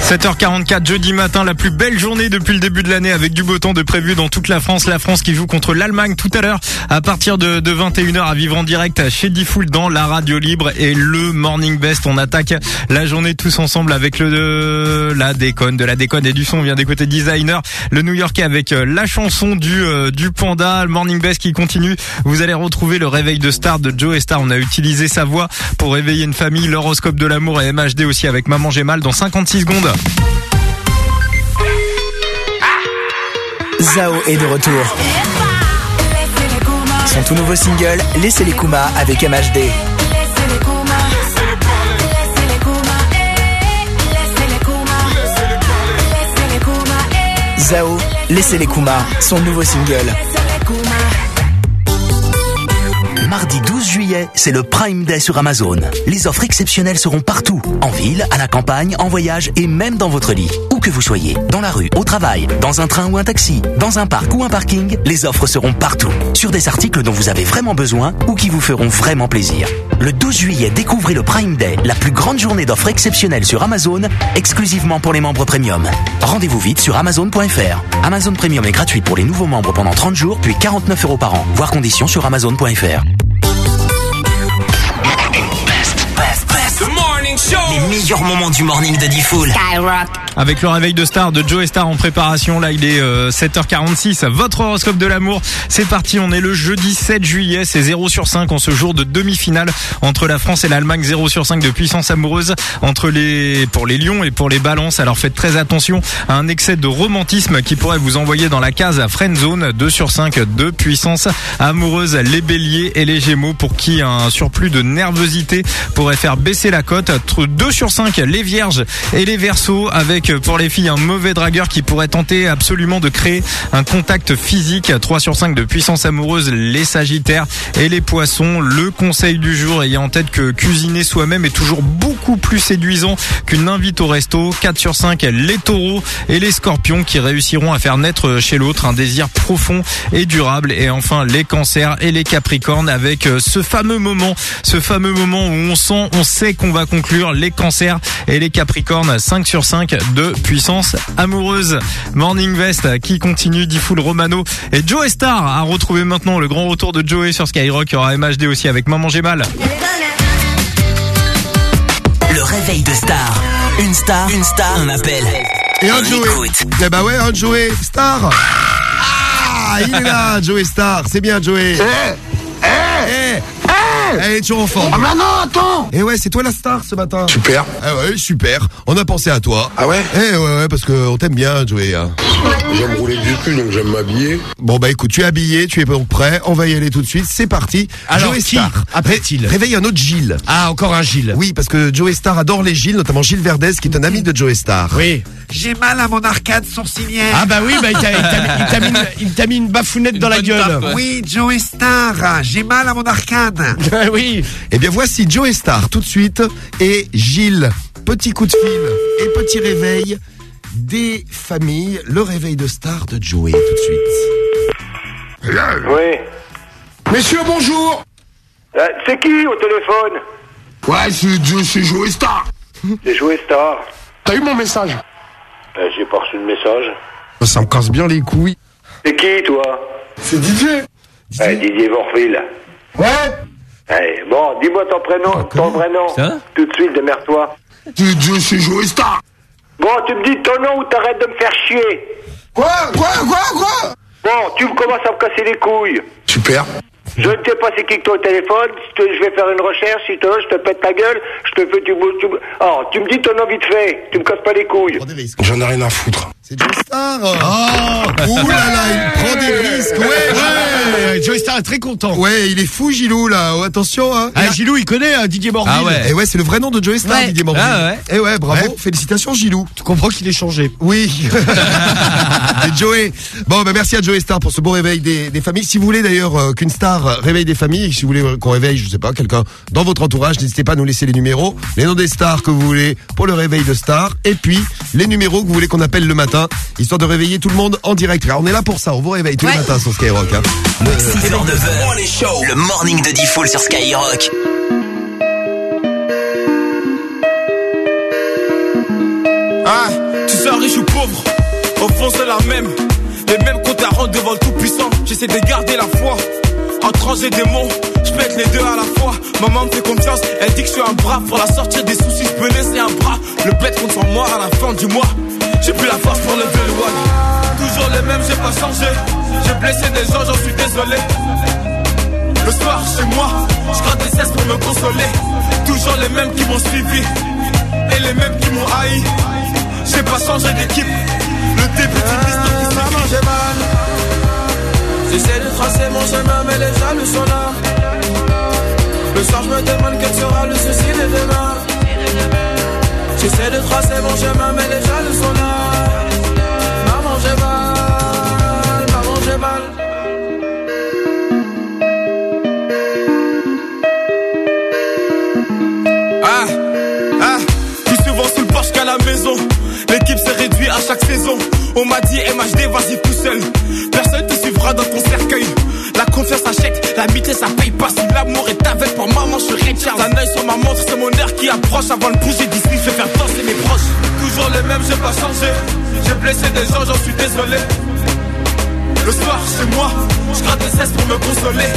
7h44 jeudi matin, la plus belle journée depuis le début de l'année avec du beau temps de prévu dans toute la France. La France qui joue contre l'Allemagne tout à l'heure à partir de, de 21h à vivre en direct chez Diffoul dans la radio libre et le Morning Best. On attaque la journée tous ensemble avec le de la déconne, de la déconne et du son. On vient d'écouter Designer, le New Yorkais avec euh, la chanson du euh, du panda. Le Morning Best qui continue. Vous allez retrouver le réveil de star de Joe et Star. On a utilisé sa voix pour réveiller une famille. L'horoscope de l'amour et MHD aussi avec Maman j'ai mal dans 56 secondes. Zao est de retour. Son tout nouveau single, Laissez les Kuma avec MHD. Zao, Laissez les Kuma, son nouveau single. Mardi 12 juillet, c'est le Prime Day sur Amazon. Les offres exceptionnelles seront partout. En ville, à la campagne, en voyage et même dans votre lit. Où que vous soyez. Dans la rue, au travail, dans un train ou un taxi, dans un parc ou un parking, les offres seront partout. Sur des articles dont vous avez vraiment besoin ou qui vous feront vraiment plaisir. Le 12 juillet, découvrez le Prime Day, la plus grande journée d'offres exceptionnelles sur Amazon, exclusivement pour les membres premium. Rendez-vous vite sur Amazon.fr. Amazon Premium est gratuit pour les nouveaux membres pendant 30 jours, puis 49 euros par an. Voir conditions sur Amazon.fr. Les meilleurs moments du morning de Diffoul. Avec le réveil de star de Joe et Star en préparation, là il est euh, 7h46, votre horoscope de l'amour, c'est parti, on est le jeudi 7 juillet, c'est 0 sur 5 en ce jour de demi-finale entre la France et l'Allemagne, 0 sur 5 de puissance amoureuse entre les pour les lions et pour les balances, alors faites très attention à un excès de romantisme qui pourrait vous envoyer dans la case à friend zone, 2 sur 5 de puissance amoureuse, les béliers et les gémeaux pour qui un surplus de nervosité pourrait faire baisser la cote, 2 2 sur 5 les vierges et les versos avec euh, pour les filles un mauvais dragueur qui pourrait tenter absolument de créer un contact physique. 3 sur 5 de puissance amoureuse les sagittaires et les poissons. Le conseil du jour ayant en tête que cuisiner soi-même est toujours beaucoup plus séduisant qu'une invite au resto. 4 sur 5 les taureaux et les scorpions qui réussiront à faire naître chez l'autre un désir profond et durable. Et enfin les cancers et les capricornes avec euh, ce fameux moment, ce fameux moment où on sent, on sait qu'on va conclure les cancers et les capricornes 5 sur 5 de puissance amoureuse. Morning Vest qui continue, Diffoul Romano et Joe Star à retrouver maintenant le grand retour de Joey sur Skyrock. Il y aura MHD aussi avec Maman j'ai mal. Le réveil de star. Une star, une star, un appel. Et un Joey. Eh bah ouais, un Joey Star. Ah, il est là, Joey Star. C'est bien, Joey. Eh, eh, Elle est toujours en forme. Ah bah non, attends Et ouais, c'est toi la star ce matin. Super. Ah ouais, super. On a pensé à toi. Ah ouais Eh ouais, ouais, parce qu'on t'aime bien, Joey. hein. J'aime rouler du cul, donc j'aime m'habiller. Bon bah écoute, tu es habillé, tu es donc prêt. On va y aller tout de suite. C'est parti. Alors, Joey qui Star. appelle-t-il Réveille un autre Gilles. Ah, encore un Gilles. Oui, parce que Joey Star adore les Gilles, notamment Gilles Verdez, qui est un ami de Joey Star. Oui. J'ai mal à mon arcade sourcilière. Ah bah oui, bah il t'a- il t'a il t'a mis, une- il t'a mis une bafounette dans la bonne gueule. tape, ouais. Oui, Joey Star, j'ai mal à mon arcade. Ah oui. Eh bien voici Joey Star tout de suite et Gilles. Petit coup de fil et petit réveil des familles. Le réveil de star de Joey tout de suite. Oui. Messieurs, bonjour. Euh, c'est qui au téléphone? Ouais, c'est c'est Joey Star. C'est Joey Star. T'as eu mon message? Euh, J'ai pas reçu de message. Ça me casse bien les couilles. C'est qui, toi? C'est Didier. Eh, Didier Vorville. Ouais. Eh, bon, dis-moi ton prénom, ton vrai nom. Ça Tout de suite, démerde-toi. Jo- c'est Joey Star. Bon, tu me dis ton nom ou t'arrêtes de me faire chier. Quoi Quoi Quoi Quoi? Bon, tu me commences à me casser les couilles. Super. Je ne sais pas c'est qui que toi au téléphone. Je vais faire une recherche. Si tu veux, je te pète ta gueule. Je te fais du bout. Tu... Oh, tu me dis ton nom vite fait. Tu me casses pas les couilles. J'en ai rien à foutre. C'est Joey Star. Oh, ouh là là, il prend des risques. Ouais, ouais. Star est très content. Ouais, il est fou Gilou là. Oh, attention hein. Ah, Gilou, il connaît euh, Didier Morville. Ah ouais. Et ouais, c'est le vrai nom de Joey Star, Ouais. Didier Morville. Ah ouais. Et ouais, bravo. Ouais. Félicitations Gilou. Tu comprends qu'il est changé. Oui. Et Joey. Bon, bah merci à Joey Star pour ce beau réveil des, des familles. Si vous voulez d'ailleurs euh, qu'une star euh, réveille des familles, et si vous voulez qu'on réveille, je sais pas, quelqu'un dans votre entourage, n'hésitez pas à nous laisser les numéros, les noms des stars que vous voulez pour le réveil de stars, et puis les numéros que vous voulez qu'on appelle le matin, histoire de réveiller tout le monde en direct. Alors, on est là pour ça, on vous réveille tous les matins sur Skyrock. Hein. 6h, 9h. Le morning de Diffoul sur Skyrock. Ah, tu sois riche ou pauvre, au fond c'est la même. Les mêmes comptes à rendre devant le tout-puissant. J'essaie de garder la foi. En trancher des mots, je pète les deux à la fois. Maman me fait confiance, elle dit que je suis un bras. Pour la sortir des soucis, je peux laisser un bras. Le bête compte sur moi à la fin du mois. J'ai plus la force pour lever le one. Toujours les mêmes, j'ai pas changé. J'ai blessé des gens, j'en suis désolé. Le soir chez moi, je gratte des cesses pour me consoler. Toujours les mêmes qui m'ont suivi et les mêmes qui m'ont haï. J'ai pas changé d'équipe. Le début d'une histoire qui mal. J'essaie de tracer mon chemin, mais les jaloux sont là. Le soir, je me demande quel sera le souci de demain. J'essaie de tracer mon chemin, mais les jaloux sont là. Maman, j'ai mal. Maman, j'ai mal. Ah, ah, qu'à la maison. L'équipe s'est réduite à chaque saison. On m'a dit MHD, vas-y tout seul. Personne te dans ton cercueil. La confiance achète, l'amitié ça paye pas. Si l'amour est avec pour maman, je Ray Charles. Un œil sur ma montre, c'est mon air qui approche. Avant de bouger d'ici, je vais faire danser mes proches. Toujours les mêmes, j'ai pas changé. J'ai blessé des gens, j'en suis désolé. Le soir, chez moi, je gratte des cesses pour me consoler.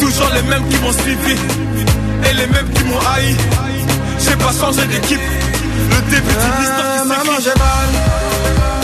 Toujours les mêmes qui m'ont suivi et les mêmes qui m'ont haï. J'ai pas changé d'équipe. Le début d'une histoire qui Maman, j'ai mal.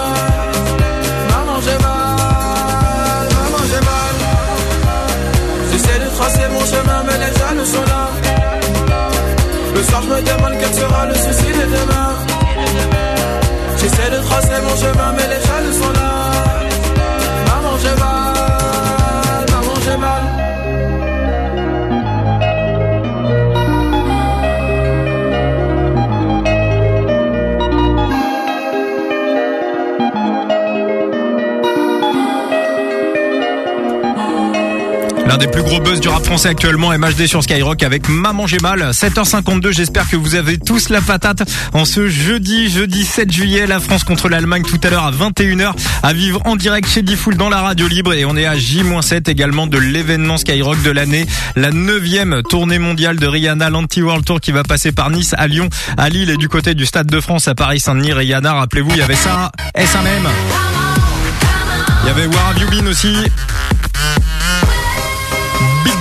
Mon chemin mais les jaloux sont là. Le soir je me demande quel sera le souci de demain. J'essaie de tracer mon chemin mais les jaloux sont là. Maman j'ai mal, L'un des plus gros buzz du rap français actuellement, MHD sur Skyrock avec Maman j'ai mal. 7h52, j'espère que vous avez tous la patate en ce jeudi, jeudi 7 juillet, la France contre l'Allemagne tout à l'heure à 21h, à vivre en direct chez Diffoul dans la radio libre et on est à J-7 également de l'événement Skyrock de l'année, la neuvième tournée mondiale de Rihanna, l'Anti-World Tour qui va passer par Nice, à Lyon, à Lille et du côté du Stade de France à Paris-Saint-Denis. Rihanna, rappelez-vous, il y avait ça, S1M. Il y avait You Been aussi.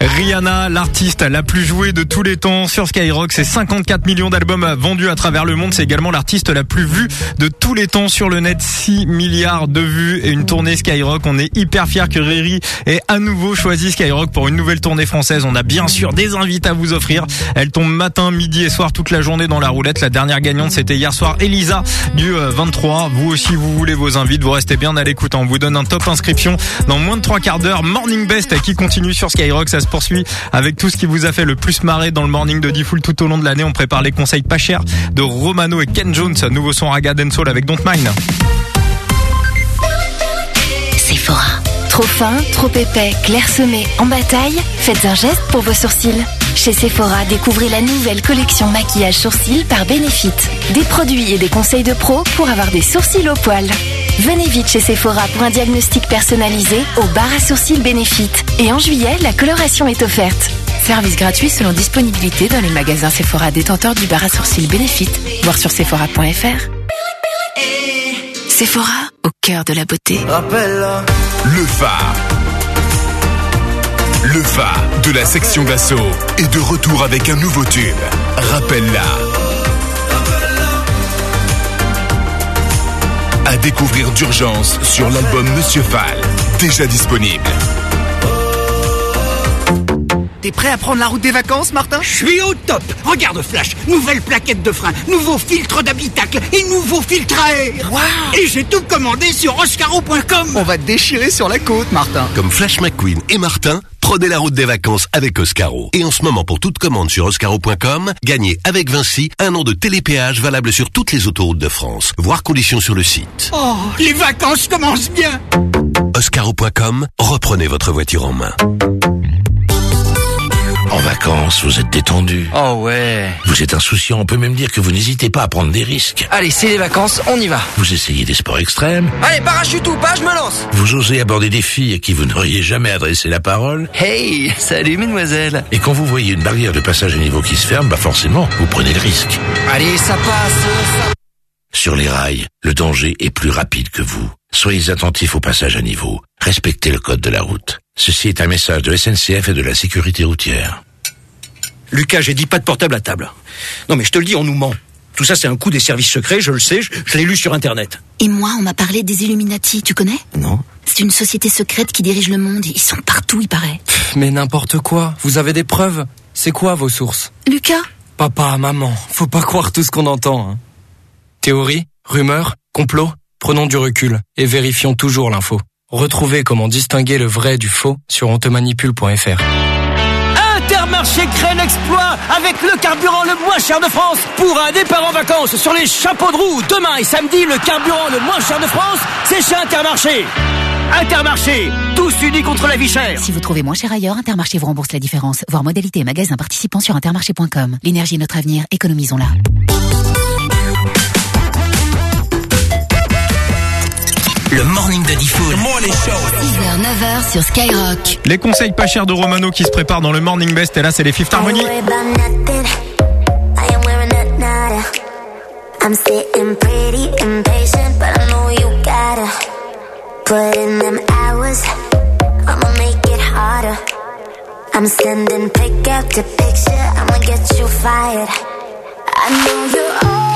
Rihanna, l'artiste la plus jouée de tous les temps sur Skyrock. C'est 54 millions d'albums vendus à travers le monde. C'est également l'artiste la plus vue de tous les temps sur le net. 6 milliards de vues et une tournée Skyrock. On est hyper fiers que Riri ait à nouveau choisi Skyrock pour une nouvelle tournée française. On a bien sûr des invités à vous offrir. Elle tombe matin, midi et soir toute la journée dans la roulette. La dernière gagnante, c'était hier soir Elisa du euh, 23. Vous aussi, vous voulez vos invites. Vous restez bien à l'écoute. On vous donne un top inscription dans moins de trois quarts d'heure. Morning Best qui continue sur Skyrock. Poursuit avec tout ce qui vous a fait le plus marrer dans le morning de Diffoul tout au long de l'année. On prépare les conseils pas chers de Romano et Ken Jones. Nouveau son Raga Soul avec Don't Mind. Sephora. Trop fin, trop épais, clairsemé, en bataille Faites un geste pour vos sourcils. Chez Sephora, découvrez la nouvelle collection maquillage sourcils par Benefit. Des produits et des conseils de pro pour avoir des sourcils au poil. Venez vite chez Sephora pour un diagnostic personnalisé au bar à sourcils Benefit. Et en juillet, la coloration est offerte. Service gratuit selon disponibilité dans les magasins Sephora détenteurs du bar à sourcils Benefit. Voir sur sephora.fr. Sephora, au cœur de la beauté. Le phare. Le phare de la section d'assaut est de retour avec un nouveau tube. Rappelle-la. À découvrir d'urgence sur l'album Monsieur Fall, déjà disponible. T'es prêt à prendre la route des vacances, Martin? Je suis au top Regarde Flash, nouvelle plaquette de frein, nouveau filtre d'habitacle et nouveau filtre à air Et j'ai tout commandé sur oscaro.com On va te déchirer sur la côte, Martin. Comme Flash McQueen et Martin, prenez la route des vacances avec Oscaro. Et en ce moment, pour toute commande sur oscaro.com, gagnez avec Vinci un an de télépéage valable sur toutes les autoroutes de France. Voir conditions sur le site. Oh, les vacances commencent bien Oscaro.com, reprenez votre voiture en main. En vacances, vous êtes détendu. Oh ouais. Vous êtes insouciant, on peut même dire que vous n'hésitez pas à prendre des risques. Allez, c'est les vacances, on y va. Vous essayez des sports extrêmes. Allez, parachute ou pas, je me lance. Vous osez aborder des filles à qui vous n'auriez jamais adressé la parole. Hey, salut mesdemoiselles. Et quand vous voyez une barrière de passage à niveau qui se ferme, bah forcément, vous prenez le risque. Allez, ça passe. ça- Sur les rails, le danger est plus rapide que vous. Soyez attentifs au passage à niveau. Respectez le code de la route. Ceci est un message de SNCF et de la sécurité routière. Lucas, j'ai dit pas de portable à table. Non mais je te le dis, on nous ment. Tout ça, c'est un coup des services secrets, je le sais, je, je l'ai lu sur Internet. Et moi, on m'a parlé des Illuminati, tu connais? Non. C'est une société secrète qui dirige le monde. Ils sont partout, il paraît. Mais n'importe quoi. Vous avez des preuves? C'est quoi vos sources? Lucas? Papa, maman, faut pas croire tout ce qu'on entend. hein. Théorie, rumeur, complot, prenons du recul et vérifions toujours l'info. Retrouvez comment distinguer le vrai du faux sur ontemanipule.fr. Intermarché crée l'exploit avec le carburant le moins cher de France pour un départ en vacances sur les chapeaux de roue. Demain et samedi, le carburant le moins cher de France, c'est chez Intermarché. Intermarché, tous unis contre la vie chère. Si vous trouvez moins cher ailleurs, Intermarché vous rembourse la différence. Voir modalité et magasin participant sur intermarché.com. L'énergie est notre avenir, économisons-la. Le morning de Diffoul. 6h, 9h sur Skyrock. Les conseils pas chers de Romano qui se préparent dans le Morning Best. Et là, c'est les Fifth Harmony. I'm sitting pretty impatient, but I know you gotta put in them hours. I'ma make it harder. I'm sending pick after picture. I'ma get you fired. I know you're always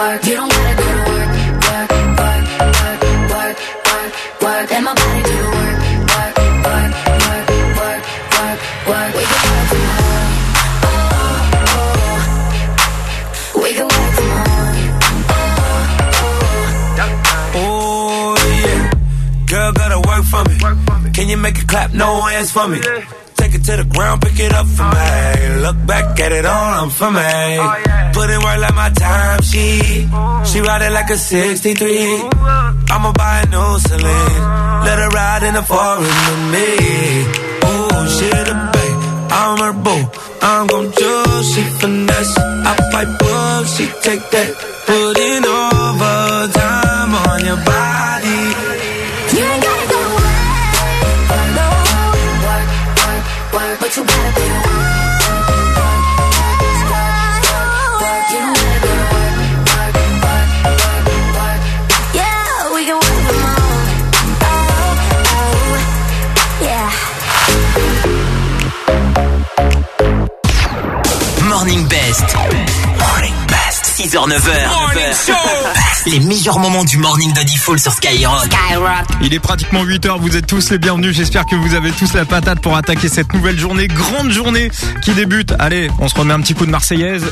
work, work. You don't gotta go to work, work, work, work, work, work, work. Let my body do the work, work, work, work, work, work, work. We can work from home. Oh, oh. We can work from home. Oh yeah, girl gotta work for me. Can you make it clap? No hands for me. To the ground, pick it up for me. Look back at it all, I'm for me. Put in work like my time, she she ride it like a 63. I'ma buy a new Celine. Let her ride in the foreign with me. Oh, she the babe, I'm her boo. I'm gon' choose, she finesse. I fight book, she take that. Put in overtime on your body. You ain't gotta home. Oh, oh, yeah. Morning Best. Morning Best. 6h, 9h. Les meilleurs moments du morning de Diffoul sur Skyrock. Skyrock. Il est pratiquement 8h, vous êtes tous les bienvenus. J'espère que vous avez tous la patate pour attaquer cette nouvelle journée. Grande journée qui débute. Allez, on se remet un petit coup de Marseillaise.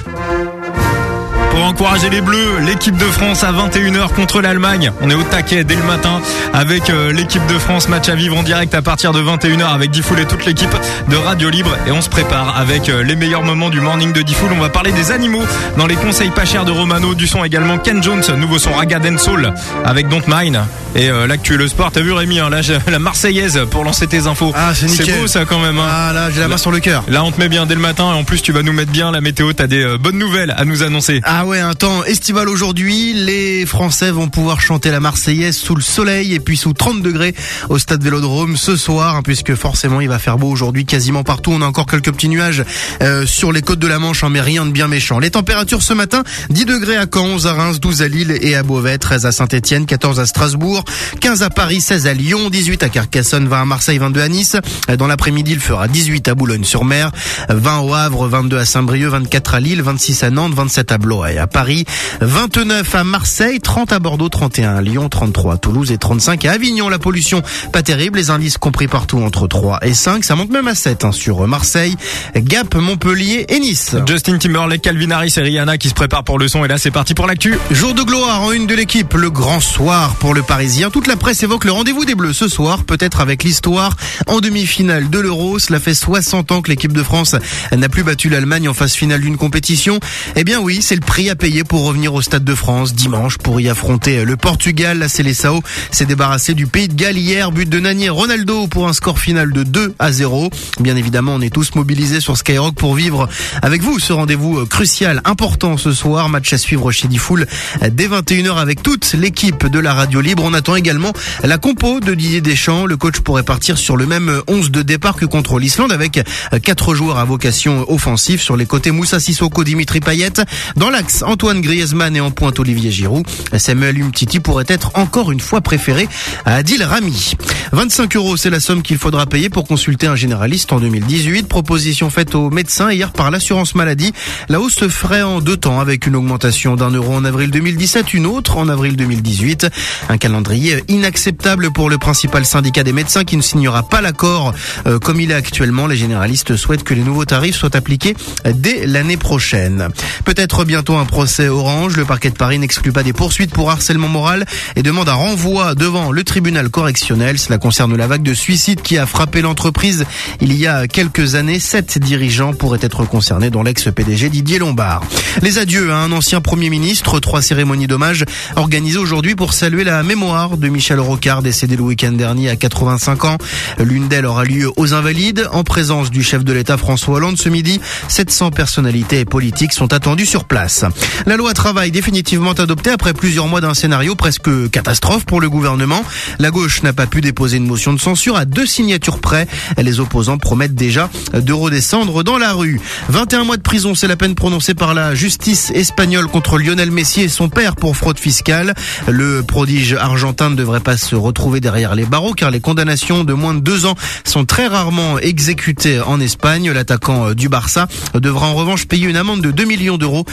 Pour encourager les Bleus, l'équipe de France à 21h contre l'Allemagne. On est au taquet dès le matin avec euh, l'équipe de France. Match à vivre en direct à partir de 21h avec Diffoul et toute l'équipe de Radio Libre. Et on se prépare avec euh, les meilleurs moments du morning de Diffoul. On va parler des animaux dans les conseils pas chers de Romano. Du son également Ken Jones, nouveau son Raga Soul avec Don't Mine. Et euh, l'actu et le sport, t'as vu Rémi, hein, là la Marseillaise pour lancer tes infos. Ah, c'est nickel. beau ça quand même. Hein. Ah, là, j'ai la main sur le cœur. Là on te met bien dès le matin et en plus tu vas nous mettre bien la météo. T'as des euh, bonnes nouvelles à nous annoncer. Ah ouais, un temps estival aujourd'hui. Les Français vont pouvoir chanter la Marseillaise sous le soleil et puis sous 30 degrés au stade Vélodrome ce soir, hein, puisque forcément il va faire beau aujourd'hui quasiment partout. On a encore quelques petits nuages euh, sur les côtes de la Manche, hein, mais rien de bien méchant. Les températures ce matin, 10 degrés à Caen, 11 à Reims, 12 à Lille et à Beauvais, 13 à Saint-Etienne, 14 à Strasbourg, 15 à Paris, 16 à Lyon, 18 à Carcassonne, 20 à Marseille, 22 à Nice. Dans l'après-midi, il fera 18 à Boulogne-sur-Mer, 20 au Havre, 22 à Saint-Brieuc, 24 à Lille, 26 à Nantes, 27 à Blois Ouais, à Paris, 29 à Marseille, 30 à Bordeaux, 31 à Lyon, 33 à Toulouse et 35 à Avignon. La pollution, pas terrible. Les indices compris partout entre 3 et 5. Ça monte même à 7 hein, sur Marseille, Gap, Montpellier et Nice. Justin Timberlake, Calvin Harris et Rihanna qui se préparent pour le son. Et là, c'est parti pour l'actu. Jour de gloire en une de l'équipe, le grand soir pour le Parisien. Toute la presse évoque le rendez-vous des Bleus ce soir, peut-être avec l'histoire en demi-finale de l'Euro. Cela fait 60 ans que l'équipe de France n'a plus battu l'Allemagne en phase finale d'une compétition. Eh bien oui, c'est le prix à payer pour revenir au Stade de France dimanche pour y affronter le Portugal. La Seleção s'est débarrassé du Pays de Galles hier, but de Nani Ronaldo pour un score final de 2 à 0. Bien évidemment, on est tous mobilisés sur Skyrock pour vivre avec vous ce rendez-vous crucial, important ce soir. Match à suivre chez Diffoul dès 21h avec toute l'équipe de la radio libre. On attend également la compo de Didier Deschamps. Le coach pourrait partir sur le même 11 de départ que contre l'Islande avec quatre joueurs à vocation offensive sur les côtés Moussa Sissoko, Dimitri Payet. Dans Antoine Griezmann et en pointe Olivier Giroud. Samuel Umtiti pourrait être encore une fois préféré à Adil Rami. 25 euros, c'est la somme qu'il faudra payer pour consulter un généraliste en 2018. Proposition faite aux médecins hier par l'assurance maladie. La hausse se ferait en deux temps avec une augmentation d'un euro en avril 2017, une autre en avril 2018. Un calendrier inacceptable pour le principal syndicat des médecins qui ne signera pas l'accord euh, comme il est actuellement. Les généralistes souhaitent que les nouveaux tarifs soient appliqués dès l'année prochaine. Peut-être bientôt un procès orange. Le parquet de Paris n'exclut pas des poursuites pour harcèlement moral et demande un renvoi devant le tribunal correctionnel. Cela concerne la vague de suicides qui a frappé l'entreprise il y a quelques années. Sept dirigeants pourraient être concernés dont l'ex-PDG Didier Lombard. Les adieux à un ancien Premier ministre. Trois cérémonies d'hommage organisées aujourd'hui pour saluer la mémoire de Michel Rocard, décédé le week-end dernier à 85 ans. L'une d'elles aura lieu aux Invalides, en présence du chef de l'État François Hollande ce midi. 700 personnalités politiques sont attendues sur place. La loi travail définitivement adoptée après plusieurs mois d'un scénario presque catastrophe pour le gouvernement. La gauche n'a pas pu déposer une motion de censure à deux signatures près. Les opposants promettent déjà de redescendre dans la rue. 21 mois de prison, c'est la peine prononcée par la justice espagnole contre Lionel Messi et son père pour fraude fiscale. Le prodige argentin ne devrait pas se retrouver derrière les barreaux car les condamnations de moins de deux ans sont très rarement exécutées en Espagne. L'attaquant du Barça devra en revanche payer une amende de 2 millions d'euros.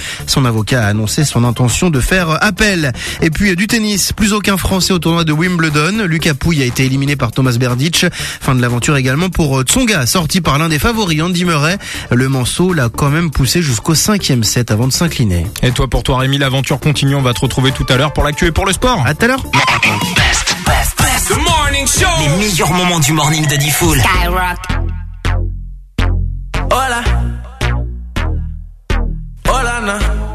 Avocat a annoncé son intention de faire appel. Et puis du tennis, plus aucun Français au tournoi de Wimbledon. Lucas Pouille a été éliminé par Thomas Berdych. Fin de l'aventure également pour Tsonga, sorti par l'un des favoris, Andy Murray. Le manceau l'a quand même poussé jusqu'au cinquième set avant de s'incliner. Et toi, pour toi, Rémi, l'aventure continue. On va te retrouver tout à l'heure pour l'actu et pour le sport. À tout à l'heure. Les meilleurs moments du morning de Diffoul. Skyrock. Hola. Hola.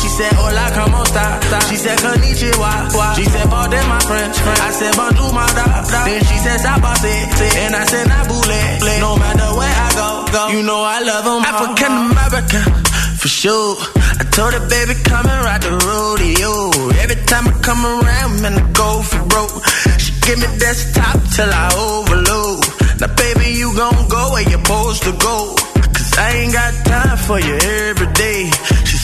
She said, Hola, como esta? She said, Konnichiwa. She said, pardon my French. I said, Bonjour, my da. da. Then she said, Sabase. And I said, Nabule. No matter where I go, go. You know I love them. African American for sure. I told her, baby, come and ride the rodeo. Every time I come around, man, I go for broke. She give me desktop till I overload. Now, baby, you gon' go where you're supposed to go. Cause I ain't got time for you every day.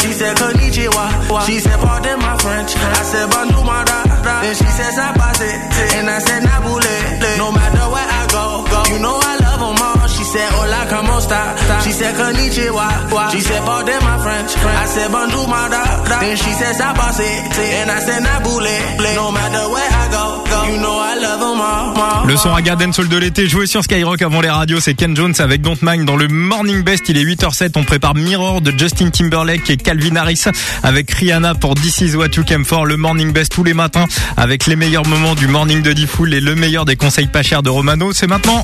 She said, konnichiwa. She said, pardon my French. I said, bonjour, my. Then she said, sabase. And I said, nabule. No matter where I go, go. You know I love said, hola, como esta? She said, konnichiwa. She said, pardon my French. I said, bonjour, my da. Then she said, sabase. And I said, nabule. No matter where I go, go. You know I love them all. Le son à Garden Soul de l'été joué sur Skyrock avant les radios, c'est Ken Jones avec Don't Mind dans le Morning Best. Il est 8h07. On prépare Mirror de Justin Timberlake et Calvin Harris avec Rihanna pour This Is What You Came For. Le Morning Best tous les matins avec les meilleurs moments du Morning de Diffoul et le meilleur des conseils pas chers de Romano. C'est maintenant.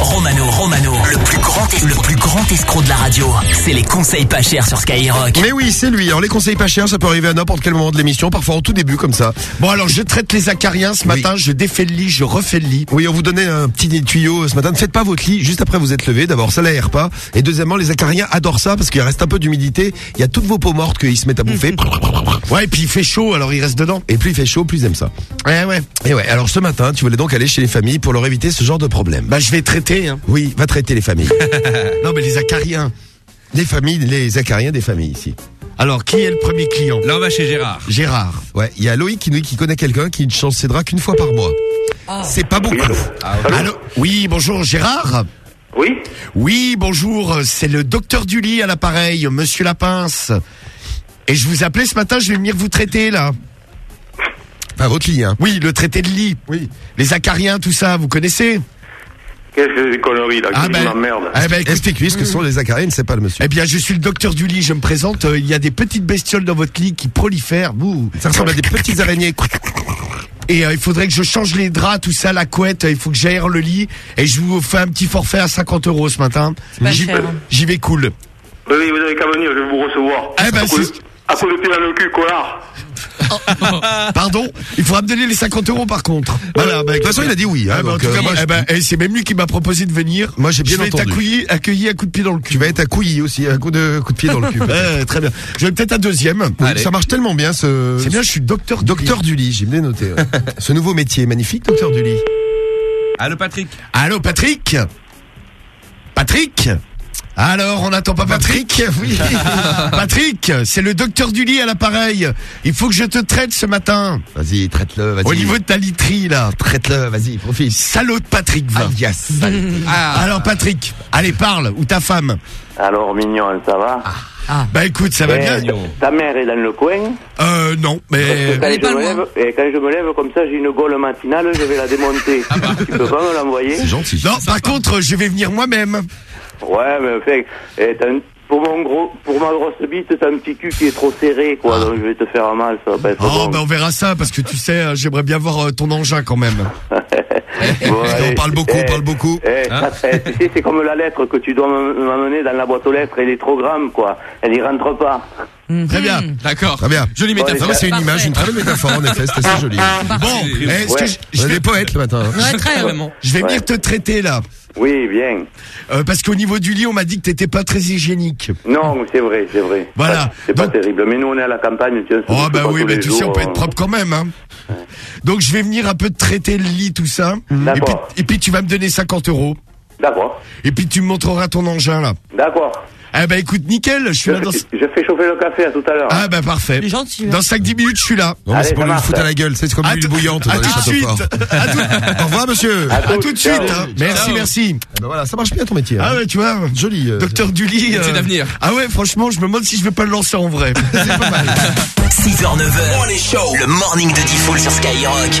Romano, Romano, le plus grand, es- le plus grand escroc de la radio. C'est les conseils pas chers sur Skyrock. Mais oui, c'est lui. Alors les conseils pas chers, ça peut arriver à n'importe quel moment de l'émission, parfois au tout début comme ça. Bon alors je traite les acariens ce matin, je défais le lit, je refais le lit. Oui, on vous donnait un petit tuyau ce matin. Ne faites pas votre lit juste après vous êtes levé. D'abord, ça l'aère pas. Et deuxièmement, les acariens adorent ça parce qu'il reste un peu d'humidité. Il y a toutes vos peaux mortes qu'ils se mettent à bouffer. Ouais, et puis il fait chaud, alors il reste dedans. Et plus il fait chaud, plus ils aiment ça. Ouais, ouais. Et ouais, alors ce matin, tu voulais donc aller chez les familles pour leur éviter ce genre de problème. Bah je vais traiter. Hein. Oui, va traiter les familles. non mais les acariens. Les familles, les acariens des familles ici. Alors qui est le premier client? Là on va chez Gérard. Gérard. Ouais, il y a Loïc qui nous connaît quelqu'un qui ne change ses draps qu'une fois par mois. C'est pas beaucoup. Allô? Oui, bonjour Gérard. Oui. Oui, bonjour, c'est le docteur du lit à l'appareil, monsieur Lapince. Et je vous appelais ce matin, je vais venir vous traiter là. Enfin, votre lit, hein. Oui, le traité de lit. Oui. Les acariens, tout ça, vous connaissez? Qu'est-ce que c'est des conneries là Ah ben- m'emmerde Ah ben, Explique-lui ce que sont les acariens, c'est pas le monsieur. Eh bien, je suis le docteur du lit, je me présente. euh, Il y a des petites bestioles dans votre lit qui prolifèrent. Bouh. Ça ressemble à des petites araignées. Et euh, il faudrait que je change les draps, tout ça, la couette. Il faut que j'aère le lit. Et je vous fais un petit forfait à 50 euros ce matin. pas J'y cher. j'y vais cool. Oui, oui, vous avez qu'à venir, je vais vous recevoir. Eh ben, à, coup de, c'est- à de pied dans le cul, connard? Pardon Il faudra me donner les 50 euros par contre. Voilà, bah, De toute façon, il a dit oui. hein, Ah, bah, en donc, tout euh, cas, moi, eh je- ben, eh, c'est même lui qui m'a proposé de venir. Moi, j'ai bien je vais être entendu. accueilli, accueilli à coup de pied dans le cul. Tu vas être accouilli aussi, un coup de, coup de pied dans le cul. Ouais, très bien. Je vais peut-être un deuxième. Oui, ça marche tellement bien ce. C'est bien, je suis docteur. Docteur du lit, j'ai bien noté. ouais. ce nouveau métier magnifique, docteur du lit. Allô Patrick? Allô, Patrick? Patrick? Alors, on n'attend pas Patrick? Oui. Patrick, c'est le docteur du lit à l'appareil. Il faut que je te traite ce matin. Vas-y, traite-le, vas-y. Au niveau de ta literie, là. Traite-le, vas-y, profite. Salaud de Patrick, va. Ah, yes. Ah, Alors, Patrick, allez, parle. Ou ta femme? Alors, mignon, ça va? Bah écoute, ça va Eh, bien. Ta mère est dans le coin. Euh, non, mais... quand, je me lève, et quand je me lève comme ça, j'ai une gaule matinale, je vais la démonter. tu peux pas me l'envoyer? C'est gentil. Non, par contre, je vais venir moi-même. Ouais, mais fait, eh, t'as un- pour, mon gros, pour ma grosse bite, t'as un petit cul qui est trop serré, quoi, donc je vais te faire mal, ça va pas être Oh, bon. bah on verra ça, parce que tu sais, euh, j'aimerais bien voir euh, ton engin quand même. Bon, allez. on parle beaucoup, on Eh, parle beaucoup. eh, ça- eh, tu sais, c'est comme la lettre que tu dois m'am- m'amener dans la boîte aux lettres, elle est trop grande, quoi. Elle y rentre pas. Très bien. D'accord. Très bien. Jolie métaphore. Ah ouais, c'est une image, une très belle métaphore, en effet, c'est assez joli. Bon, est-ce que Ouais. je, On vais, des poètes le matin. hein. Ouais, très. Vraiment. je vais venir Ouais. te traiter là Oui, bien. Euh, Parce qu'au niveau du lit, on m'a dit que t'étais pas très hygiénique. Non, c'est vrai, c'est vrai. Voilà. Ouais, C'est pas Donc- terrible. Mais nous, on est à la campagne, Oh bah oui, mais tu sais, on peut être euh. propre quand même. Hein. Donc je vais venir un peu te traiter le lit, tout ça. Et puis, D'accord. et puis tu vas me donner 50 euros. D'accord. Et puis tu me montreras ton engin là. D'accord. Eh ben écoute, nickel, je suis Je, là dans... je fais chauffer le café à tout à l'heure. Ah bah parfait. Gentil. hein. Dans 5-10 minutes, je suis là. Non, c'est pour lui foutre à la gueule, c'est comme tout- bouillante à tout de suite. Au revoir, monsieur. À tout, de suite. hein. Merci, merci. Eh ben voilà, ça marche bien ton métier. hein. Ah ouais, tu vois. Joli. euh, Docteur du lit. Métier d'avenir. Ah ouais, franchement, je me demande si je vais pas le lancer en vrai. 6h, 9h, le morning de Diffoul sur Skyrock.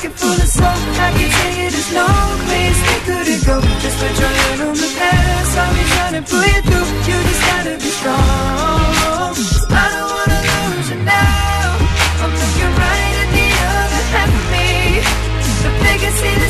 pocket full of soul I can tell you there's no place we couldn't go. Just your hand on the past. I'll be trying to pull you through. You just gotta be strong. I don't wanna lose you now. I'm right the other half of me. The biggest see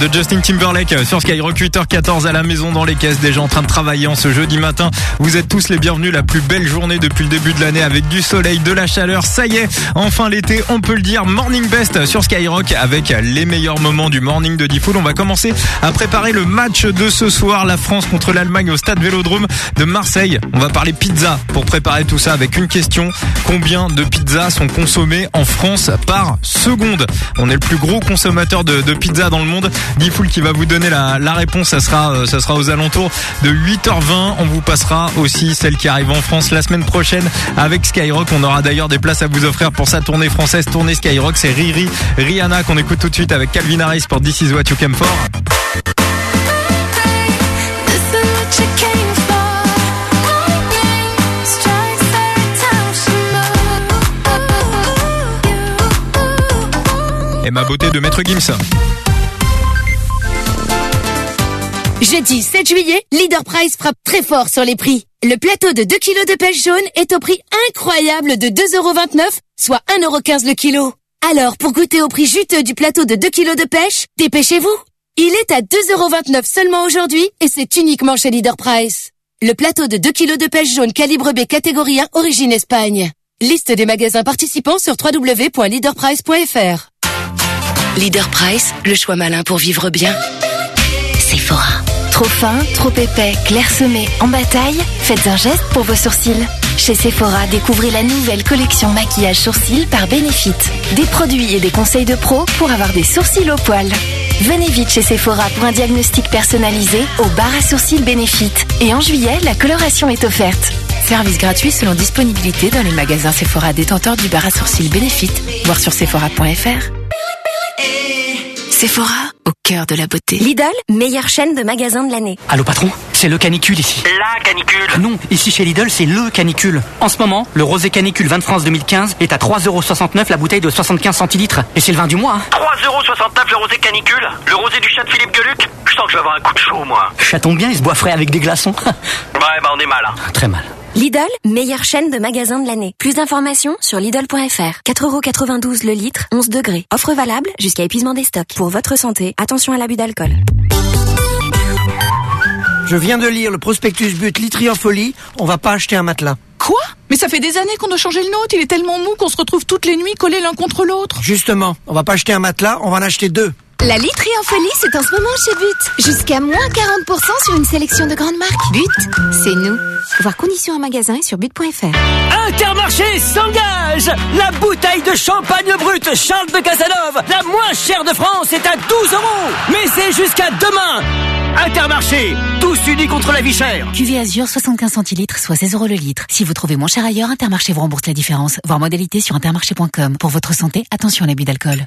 de Justin Timberlake sur Skyrock 8h14 à la maison dans les caisses, déjà en train de travailler en ce jeudi matin. Vous êtes tous les bienvenus, la plus belle journée depuis le début de l'année avec du soleil, de la chaleur. Ça y est, enfin l'été, on peut le dire. Morning Best sur Skyrock avec les meilleurs moments du morning de Diffoul. On va commencer à préparer le match de ce soir, la France contre l'Allemagne au stade Vélodrome de Marseille. On va parler pizza pour préparer tout ça avec une question. Combien de pizzas sont consommées en France par seconde? On est le plus gros consommateur de, de pizza dans le monde. Diffoul qui va vous donner la, réponse, ça sera, euh, ça sera aux alentours de 8h20. On vous passera aussi celle qui arrive en France la semaine prochaine avec Skyrock. On aura d'ailleurs des places à vous offrir pour sa tournée française, tournée Skyrock. C'est Riri, Rihanna qu'on écoute tout de suite avec Calvin Harris pour This Is What You Came For. Et ma beauté de Maître Gims. Jeudi 7 juillet, Leader Price frappe très fort sur les prix. Le plateau de 2 kg de pêche jaune est au prix incroyable de 2,29€, soit 1,15€ le kilo. Alors, pour goûter au prix juteux du plateau de 2 kg de pêche, dépêchez-vous. Il est à 2,29€ seulement aujourd'hui et c'est uniquement chez Leader Price. Le plateau de 2 kg de pêche jaune calibre B catégorie 1 origine Espagne. Liste des magasins participants sur www.leaderprice.fr. Leader Price, le choix malin pour vivre bien. Sephora. Trop fin, trop épais, clairsemé, en bataille Faites un geste pour vos sourcils. Chez Sephora, découvrez la nouvelle collection maquillage sourcils par Benefit. Des produits et des conseils de pro pour avoir des sourcils au poil. Venez vite chez Sephora pour un diagnostic personnalisé au bar à sourcils Benefit. Et en juillet, la coloration est offerte. Service gratuit selon disponibilité dans les magasins Sephora détenteurs du bar à sourcils Benefit. Voir sur sephora.fr. Sephora, au cœur de la beauté. Lidl, meilleure chaîne de magasins de l'année. Allô patron, c'est le canicule ici. La canicule Non, ici chez Lidl, c'est le canicule. En ce moment, le rosé canicule 20 France 2015 est à 3,69€ la bouteille de 75 centilitres. Et c'est le vin du mois. Hein. 3,69€ le rosé canicule Le rosé du chat de Philippe Geluc Je sens que je vais avoir un coup de chaud, moi. Tombe bien, il se boit frais avec des glaçons. ouais, bah on est mal. Hein. Très mal. Lidl, meilleure chaîne de magasins de l'année. Plus d'informations sur Lidl.fr. 4,92€ le litre, 11 degrés. Offre valable jusqu'à épuisement des stocks. Pour votre santé, attention à l'abus d'alcool. Je viens de lire le prospectus but Litriofolie. On va pas acheter un matelas. Quoi? Mais ça fait des années qu'on doit changer le nôtre. Il est tellement mou qu'on se retrouve toutes les nuits collés l'un contre l'autre. Justement, on va pas acheter un matelas, on va en acheter deux. La literie en folie, c'est en ce moment chez But. Jusqu'à moins 40% sur une sélection de grandes marques. But, c'est nous. Voir conditions en magasin et sur but.fr. Intermarché s'engage La bouteille de champagne brut Charles de Casanova, la moins chère de France, est à 12 euros Mais c'est jusqu'à demain Intermarché, tous unis contre la vie chère Cuvée Azur 75 centilitres, soit 16 euros le litre. Si vous trouvez moins cher ailleurs, Intermarché vous rembourse la différence. Voir modalité sur intermarché.com. Pour votre santé, attention à l'abus d'alcool.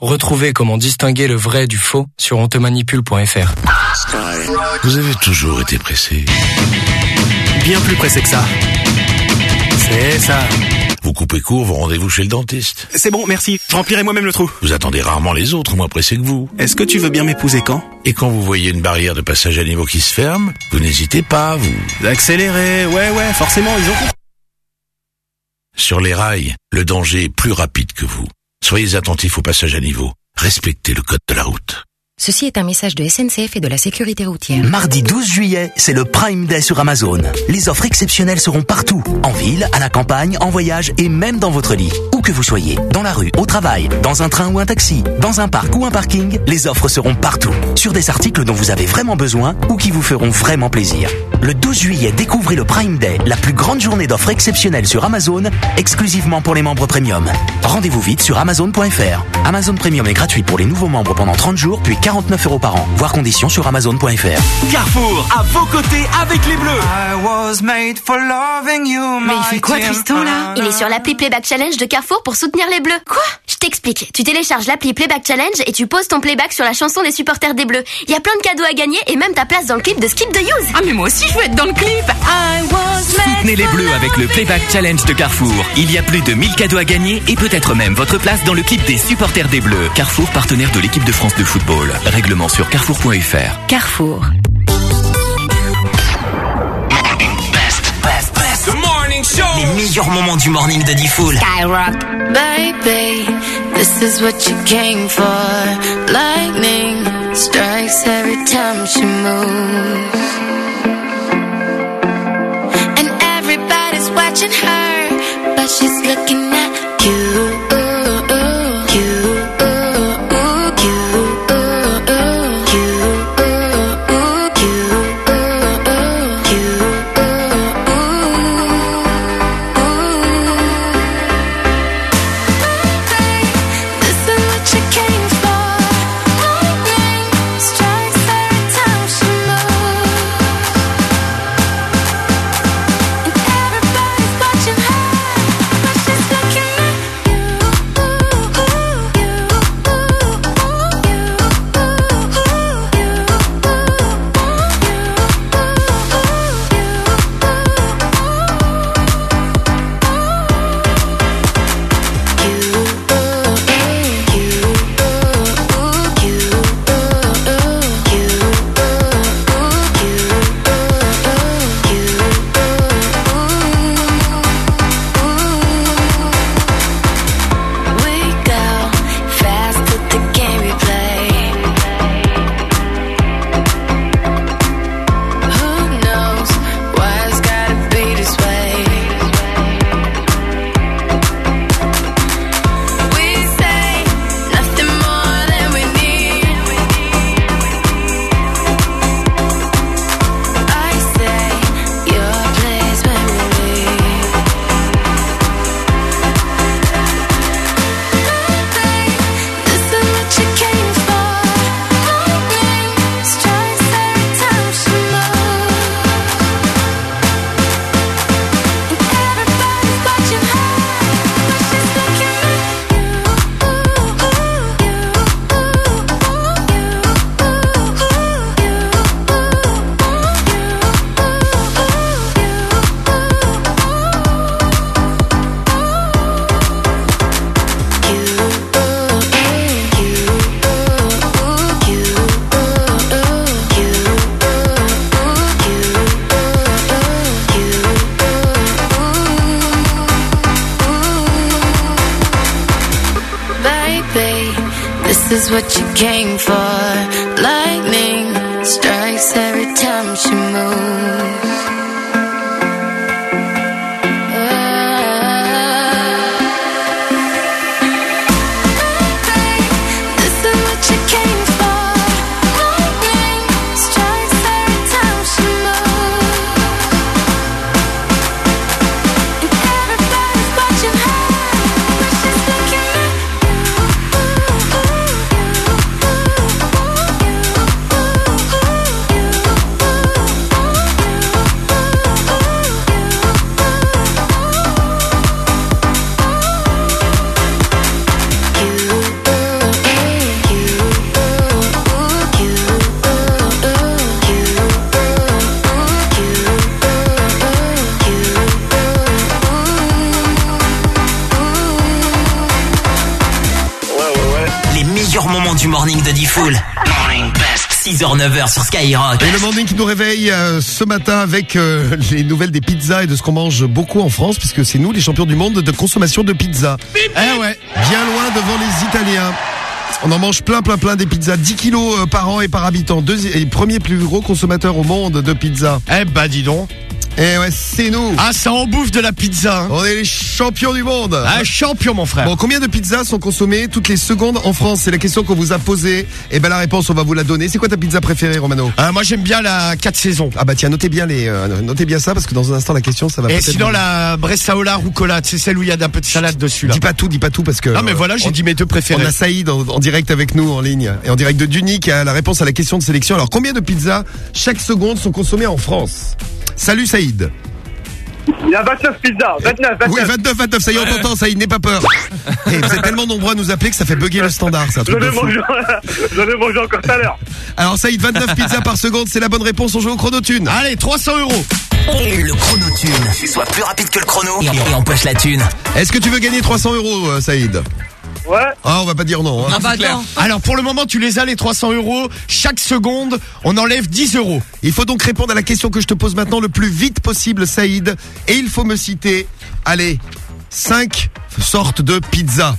Retrouvez comment distinguer le vrai du faux sur ontemanipule.fr. Vous avez toujours été pressé. Bien plus pressé que ça. C'est ça. Vous coupez court vos rendez-vous chez le dentiste. C'est bon, merci. Je remplirai moi-même le trou. Vous attendez rarement les autres moins pressés que vous. Est-ce que tu veux bien m'épouser quand? Et quand vous voyez une barrière de passage à niveau qui se ferme, vous n'hésitez pas, vous. Accélérer, ouais, ouais, forcément, ils ont... Sur les rails, le danger est plus rapide que vous. Soyez attentifs au passage à niveau. Respectez le code de la route. Ceci est un message de SNCF et de la sécurité routière. Mardi 12 juillet, c'est le Prime Day sur Amazon. Les offres exceptionnelles seront partout. En ville, à la campagne, en voyage et même dans votre lit. Où que vous soyez. Dans la rue, au travail, dans un train ou un taxi, dans un parc ou un parking, les offres seront partout. Sur des articles dont vous avez vraiment besoin ou qui vous feront vraiment plaisir. Le 12 juillet, découvrez le Prime Day, la plus grande journée d'offres exceptionnelles sur Amazon, exclusivement pour les membres premium. Rendez-vous vite sur Amazon.fr. Amazon Premium est gratuit pour les nouveaux membres pendant 30 jours, puis 49 euros par an. Voir conditions sur Amazon.fr. Carrefour, à vos côtés avec les bleus Mais il fait quoi, Tristan, là Il est sur l'appli Playback Challenge de Carrefour pour soutenir les Bleus. Quoi Je t'explique. Tu télécharges l'appli Playback Challenge et tu poses ton playback sur la chanson des supporters des Bleus. Il y a plein de cadeaux à gagner et même ta place dans le clip de Skip the Use. Ah mais moi aussi je veux être dans le clip. Soutenez les Bleus avec le Playback Challenge de Carrefour. Il y a plus de 1000 cadeaux à gagner et peut-être même votre place dans le clip des supporters des Bleus. Carrefour, partenaire de l'équipe de France de football. Règlement sur carrefour.fr. Carrefour. The morning show. Les meilleurs moments du morning de Diffoul. Skyrock. Baby, this is what you came for. Lightning strikes every time she moves. And everybody's watching her, but she's looking at Skyrock. Et le morning qui nous réveille euh, ce matin avec euh, les nouvelles des pizzas et de ce qu'on mange beaucoup en France, puisque c'est nous les champions du monde de consommation de pizza. Eh ouais. Bien loin devant les Italiens. On en mange plein, plein, plein des pizzas. 10 kilos euh, par an et par habitant. Deuxi- et premier plus gros consommateur au monde de pizza. Eh bah dis donc. Eh ouais, c'est nous. Ah, ça en bouffe de la pizza. hein. On est les champions du monde. Ah, champion, mon frère. Bon, combien de pizzas sont consommées toutes les secondes en France? C'est la question qu'on vous a posée. Et ben la réponse, on va vous la donner. C'est quoi ta pizza préférée, Romano? Ah, moi j'aime bien la 4 saisons. Ah bah tiens, notez bien les, euh, notez bien ça parce que dans un instant la question, ça va. Et sinon vous- la Bressaola Rucola, c'est celle où il y a un peu de salade dessus là. Dis pas tout, dis pas tout parce que. Non mais voilà, j'ai on- dit mes deux préférés. On a Saïd en, en direct avec nous en ligne et en direct de Duny qui a la réponse à la question de sélection. Alors combien de pizzas chaque seconde sont consommées en France? Salut Saïd. Il y a 29 pizzas, 29, 29. Oui, 29, 29, ça y est, on t'entend, Saïd, n'aie pas peur. Et vous êtes tellement nombreux à nous appeler que ça fait bugger le standard, un J'en ai mangé, mangé encore tout à l'heure. Alors Saïd, 29 pizzas par seconde, c'est la bonne réponse, on joue au chronotune. Allez, 300 euros. Le chronotune. Sois plus rapide que le chrono et, et empoche la thune. Est-ce que tu veux gagner 300 euros, euh, Saïd? Ouais. Ah, on va pas dire non. hein. bah attends. Alors pour le moment, tu les as les 300 euros. Chaque seconde, on enlève 10 euros. Il faut donc répondre à la question que je te pose maintenant le plus vite possible, Saïd. Et il faut me citer, allez, 5 sortes de pizza.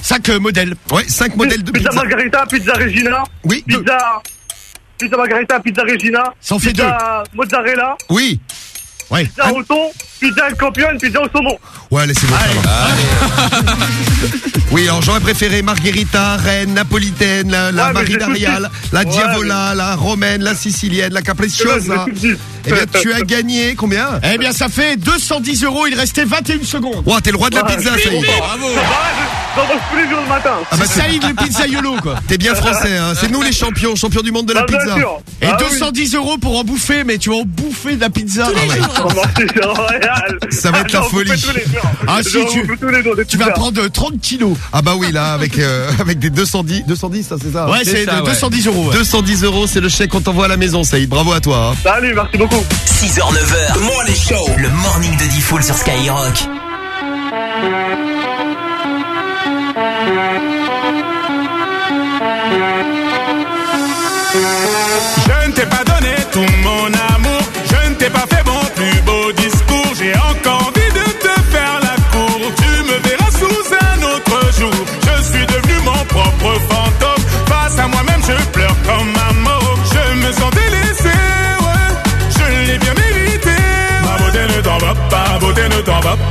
5 modèles. Ouais, 5 modèles de Pizza pizza. Margarita, pizza Regina. Oui, deux. Pizza. Pizza Margarita, pizza Regina. Ça en fait pizza Mozzarella. Oui. Ouais. Pizza au thon. Pizza Campion, pizza au saumon. Ouais, laissez-moi ça. Oui, alors j'aurais préféré Margherita, Reine, Napolitaine, la, la Ouais, mais dit. la Ouais, Diavola, la Romaine, la Sicilienne, la Capricciosa. Eh bien, tu as gagné combien? Eh bien, ça fait 210 euros. Il restait 21 secondes. Ouah, t'es le roi de la Ah, pizza, Saïd. oui. Bravo. J'en mange tous les jours le matin. Ah bah, C'est Saïd le pizza YOLO quoi. T'es bien français, hein. C'est nous les champions, champions du monde de la Ah, bien pizza. sûr. Et Ah oui. 210 euros pour en bouffer, mais tu vas en bouffer de la pizza. Oh, non, c'est royal. Ça va être la j'en folie. tous les jours. Ah, si, J'en tu- bouffe tous les jours des Tu vas pizzas. prendre 30 kilos. Ah bah oui, là, avec, euh, avec des 210, 210, ça c'est ça? Ouais, c'est ça, de ouais. 210 euros. ouais. 210 euros, c'est le chèque qu'on t'envoie à la maison, Saïd. Bravo à toi. hein. Salut, merci beaucoup. 6h, 9h. The Morning Show. Le morning de Diffoul sur Skyrock. Je ne t'ai pas donné tout mon amour,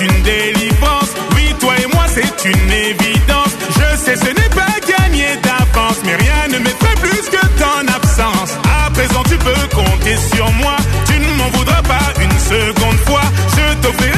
Une délivrance. Oui, toi et moi, c'est une évidence. Je sais, ce n'est pas gagné d'avance, mais rien ne m'effraie plus que ton absence. À présent, tu peux compter sur moi. Tu ne m'en voudras pas une seconde fois. Je t'offrirai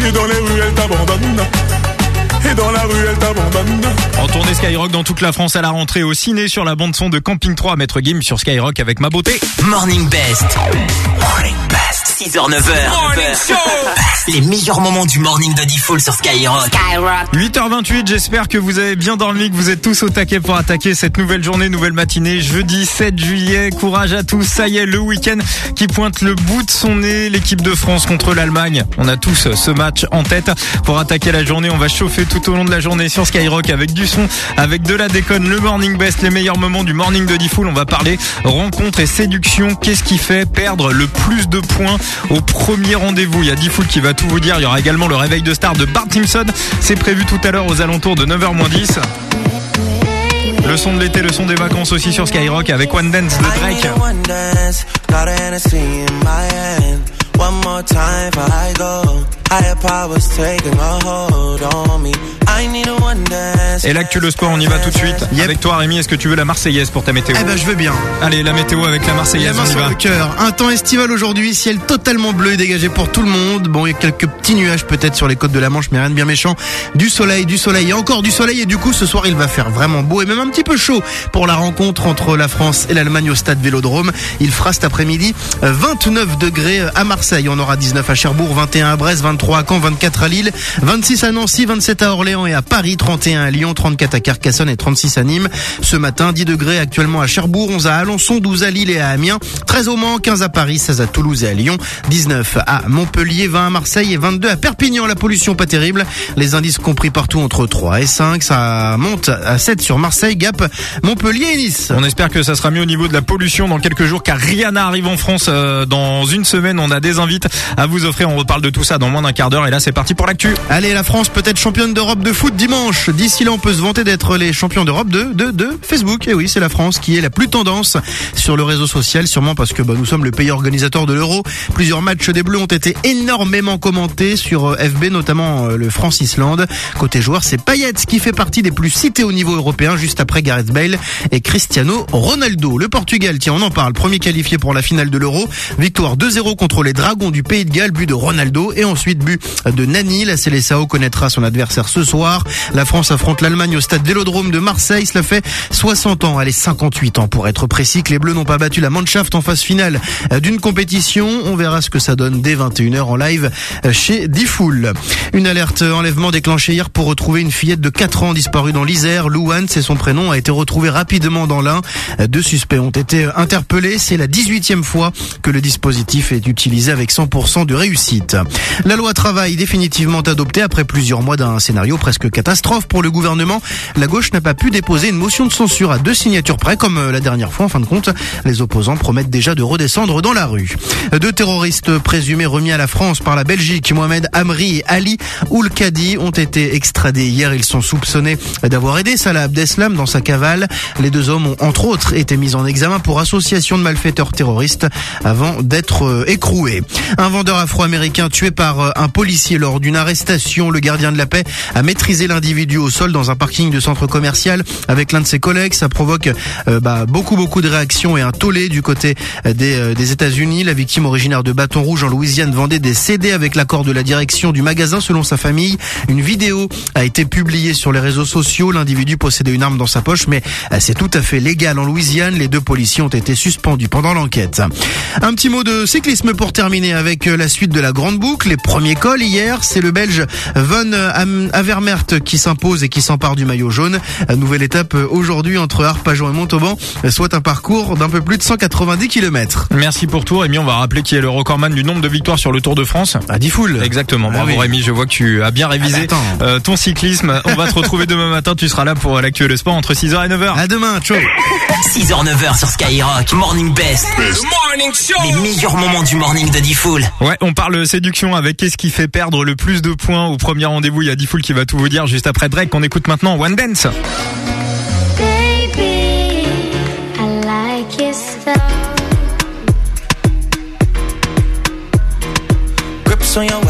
Dans les rues, elle t'abandonne. Et dans la rue, elle t'abandonne. En tournée Skyrock dans toute la France à la rentrée au ciné sur la bande son de Camping 3 Maître Game sur Skyrock avec ma beauté. Morning Best. Morning Best. 6h, 9h. Les meilleurs moments du morning de Diffoul sur Skyrock. Skyrock. 8h28, j'espère que vous avez bien dormi, que vous êtes tous au taquet pour attaquer cette nouvelle journée, nouvelle matinée, jeudi 7 juillet. Courage à tous, ça y est, le week-end qui pointe le bout de son nez, l'équipe de France contre l'Allemagne. On a tous ce match en tête. Pour attaquer la journée, on va chauffer tout au long de la journée sur Skyrock avec du son, avec de la déconne, le morning best, les meilleurs moments du morning de Diffoul. On va parler rencontre et séduction. Qu'est-ce qui fait perdre le plus de points au premier rendez-vous? Il y a Diffoul qui va tout vous dire. Il y aura également le réveil de star de Bart Simpson. C'est prévu tout à l'heure aux alentours de 9h 10. Le son de l'été, le son des vacances aussi sur Skyrock avec One Dance de Drake. Et l'actu le sport, on y va tout de suite. Avec toi Rémi, est-ce que tu veux la Marseillaise pour ta météo Eh ben je veux bien. Allez, la météo avec la La Marseillaise, on y va. le cœur. Un temps estival aujourd'hui, ciel totalement bleu et dégagé pour tout le monde. Bon, il y a quelques petits nuages peut-être sur les côtes de la Manche, mais rien de bien méchant. Du soleil, du soleil et encore du soleil. Et du coup, ce soir, il va faire vraiment beau et même un petit peu chaud pour la rencontre entre la France et l'Allemagne au stade Vélodrome. Il fera cet après-midi euh, 29 degrés à Marseille. On aura 19 à Cherbourg, 21 à Brest, 23 à Caen, 24 à Lille, 26 à Nancy, 27 à Orléans et à Paris, 31 à Lyon, 34 à Carcassonne et 36 à Nîmes. Ce matin, 10 degrés actuellement à Cherbourg, 11 à Alençon, 12 à Lille et à Amiens, 13 au Mans, 15 à Paris, 16 à Toulouse et à Lyon, 19 à Montpellier, 20 à Marseille et 22 à Perpignan. La pollution pas terrible. Les indices compris partout entre 3 et 5. Ça monte à 7 sur Marseille, Gap, Montpellier et Nice. On espère que ça sera mieux au niveau de la pollution dans quelques jours car Rihanna arrive en France euh, dans une semaine. On a des invites à vous offrir. On reparle de tout ça dans moins d'un quart d'heure. Et là, c'est parti pour l'actu. Allez, la France peut être championne d'Europe de foot dimanche. D'ici là, on peut se vanter d'être les champions d'Europe de, de, de Facebook. Et oui, c'est la France qui est la plus tendance sur le réseau social, sûrement parce que bah, nous sommes le pays organisateur de l'Euro. Plusieurs matchs des Bleus ont été énormément commentés sur euh, FB, notamment euh, le France-Islande. Côté joueur, c'est Payet qui fait partie des plus cités au niveau européen, juste après Gareth Bale et Cristiano Ronaldo. Le Portugal, tiens, on en parle. Premier qualifié pour la finale de l'Euro. Victoire 2-0 contre les Dragons du Pays de Galles, but de Ronaldo et ensuite but de Nani. La Seleção connaîtra son adversaire ce soir. La France affronte l'Allemagne au stade Vélodrome de Marseille. Cela fait 60 ans, allez 58 ans pour être précis, que les Bleus n'ont pas battu la Mannschaft en phase finale d'une compétition. On verra ce que ça donne dès 21h en live chez Diffoul. Une alerte enlèvement déclenchée hier pour retrouver une fillette de 4 ans disparue dans l'Isère. Louane, c'est son prénom, a été retrouvée rapidement dans l'Ain. Deux suspects ont été interpellés. C'est la 18e fois que le dispositif est utilisé avec 100% de réussite. La loi travail définitivement adoptée après plusieurs mois d'un scénario presque catastrophe pour le gouvernement. La gauche n'a pas pu déposer une motion de censure à deux signatures près comme euh, la dernière fois. En fin de compte, les opposants promettent déjà de redescendre dans la rue. Deux terroristes présumés remis à la France par la Belgique, Mohamed Amri et Ali Oulkadi, ont été extradés hier. Ils sont soupçonnés d'avoir aidé Salah Abdeslam dans sa cavale. Les deux hommes ont entre autres été mis en examen pour association de malfaiteurs terroristes avant d'être euh, écroués. Un vendeur afro-américain tué par un policier lors d'une arrestation. Le gardien de la paix a électriser l'individu au sol dans un parking de centre commercial avec l'un de ses collègues. Ça provoque euh, bah, beaucoup beaucoup de réactions et un tollé du côté euh, des, euh, des États-Unis. La victime originaire de Bâton Rouge en Louisiane vendait des CD avec l'accord de la direction du magasin selon sa famille. Une vidéo a été publiée sur les réseaux sociaux. L'individu possédait une arme dans sa poche, mais c'est tout à fait légal en Louisiane. Les deux policiers ont été suspendus pendant l'enquête. Un petit mot de cyclisme pour terminer avec la suite de la grande boucle. Premiers cols hier, c'est le Belge Van Am- Avermaert qui s'impose et qui s'empare du maillot jaune. Euh, Nouvelle étape euh, aujourd'hui entre Arpajon et Montauban, euh, soit un parcours d'un peu plus de 190 km. Merci pour tout Rémi, on va rappeler qui est le recordman du nombre de victoires sur le Tour de France. À 10 foules. Exactement, Ah bravo oui. Rémi, je vois que tu as bien révisé Ah bah euh, ton cyclisme. On va te retrouver demain matin, tu seras là pour l'actuel sport entre 6h et 9h. À demain, ciao 6h, 9h sur Skyrock, Morning Best. Les meilleurs moments du morning de Diffoul. Ouais, on parle séduction avec qu'est-ce qui fait perdre le plus de points au premier rendez-vous. Il y a Diffoul qui va tout vous dire juste après Drake. On écoute maintenant One Dance. Baby, I like your stuff. Grips on your ways,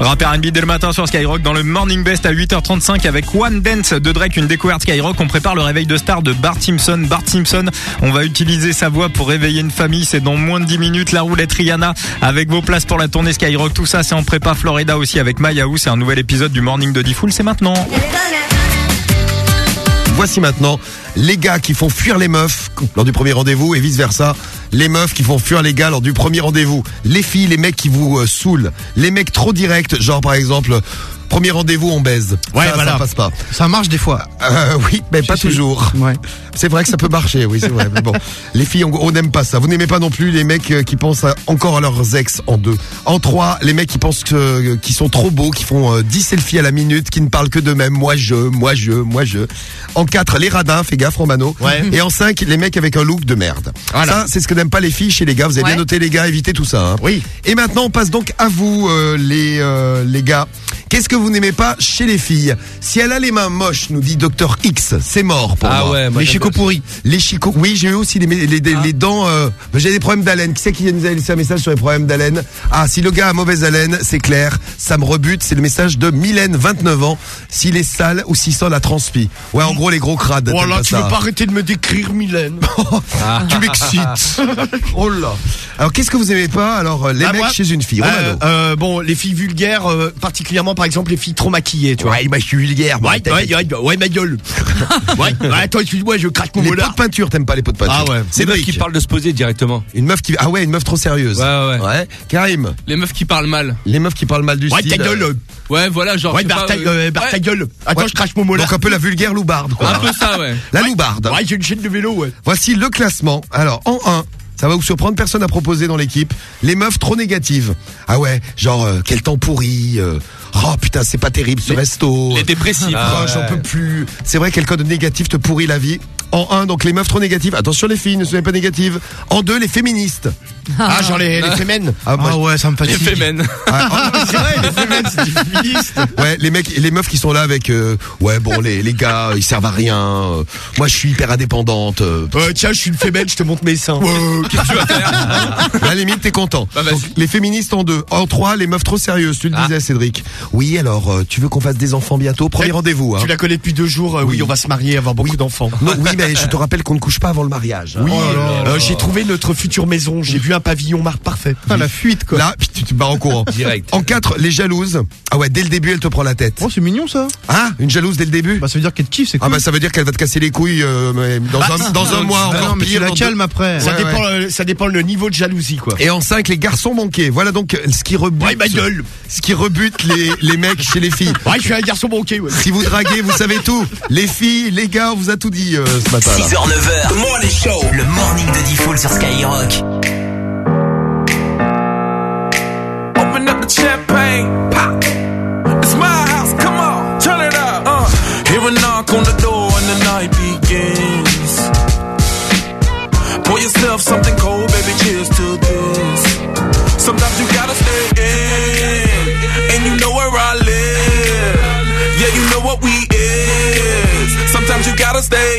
Rap R&B dès le matin sur Skyrock dans le Morning Best à 8h35 avec One Dance de Drake, une découverte Skyrock. On prépare le réveil de star de Bart Simpson. Bart Simpson, on va utiliser sa voix pour réveiller une famille. C'est dans moins de 10 minutes. La roulette Rihanna avec vos places pour la tournée Skyrock. Tout ça, c'est en prépa Florida aussi avec Mayaou. C'est un nouvel épisode du Morning de Diffoul. C'est maintenant. Voici maintenant les gars qui font fuir les meufs lors du premier rendez-vous et vice versa. Les meufs qui font fuir les gars lors du premier rendez-vous. Les filles, les mecs qui vous euh, saoulent. Les mecs trop directs, genre par exemple, premier rendez-vous on baise. Ouais, ça, voilà. ça passe pas. Ça marche des fois. Euh, oui, mais pas toujours. Ouais. C'est vrai que ça peut marcher, oui, c'est vrai. mais bon, les filles, on n'aime pas ça. Vous n'aimez pas non plus les mecs euh, qui pensent à- encore à leurs ex en deux. En trois, les mecs qui pensent que, euh, qui sont trop beaux, qui font euh, 10 selfies à la minute, qui ne parlent que d'eux-mêmes. Moi je, moi je, moi je. En quatre, les radins, fais gaffe Romano. Ouais. Et en cinq, les mecs avec un look de merde. Voilà. Ça, c'est ce que n'aiment pas les filles chez les gars. Vous avez bien noté les gars, évitez tout ça. hein. Oui. Et maintenant, on passe donc à vous, euh, les, euh, les gars. Qu'est-ce que que vous n'aimez pas chez les filles Si elle a les mains moches, nous dit Docteur X, c'est mort pour Ah moi. ouais, moi, les chicots pourris. Les chicots. Oui, j'ai eu aussi les, les, les- les dents. euh, j'ai des problèmes d'haleine. Qui c'est qui nous a laissé un message sur les problèmes d'haleine? Ah, si le gars a mauvaise haleine, c'est clair. Ça me rebute. C'est le message de Mylène, 29 ans. S'il est sale ou s'il sent la transpi. Ouais, en gros les gros crades. Oh t'aimes là, pas tu ça. veux pas arrêter de me décrire, Mylène? Tu m'excites. oh là. Alors qu'est-ce que vous aimez pas? Alors les Ah, mecs moi chez une fille. Euh, euh, bon, les filles vulgaires, euh, particulièrement par exemple les filles trop maquillées, tu vois. Ouais, je suis vulgaire. moi, Ouais, ouais, ouais, ouais, ma gueule. ouais, ouais, attends, excuse-moi, je craque mon Les pots de peinture, t'aimes pas les pots de peinture Ah ouais. C'est Cédric. qui parlent de se poser directement. Une meuf qui ah ouais une meuf trop sérieuse. Ouais, ouais. Ouais. Karim. Les meufs qui parlent mal. Les meufs qui parlent mal du Ouais, style. ta gueule. euh, Ouais, voilà, genre. Ouais, barre ta, euh, ta ouais. gueule. Attends, Ouais. je crache mon molar. Donc un peu la vulgaire loubarde quoi. Un peu ça, ouais. La loubarde. Ouais, j'ai une chaîne de vélo, ouais. Voici le classement. Alors en 1 ça va vous surprendre, personne n'a proposé dans l'équipe. Les meufs trop négatives. Ah ouais, genre euh, quel temps pourri. euh, oh putain, c'est pas terrible ce resto. Les dépressifs. Ah, Ah, j'en ouais. peux plus. C'est vrai quel code négatif te pourrit la vie. En 1, donc les meufs trop négatives. Attention les filles, ne soyez pas négatives. En 2, les féministes. Ah, genre les, les fémènes. Ah, moi, Ah ouais, ça me Les fatigue. fémènes. Ah, ah, C'est vrai, les fémènes, c'est des féministes. Ouais, les mecs, les meufs qui sont là avec, euh, ouais, bon, les, les gars, ils servent à rien. euh, moi, je suis hyper indépendante. euh, Euh, tiens, je suis une fémène, je te montre mes seins. Qu'est-ce que tu vas faire à la limite, t'es content. Bah. Donc, les féministes en deux. En trois, les meufs trop sérieuses. Tu le disais, Cédric. Oui, alors, euh, tu veux qu'on fasse des enfants bientôt? Premier rendez-vous. Hein. Tu la connais depuis deux jours, euh, oui. Oui. on va se marier, avoir beaucoup d'enfants. Non, oui, mais je te rappelle qu'on ne couche pas avant le mariage. hein. Oui, Oh euh, j'ai trouvé notre future maison, j'ai vu un pavillon mar parfait. Ah, la fuite, quoi. Là, tu te barres en courant. Direct. En quatre, les jalouses. Ah ouais, dès le début, elle te prend la tête. Oh, c'est mignon, ça. Ah, une jalouse dès le début? Bah, ça veut dire qu'elle te kiffe, c'est Ah cool. bah ça veut dire qu'elle va te casser les couilles euh, mais dans, Bah, un, dans un mois Ah encore non, mais tu pire. la calmes après. Ça Ouais, dépend, ouais. euh, ça dépend le niveau de jalousie, quoi. Et en 5, les garçons manqués. Voilà donc ce qui rebute, Ouais, ma gueule. ce qui rebute les, les mecs chez les filles. Ouais, je suis un garçon ouais. Si vous draguez, vous savez tout. Les filles, les gars, on vous a tout dit euh, ce matin. là. 6h, 9h. The Morning Show. Le morning de Diffoul sur Skyrock. Open up the champagne, pop. It's my house, come on, turn it up. Uh. Hear a knock on the door and the night begins. Pour yourself something cold, baby, cheers to this. Sometimes you gotta stay in, and you know where I live. Yeah, you know what we is. Sometimes you gotta stay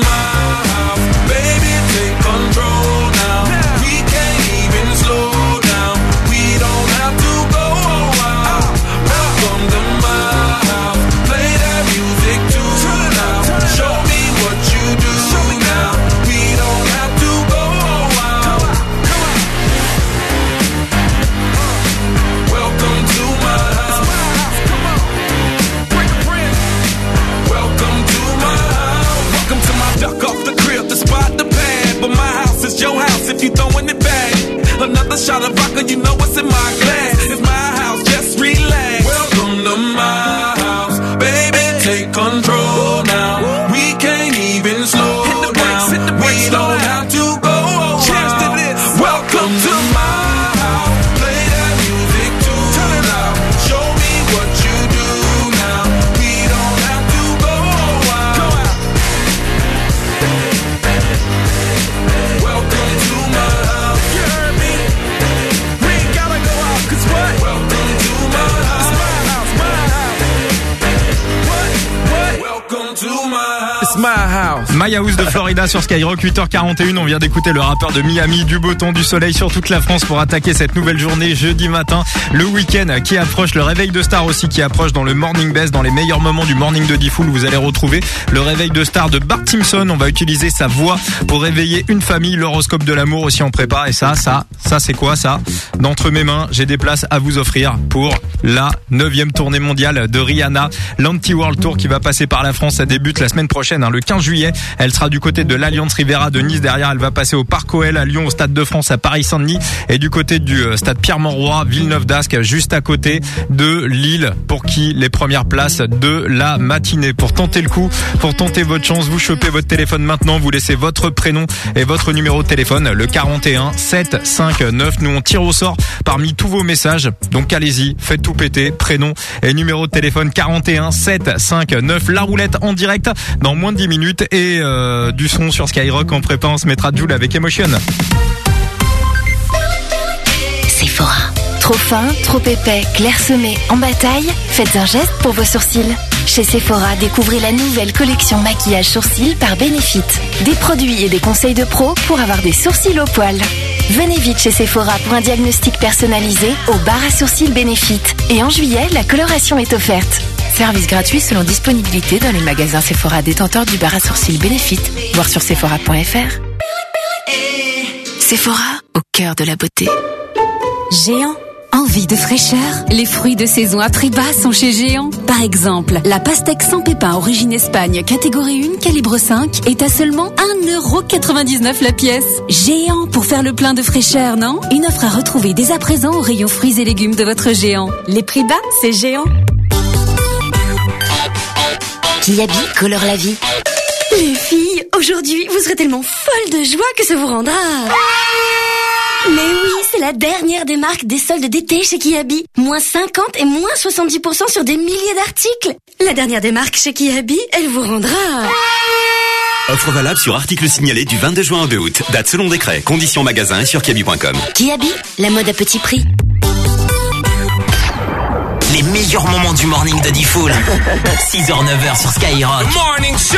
you throwing it back. Another shot of vodka, you know what's in my glass. It's my house, just relax. Welcome to my House de Florida sur Skyrock 8h41. On vient d'écouter le rappeur de Miami, du beau temps, du soleil sur toute la France pour attaquer cette nouvelle journée jeudi matin. Le week-end qui approche, le réveil de star aussi qui approche dans le Morning Best, dans les meilleurs moments du Morning de Diffoul. Vous allez retrouver le réveil de star de Bart Simpson. On va utiliser sa voix pour réveiller une famille. L'horoscope de l'amour aussi en prépa. Et ça, ça, ça c'est quoi ça? D'entre mes mains, j'ai des places à vous offrir pour la neuvième tournée mondiale de Rihanna, l'Anti-World Tour qui va passer par la France. Ça débute la semaine prochaine, hein, le 15 juillet. Elle sera du côté de l'Alliance Rivera de Nice. Derrière, elle va passer au Parc OL à Lyon, au Stade de France à Paris-Saint-Denis et du côté du euh, Stade Pierre-Mauroy, Villeneuve d'Ascq, juste à côté de Lille. Pour qui les premières places de la matinée. Pour tenter le coup, pour tenter votre chance, vous chopez votre téléphone maintenant, vous laissez votre prénom et votre numéro de téléphone, le 41 7 5 9. Nous on tire au sort parmi tous vos messages. Donc allez-y, faites tout péter, prénom et numéro de téléphone 41 7 5 9. La roulette en direct dans moins de 10 minutes et euh, du son sur Skyrock en prépa on se mettra Joule avec Emotion. Sephora. Trop fin, trop épais, clairsemé, en bataille Faites un geste pour vos sourcils. Chez Sephora, découvrez la nouvelle collection maquillage sourcils par Benefit. Des produits et des conseils de pro pour avoir des sourcils au poil. Venez vite chez Sephora pour un diagnostic personnalisé au bar à sourcils Benefit. Et en juillet, la coloration est offerte. Service gratuit selon disponibilité dans les magasins Sephora détenteurs du bar à sourcils Benefit. Voir sur sephora.fr. Sephora, au cœur de la beauté. Géant. Envie de fraîcheur Les fruits de saison à prix bas sont chez Géant. Par exemple, la pastèque sans pépins origine Espagne, catégorie 1, calibre 5, est à seulement 1,99€ la pièce. Géant pour faire le plein de fraîcheur, non? Une offre à retrouver dès à présent au rayon fruits et légumes de votre Géant. Les prix bas, c'est Géant. Kiabi colore la vie. Les filles, aujourd'hui, vous serez tellement folles de joie que ça vous rendra... Mais oui, c'est la dernière des marques des soldes d'été chez Kiabi. Moins 50 et moins 70% sur des milliers d'articles. La dernière des marques chez Kiabi, elle vous rendra... Offre valable sur article signalé du 22 juin au 2 août. Date selon décret. Conditions magasin sur kiabi.com. Kiabi, la mode à petit prix. Les meilleurs moments du morning de Diffoul. 6h, 9h sur Skyrock. Morning Show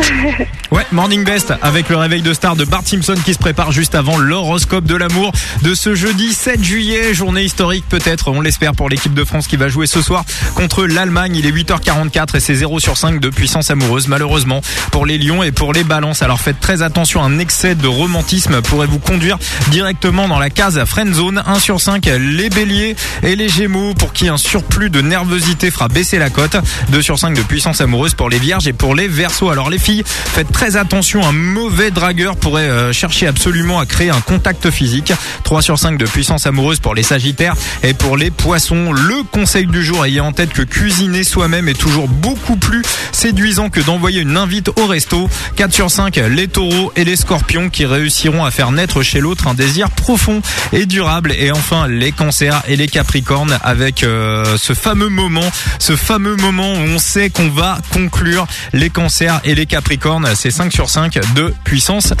Ouais, Morning Best avec le réveil de star de Bart Simpson qui se prépare juste avant l'horoscope de l'amour de ce jeudi 7 juillet. Journée historique peut-être, on l'espère pour l'équipe de France qui va jouer ce soir contre l'Allemagne. Il est 8h44 et c'est 0 sur 5 de puissance amoureuse malheureusement pour les Lions et pour les Balances. Alors faites très attention, un excès de romantisme pourrait vous conduire directement dans la case friend zone. 1 sur 5 les Béliers et les Gémeaux pour qui un surplus de nervosité fera baisser la cote. 2 sur 5 de puissance amoureuse pour les Vierges et pour les Verseaux. Alors les filles, faites très attention, un mauvais dragueur pourrait euh, chercher absolument à créer un contact physique. 3 sur 5 de puissance amoureuse pour les Sagittaires et pour les Poissons. Le conseil du jour ayant en tête que cuisiner soi-même est toujours beaucoup plus séduisant que d'envoyer une invite au resto. 4 sur 5 les Taureaux et les Scorpions qui réussiront à faire naître chez l'autre un désir profond et durable. Et enfin les Cancers et les Capricornes avec euh, ce fameux moment, ce fameux moment où on sait qu'on va conclure les Cancers et les Capricornes. C'est 5 sur 5 de puissance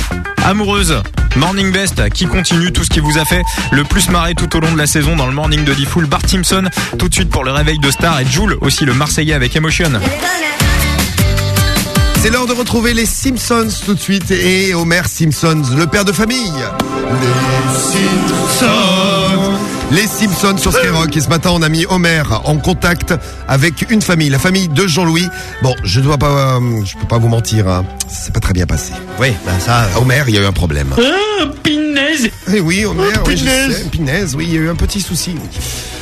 amoureuse. Morning Best qui continue tout ce qui vous a fait le plus marrer tout au long de la saison dans le Morning de Diffoul. Bart Simpson tout de suite pour le réveil de Star et Jules aussi le Marseillais avec Emotion. C'est l'heure de retrouver les Simpsons tout de suite et Homer Simpson, le père de famille. Les Simpsons. Les Simpsons sur Skyrock et ce matin on a mis Homer en contact avec une famille, la famille de Jean-Louis. Bon, je dois pas, euh, je peux pas vous mentir, hein. c'est pas très bien passé. Oui, bah ça, Homer, il y a eu un problème. Ah, pinaise Eh oui, Homer, Oh, oui, je punaise. sais, Pinaise, oui, il y a eu un petit souci. oui.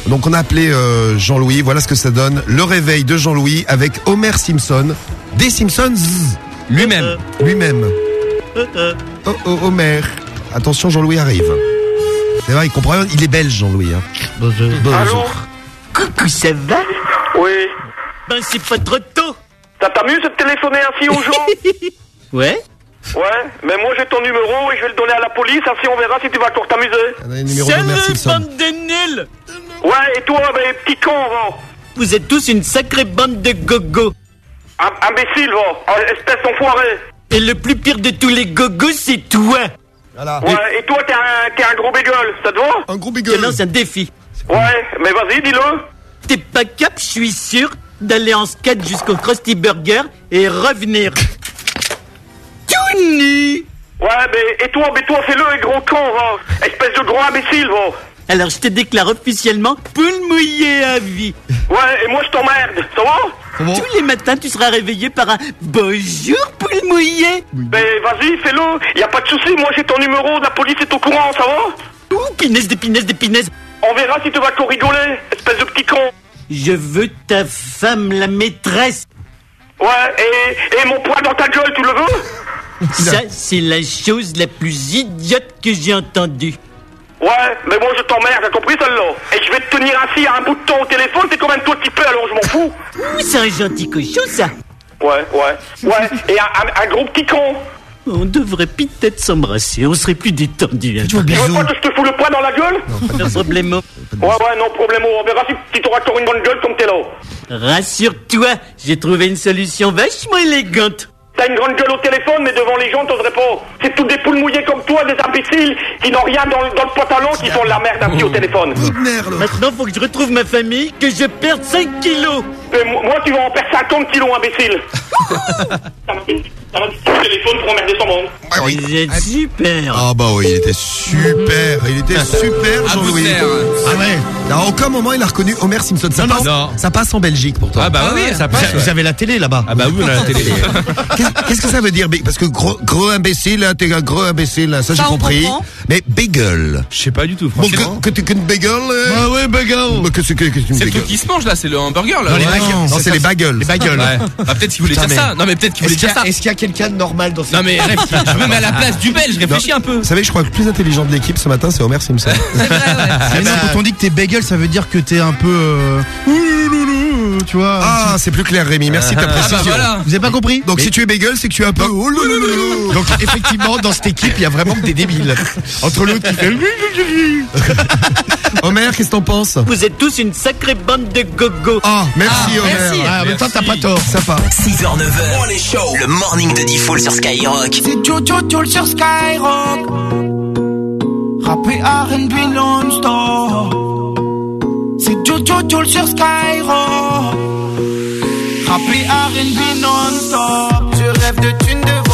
Donc on a appelé euh, Jean-Louis, voilà ce que ça donne. Le réveil de Jean-Louis avec Homer Simpson, des Simpsons lui-même. Lui-même. Oh, oh, Homer. Attention, Jean-Louis arrive. C'est vrai, il comprend rien, il est belge, Jean-Louis. Hein. Bonjour. Allô Coucou, ça va Oui. Ben, c'est pas trop tôt. Ça t'amuse de téléphoner ainsi aux gens Ouais Ouais, mais moi j'ai ton numéro et je vais le donner à la police, ainsi on verra si tu vas encore t'amuser. numéro Salut, bande de nuls Ouais, et toi, ben, petit con, va Vous êtes tous une sacrée bande de gogo. Im- Imbécile, va Ah, Espèce d'enfoiré Et le plus pire de tous les gogos, c'est toi Ouais, et... toi, t'es un, t'es un gros bégueule, ça te va Un gros bégueule. Je lance un défi. Ouais, mais vas-y, dis-le. T'es pas cap, je suis sûr, d'aller en skate jusqu'au Krusty Burger et revenir. Tony Ouais, mais et toi, mais toi, fais-le, gros con, va. Espèce de gros imbécile, va. Alors je te déclare officiellement poule mouillée à vie. Ouais, et moi je t'emmerde, ça va Tous les matins tu seras réveillé par un bonjour poule mouillée. Ben vas-y, fais-le, y a pas de souci, moi j'ai ton numéro, la police est au courant, ça va Ouh, pinaise des pinaises des pinaises. On verra si tu vas qu'on rigoler, espèce de petit con. Je veux ta femme, la maîtresse. Ouais, et, et mon poing dans ta gueule, tu le veux Ça, c'est la chose la plus idiote que j'ai entendue. Ouais, mais moi je t'emmerde, t'as compris celle-là Et je vais te tenir assis à un bout de temps au téléphone, c'est quand même toi qui peux, alors je m'en fous Ouh, c'est un gentil cochon, ça. Ouais, ouais, ouais, et un, un- un gros petit con On devrait peut-être s'embrasser, on serait plus détendu. Tu veux pas que je te fous le poing dans la gueule Pas de problème. Ouais, ouais, non, problème, on verra si, si t'auras encore une bonne gueule comme t'es là Rassure-toi, j'ai trouvé une solution vachement élégante. T'as une grande gueule au téléphone, mais devant les gens, t'oserais pas. C'est toutes des poules mouillées comme toi, des imbéciles, qui n'ont rien dans, le- dans le pantalon, qui font de la merde ainsi au téléphone. Maintenant, faut que je retrouve ma famille, que je perde 5 kilos. Moi, moi, tu vas en perdre 50 kilos, imbécile. Ça m'a dit ça m'a dit sur le téléphone pour emmerder son monde. Vous êtes super. Ah bah oui, il était super, il était super À Jean-Louis. Ah ouais. À aucun moment il a reconnu Homer Simpson. Ça, passe, non. ça passe en Belgique pour toi. Ah bah oui, ça passe. Vous avez la télé là-bas. Ah bah oui, on a la télé. Qu'est-ce que ça veut dire Parce que gros, gros imbécile, là, t'es un gros imbécile, là, ça j'ai compris. comprend. Mais bagel. Je sais pas du tout, Bon, franchement. que, que, que une bagel euh, Ah ouais, bagel. bah, que c'est que, que c'est le truc qui se mange là, c'est le hamburger là. Non, les Ouais. bagels. Non, c'est les bagels. Les bagels. Ouais. Ah, peut-être qu'il voulait dire mais- ça. Non, mais peut-être qu'il voulait y, dire ça. est-ce qu'il y a quelqu'un de normal dans cette Non, mais je me mets à la place du belge, réfléchis un peu. Vous savez, je crois que le plus intelligent de l'équipe ce matin, c'est Homer Simpson. Mais non, quand on dit que t'es bagel, ça veut dire que t'es un peu. Tu vois. ah, c'est plus clair, Rémi. Merci de ta Ah bah précision. voilà. Vous avez pas compris Donc, si tu es bagel, c'est que tu es un peu. Oh. Donc effectivement, dans cette équipe, il y a vraiment que des débiles. Entre l'autre qui fait. Homer, qu'est-ce que t'en penses? Vous êtes tous une sacrée bande de gogo. Ah, merci Homer. merci. Ah, mais toi, t'as pas tort. Sympa. 6h, 9h, le morning de Diffoul sur Skyrock. C'est Jojo Joule sur Skyrock. Rappé R&B non-stop. C'est Jojo Joule sur Skyrock. Rappé R&B non-stop. Je rêve de thunes de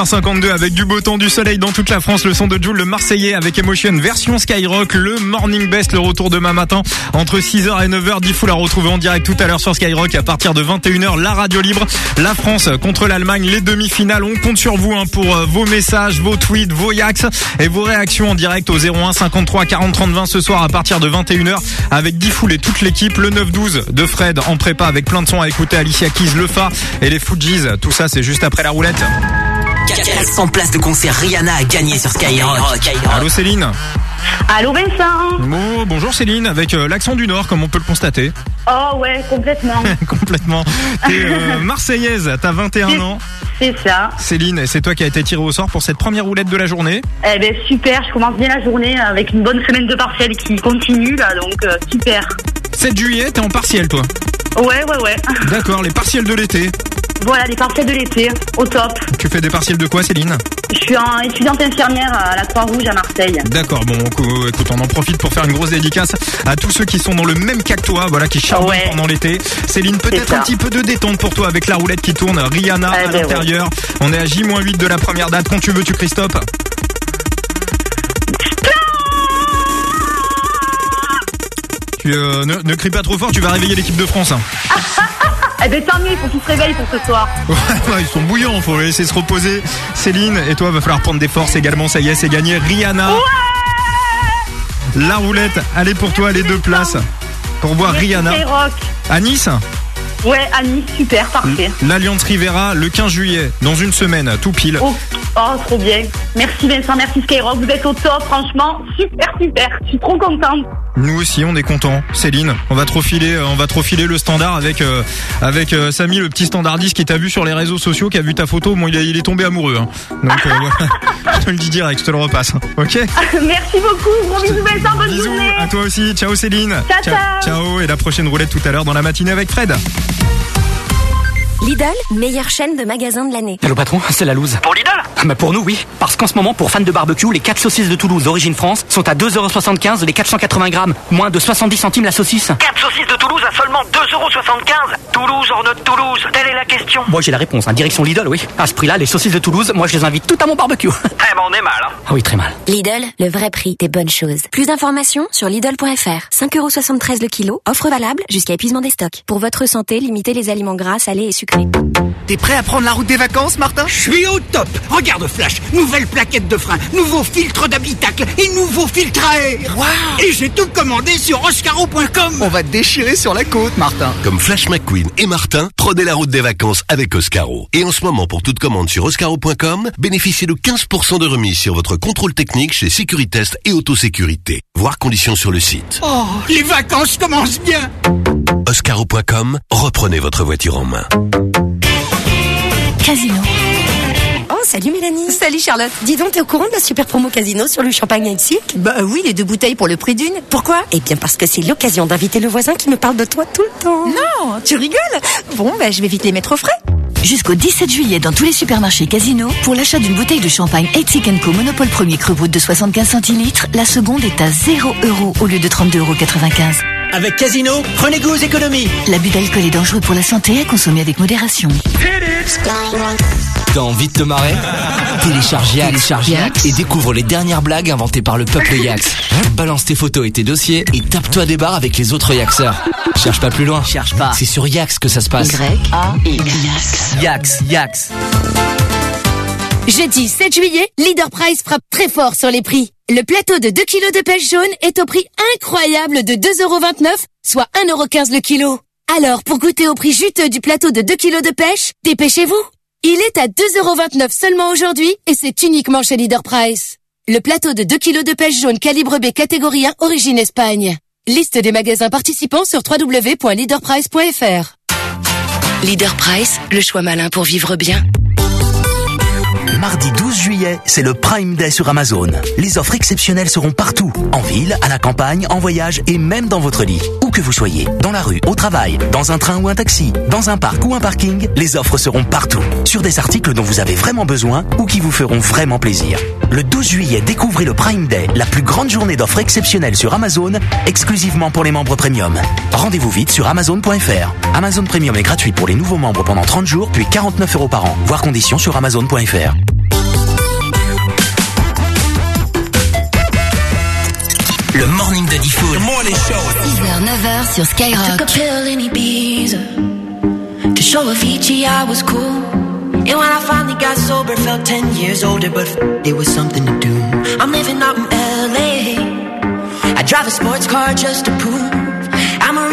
8h52 avec du beau temps, du soleil dans toute la France, le son de Jules le Marseillais avec Emotion version Skyrock, le Morning Best, le retour demain matin entre 6h et 9h. Diffou la retrouver en direct tout à l'heure sur Skyrock à partir de 21h, la radio libre. La France contre l'Allemagne, les demi-finales. On compte sur vous hein, pour euh, vos messages, vos tweets, vos yaks et vos réactions en direct au 01 53 40 30 20 ce soir à partir de 21h avec Diffoul et toute l'équipe. Le 9-12 de Fred en prépa avec plein de sons à écouter. Alicia Keys, Le Fa et les Fujis. Tout ça, c'est juste après la roulette. 400 places de concert Rihanna à gagner sur Skyrock. Allô Céline Allô Vincent Oh, bonjour Céline, avec euh, l'accent du Nord, comme on peut le constater. Oh ouais, complètement. Complètement. T'es euh, Marseillaise, t'as 21 ans. C'est ça. Céline, c'est toi qui as été tirée au sort pour cette première roulette de la journée. Eh ben super, je commence bien la journée avec une bonne semaine de partiel qui continue là, donc euh, super. 7 juillet, t'es en partiel toi. Ouais, ouais, ouais. D'accord, les partiels de l'été. Voilà, les partiels de l'été, au top. Tu fais des partiels de quoi Céline Je suis en étudiante infirmière à la Croix-Rouge à Marseille. D'accord, bon, cou- écoute, on en profite pour faire une grosse dédicace à tous ceux qui sont dans le même cas que toi, voilà, qui charbonnent Ouais. pendant l'été. Céline, peut-être un petit peu de détente pour toi avec la roulette qui tourne, Rihanna Eh à ben l'intérieur. On est à J-8 de la première date. Quand tu veux, tu cries stop. Tu, euh, ne, ne crie pas trop fort, tu vas réveiller l'équipe de France. hein. Eh ben tant mieux, il faut qu'ils se réveillent pour ce soir. Ouais, ouais, ils sont bouillants, faut les laisser se reposer. Céline, et toi, va falloir prendre des forces également. Ça y est, c'est gagné. Rihanna. La roulette, allez pour toi, les deux places. Pour voir Rihanna. Skyrock. À Nice Ouais, Annie, super, parfait. L'Alliance Rivera le 15 juillet, dans une semaine, tout pile. Oh, oh, trop bien. Merci Vincent, merci Skyrock, vous êtes au top, franchement, super, super. Je suis trop contente. Nous aussi, on est contents. Céline, on va trop filer, euh, on va trop filer le standard avec euh, avec euh, Samy, le petit standardiste qui t'a vu sur les réseaux sociaux, qui a vu ta photo. Bon, il, est- il est tombé amoureux. hein. Donc, euh, voilà. je te le dis direct, je te le repasse. Ok? merci beaucoup, gros bisous Vincent, bonne Bisous journée. à toi aussi. Ciao Céline. Ciao, ciao. Ciao. Et la prochaine roulette tout à l'heure dans la matinée avec Fred. Lidl, meilleure chaîne de magasins de l'année. Allô patron, c'est la loose. Pour Lidl? Bah Pour nous, oui. Parce qu'en ce moment, pour fans de barbecue, les 4 saucisses de Toulouse d'origine France sont à 2,75€ les 480 grammes. Moins de 70 centimes la saucisse. 4 saucisses de Toulouse à seulement 2,75€. Toulouse hors notre Toulouse, telle est la question. Moi, j'ai la réponse. Hein. Direction Lidl, oui. À ce prix-là, les saucisses de Toulouse, moi, je les invite toutes à mon barbecue. Eh ben on est mal, hein. ah oui, très mal. Lidl, le vrai prix des bonnes choses. Plus d'informations sur Lidl.fr. 5,73€ le kilo. Offre valable jusqu'à épuisement des stocks. Pour votre santé, limitez les aliments gras, salés et sucrés. T'es prêt à prendre la route des vacances, Martin? Je suis au top Regarde Flash, nouvelle plaquette de frein, nouveau filtre d'habitacle et nouveau filtre à air Et j'ai tout commandé sur oscaro.com On va te déchirer sur la côte, Martin Comme Flash McQueen et Martin, prenez la route des vacances avec Oscaro. Et en ce moment, pour toute commande sur oscaro.com, bénéficiez de 15% de remise sur votre contrôle technique chez Sécuritest et Autosécurité. Voir conditions sur le site. Oh, les vacances commencent bien Oscaro.com, reprenez votre voiture en main. Casino. Salut Mélanie. Salut Charlotte. Dis donc, t'es au courant de la super promo Casino sur le champagne et le cirque Bah oui, les deux bouteilles pour le prix d'une. Pourquoi? Eh bien parce que c'est l'occasion d'inviter le voisin qui me parle de toi tout le temps. Non, tu rigoles? Bon, bah, je vais vite les mettre au frais. Jusqu'au 17 juillet dans tous les supermarchés Casino, pour l'achat d'une bouteille de champagne Etic Co Monopole Premier Cru Brut de 75 centilitres, la seconde est à 0 euros au lieu de 32,95 euros. Avec Casino, prenez goût aux économies. L'abus d'alcool est dangereux pour la santé à consommer avec modération. T'as envie de te marrer Télécharge Yax, Télécharge Yax et découvre les dernières blagues inventées par le peuple Yax. Balance tes photos et tes dossiers et tape-toi des barres avec les autres Yaxeurs. Cherche pas plus loin. Cherche pas. C'est sur Yax que ça se passe. Y-A-X. Yax, Yax. Jeudi 7 juillet, Leader Price frappe très fort sur les prix. Le plateau de 2 kilos de pêche jaune est au prix incroyable de 2,29€, soit 1,15€ le kilo. Alors, pour goûter au prix juteux du plateau de 2 kilos de pêche, dépêchez-vous. Il est à 2,29€ seulement aujourd'hui et c'est uniquement chez Leader Price. Le plateau de 2 kilos de pêche jaune calibre B catégorie 1 origine Espagne. Liste des magasins participants sur www.leaderprice.fr. Leader Price, le choix malin pour vivre bien. Mardi 12 juillet, c'est le Prime Day sur Amazon. Les offres exceptionnelles seront partout. En ville, à la campagne, en voyage et même dans votre lit. Où que vous soyez, dans la rue, au travail, dans un train ou un taxi, dans un parc ou un parking, les offres seront partout. Sur des articles dont vous avez vraiment besoin ou qui vous feront vraiment plaisir. Le 12 juillet, découvrez le Prime Day, la plus grande journée d'offres exceptionnelles sur Amazon, exclusivement pour les membres premium. Rendez-vous vite sur amazon.fr. Amazon Premium est gratuit pour les nouveaux membres pendant 30 jours, puis 49 euros par an. Voir conditions sur amazon.fr. Le morning de Diffoul. 6h, 9h sur I took a Skyrock. pill in Ibiza to show a Avicii I was cool. And when I finally got sober, felt 10 years older, but f- it was something to do. I'm living out in LA. I drive a sports car just to prove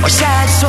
往下 sad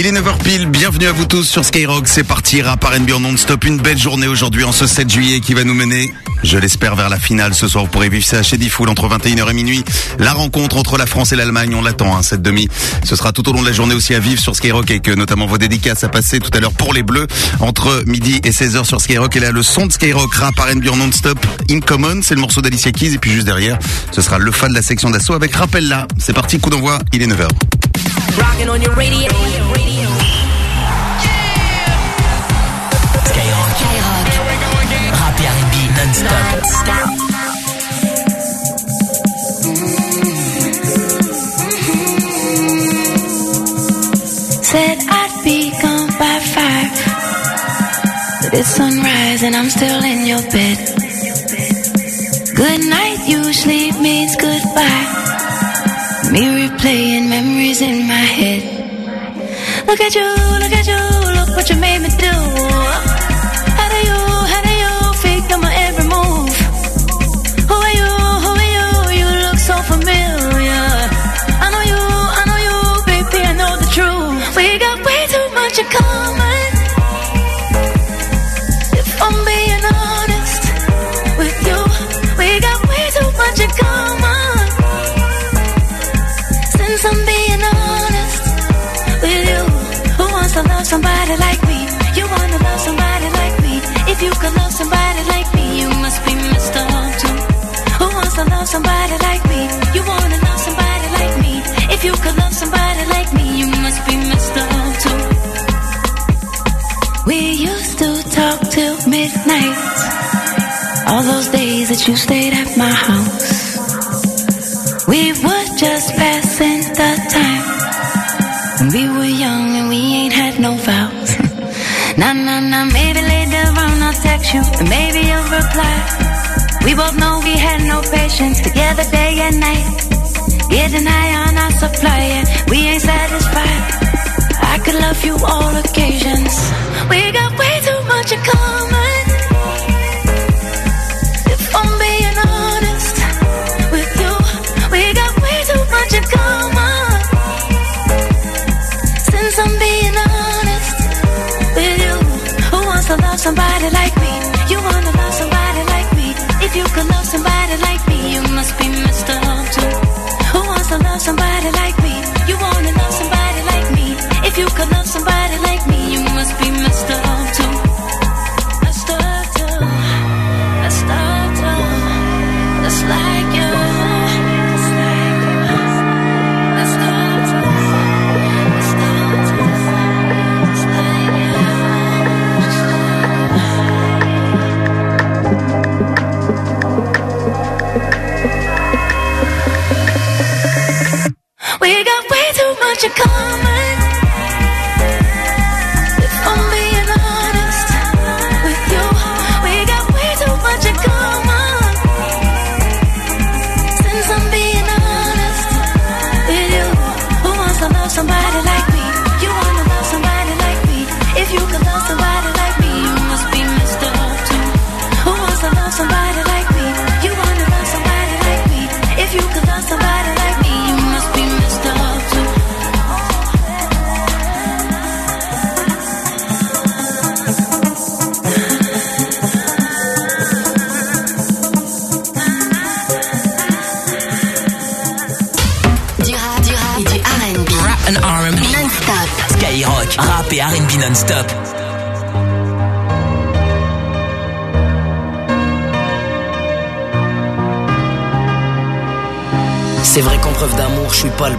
Il est 9h pile, bienvenue à vous tous sur Skyrock, c'est parti, rap R&B non-stop, une belle journée aujourd'hui en ce 7 juillet qui va nous mener, je l'espère, vers la finale. Ce soir, vous pourrez vivre ça chez Diffoul entre 21h et minuit. La rencontre entre la France et l'Allemagne, on l'attend, hein, cette demi. Ce sera tout au long de la journée aussi à vivre sur Skyrock avec euh, notamment vos dédicaces à passer tout à l'heure pour les Bleus entre midi et 16h sur Skyrock. Et là, le son de Skyrock, rap R&B non-stop, In Common, c'est le morceau d'Alicia Keys et puis juste derrière, ce sera le fan de la section d'assaut avec Rappella. C'est parti, coup d'envoi, il est 9h. It's sunrise and I'm still in your bed. Good night usually means goodbye. Me replaying memories in my head. Look at you, look at you, look what you made me do. To love somebody like me? You wanna love somebody like me. If you could love somebody like me, you must be messed up too. We used to talk till midnight. All those days that you stayed at my house. We were just passing the time. When we were young and we ain't had no vows. nah, nah, nah, maybe later on I'll text you and maybe you'll reply. We both know we had no patience together day and night. Getting high on our supply and we ain't satisfied. I could love you all occasions. We got way too much in common.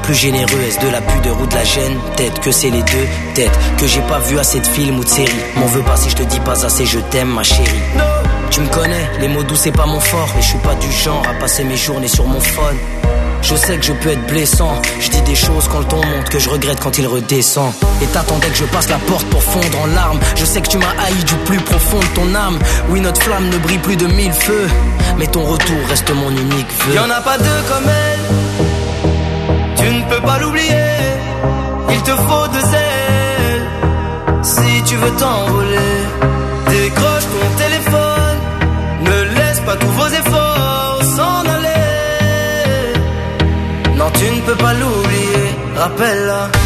Plus généreux. Est-ce de la pudeur ou de la gêne Peut-être que c'est les deux. Peut-être que j'ai pas vu assez de films ou de séries. M'en veux pas si je te dis pas assez, je t'aime, ma chérie. Tu me connais, les mots doux c'est pas mon fort. Et je suis pas du genre à passer mes journées sur mon phone. Je sais que je peux être blessant. Je dis des choses quand le ton monte que je regrette quand il redescend. Et t'attendais que je passe la porte pour fondre en larmes. Je sais que tu m'as haï du plus profond de ton âme. Oui, notre flamme ne brille plus de mille feux. Mais ton retour reste mon unique vœu. Y'en a pas deux comme elle. Tu ne peux pas l'oublier. Il te faut deux ailes. Si tu veux t'envoler, décroche ton téléphone. Ne laisse pas tous vos efforts s'en aller. Non, tu ne peux pas l'oublier. Rappelle-la.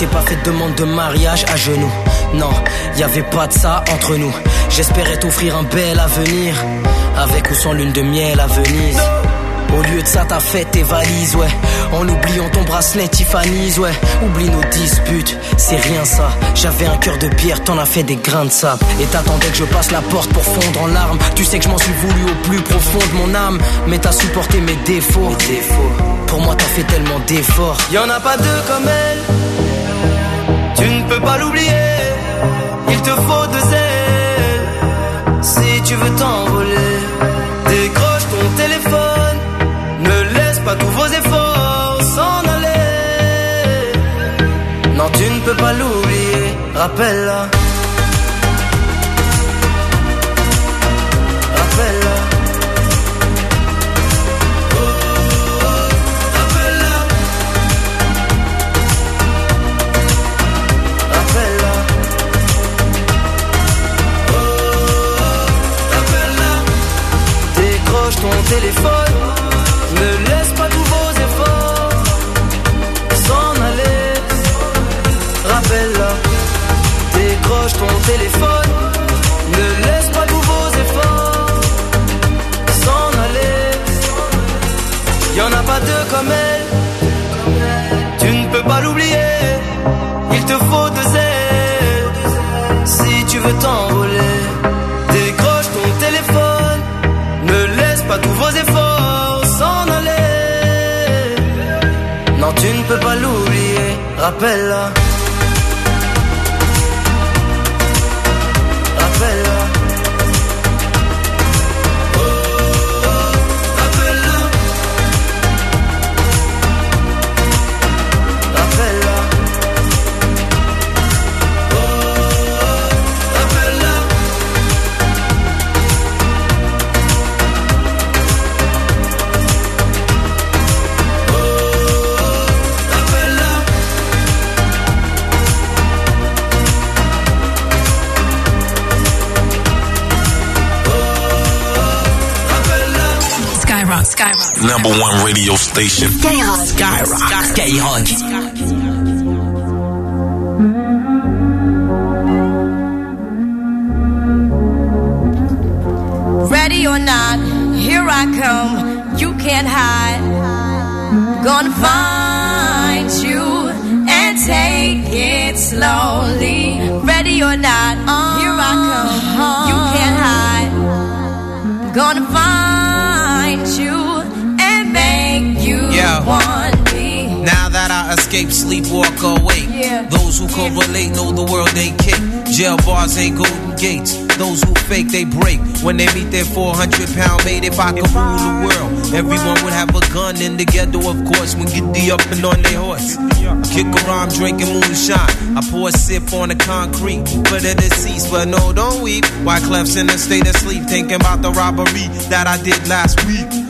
T'ai pas fait de demande de mariage à genoux. Non, y avait pas de ça entre nous. J'espérais t'offrir un bel avenir. Avec ou sans lune de miel à Venise. Au lieu de ça, t'as fait tes valises, ouais. En oubliant ton bracelet Tiffany's, ouais. Oublie nos disputes, c'est rien ça. J'avais un cœur de pierre, t'en as fait des grains de sable. Et t'attendais que je passe la porte pour fondre en larmes. Tu sais que je m'en suis voulu au plus profond de mon âme. Mais t'as supporté mes défauts. Mes défauts. Pour moi, t'as fait tellement d'efforts. Y'en a pas deux comme elle. Tu ne peux pas l'oublier. Il te faut deux ailes. Si tu veux t'envoler, décroche ton téléphone. Ne laisse pas tous vos efforts s'en aller. Non, tu ne peux pas l'oublier. Rappelle-la. Rappelle-la. Téléphone, ne laisse pas tous vos efforts s'en aller. Rappelle-la. téléphone. Ne laisse pas tous vos efforts s'en aller. Y en a pas deux comme elle. Tu ne peux pas l'oublier. Il te faut Non, tu ne peux pas l'oublier. Rappelle-la. Rappelle-la. Number one radio station. Skyrock. Skyrock. Skyrock. Ready or not, here I come. You can't hide. Gonna find you and take it slowly. Ready or not, here I come. You can't hide. Gonna find make want me. Now that I escape, sleep, walk awake. Yeah. Those who correlate know the world ain't kick. Jail bars ain't golden gates. Those who fake, they break. When they meet their 400 pound mate, if I could rule the world, everyone would have a gun in the ghetto, of course, when get the up and on their horse. Kick around drinking moonshine. I pour a sip on the concrete for the deceased, but no, don't weep. Why Clef's in a state of sleep, thinking about the robbery that I did last week.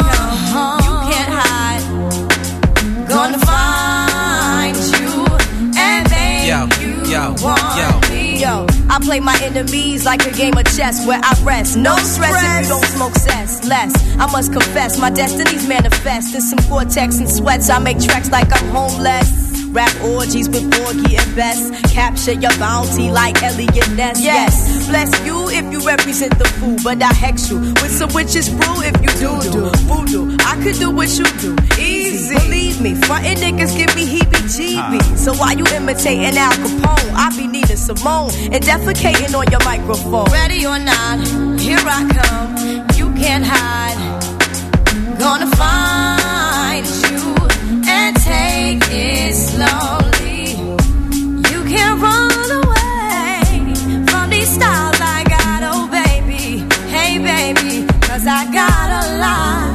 Gonna find you and make Yo, you yo, want yo. me. Yo, I play my enemies like a game of chess where I rest. No stress if you don't smoke cess. Less, I must confess, my destinies manifest. In some cortex and sweats, I make tracks like I'm homeless. Rap orgies with Borgie and Best. Capture your bounty like Elliot Ness. Yes, bless you if you represent the fool, but I hex you with some witches brew if you do do voodoo. I could do what you do, easy. Believe me, frontin' niggas give me heebie-jeebies. So while you imitating Al Capone, I be needing Simone and defecating on your microphone. Ready or not, here I come. You can't hide. Gonna find you and take it slowly. You can't run away from these styles I got, oh baby. Hey baby, cause I got a lot,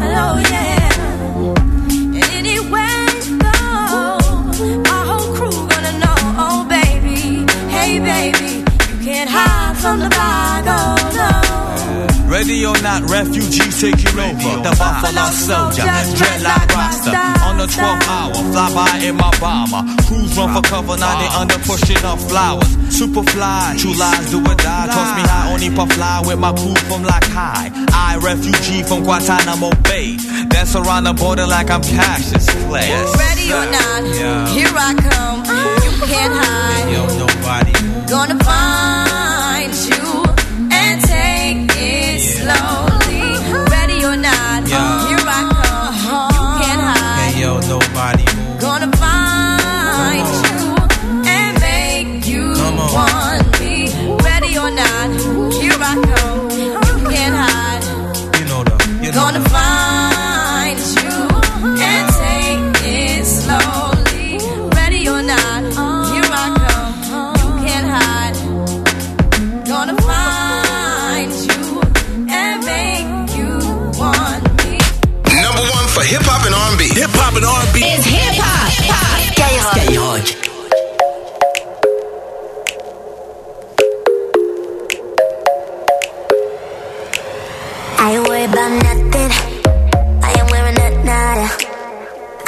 from the oh. Ready or not, refugees taking over. The Buffalo Soldier, dreadlock roster. On the 12th hour, fly by in my bomber. Crews run for cover, now they under pushing up flowers. Super fly, true lies do or die. Toss me high, only puff fly with my crew from like high. I, refugee from Guantanamo Bay. Dance around the border like I'm Cassius Clay. Ready or not, here I come. You can't hide. Yo, nobody. Gonna find you and take it slowly.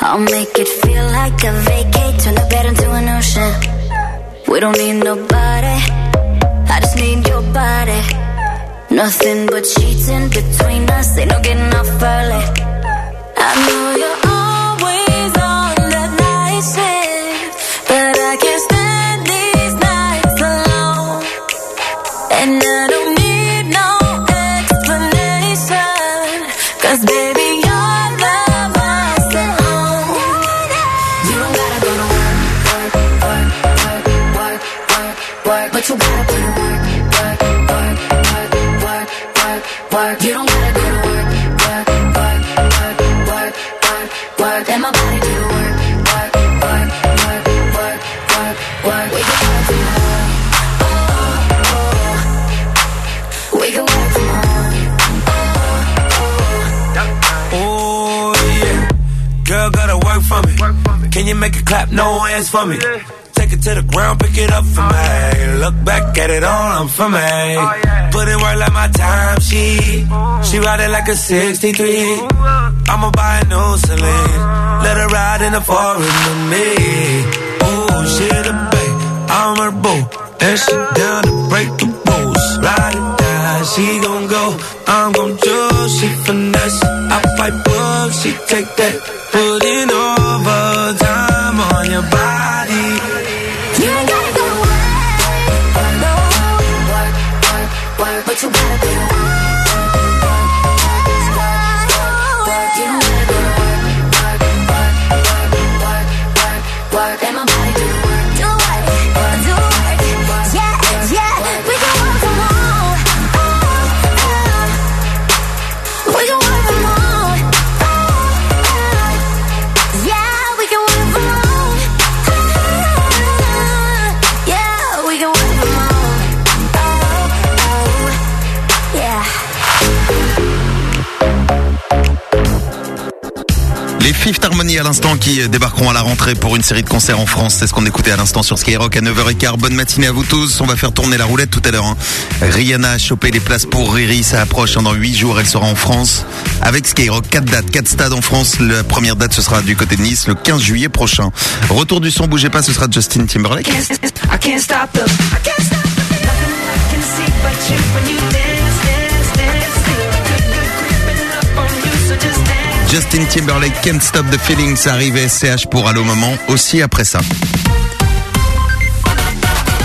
I'll make it feel like a vacate. Turn the bed into an ocean. We don't need nobody. I just need your body. Nothing but sheets in between us. Ain't no getting off early. I know you're always on that night shift, but I can't Can you make it clap? No hands for me. Take it to the ground, pick it up for me. Look back at it all, I'm for me. Put it work like my time, she She ride it like a 63. I'ma buy a new Celine. Let her ride in the foreign with me. Oh, she the babe, I'm her boo. And she down to break the rules. Ride it she gon' go. I'm gon' choose, she finesse. I fight book, she take that. Put in overtime on your body. You gotta go work. Work, work, but you gotta be Fifth Harmony à l'instant qui débarqueront à la rentrée pour une série de concerts en France. C'est ce qu'on écoutait à l'instant sur Skyrock à 9h15. Bonne matinée à vous tous. On va faire tourner la roulette tout à l'heure. hein. Rihanna a chopé les places pour Riri. Ça approche. hein. Dans 8 jours, elle sera en France avec Skyrock. 4 dates, 4 stades en France. La première date, ce sera du côté de Nice le 15 juillet prochain. Retour du son, bougez pas, ce sera Justin Timberlake. Justin Timberlake, Can't Stop the Feeling. Ça arrive SCH pour Allo Moment. Aussi après ça.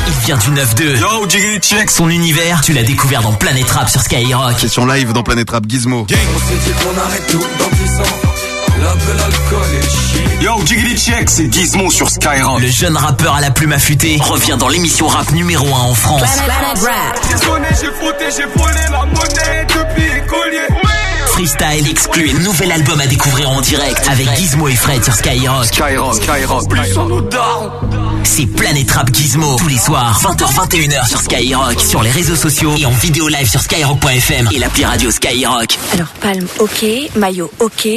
Il vient du 9-2. Yo, Jiggy, check. Son univers, tu l'as découvert dans Planète Rap sur Skyrock. Session live dans Planète Rap Gizmo. On s'est dit qu'on arrête tout dans 10 ans. L'alcool, l'alcool et le shit. Yo, Jiggly Check, c'est Gizmo sur Skyrock. Le jeune rappeur à la plume affûtée revient dans l'émission rap numéro 1 en France. Désolé, j'ai frotté, j'ai volé la monnaie depuis écolier. Freestyle exclu et nouvel album à découvrir en direct avec Gizmo et Fred sur Skyrock. Skyrock, Skyrock, plus on nous. C'est Planète Rap Gizmo tous les soirs 20h21h sur Skyrock, sur les réseaux sociaux et en vidéo live sur skyrock.fm et l'appli radio Skyrock. Alors, palme, ok. Maillot, ok.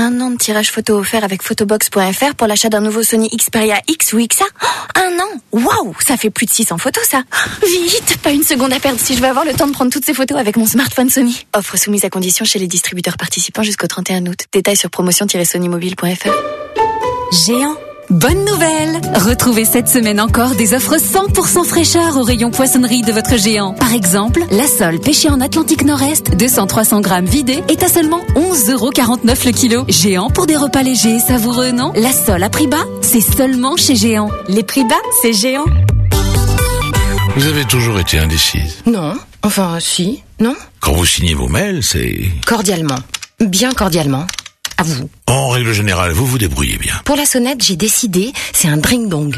Un an de tirage photo offert avec photobox.fr pour l'achat d'un nouveau Sony Xperia X ou XA. Oh, un an? Waouh Ça fait plus de 600 photos, ça Vite Pas une seconde à perdre si je veux avoir le temps de prendre toutes ces photos avec mon smartphone Sony. Offre soumise à condition chez les distributeurs participants jusqu'au 31 août. Détails sur promotion-sonymobile.fr Géant, Bonne nouvelle Retrouvez cette semaine encore des offres 100% fraîcheur au rayon poissonnerie de votre géant. Par exemple, la sole pêchée en Atlantique Nord-Est, 200-300 grammes vidée, est à seulement 11,49€ le kilo. Géant pour des repas légers et savoureux, non? La sole à prix bas, c'est seulement chez Géant. Les prix bas, c'est Géant. Vous avez toujours été indécise. Non, enfin si, non? Quand vous signez vos mails, c'est... Cordialement, bien cordialement, à vous. En règle générale, vous vous débrouillez bien. Pour la sonnette, j'ai décidé, c'est un dring dong.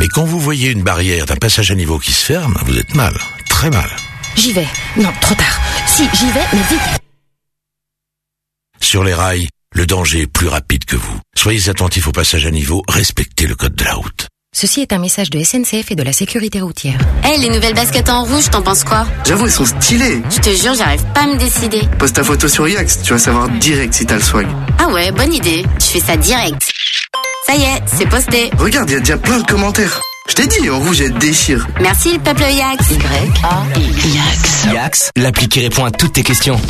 Mais quand vous voyez une barrière d'un passage à niveau qui se ferme, vous êtes mal. Très mal. J'y vais. Non, trop tard. Si, j'y vais, mais vite. Sur les rails, le danger est plus rapide que vous. Soyez attentifs au passage à niveau, respectez le code de la route. Ceci est un message de SNCF et de la sécurité routière. Hé, les nouvelles baskets en rouge, t'en penses quoi? J'avoue, elles sont stylées. Je te jure, j'arrive pas à me décider. Poste ta photo sur Yax, tu vas savoir direct si t'as le swag. Ah ouais, bonne idée. Je fais ça direct. Ça y est, c'est posté. Regarde, il y a déjà plein de commentaires. Je t'ai dit, en rouge, elle déchire. Merci le peuple Yax. Y A Yax. Yax, l'appli qui répond à toutes tes questions.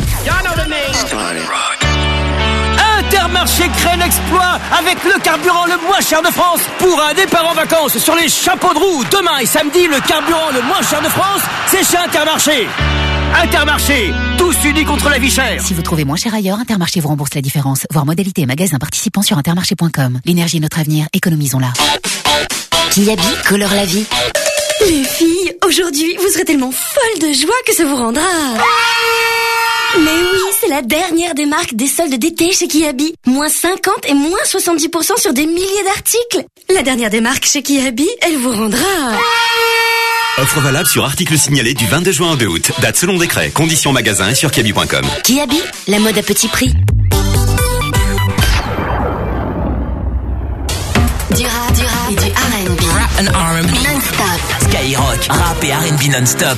Intermarché crée l'exploit avec le carburant le moins cher de France pour un départ en vacances sur les chapeaux de roue. Demain et samedi, le carburant le moins cher de France, c'est chez Intermarché. Intermarché, tous unis contre la vie chère. Si vous trouvez moins cher ailleurs, Intermarché vous rembourse la différence. Voir modalité et magasin participant sur intermarché.com. L'énergie est notre avenir, économisons-la. Kiabi colore la vie. Les filles, aujourd'hui, vous serez tellement folles de joie que ça vous rendra. Mais oui, c'est la dernière des marques des soldes d'été chez Kiabi. Moins 50 et moins 70% sur des milliers d'articles. La dernière des marques chez Kiabi, elle vous rendra... Offre valable sur article signalé du 22 juin au 2 août. Date selon décret. Conditions magasin et sur kiabi.com. Kiabi, la mode à petit prix. Du rap, du rap et du R&B. Rap and R&B. Non-stop. Skyrock, rap et R&B non-stop.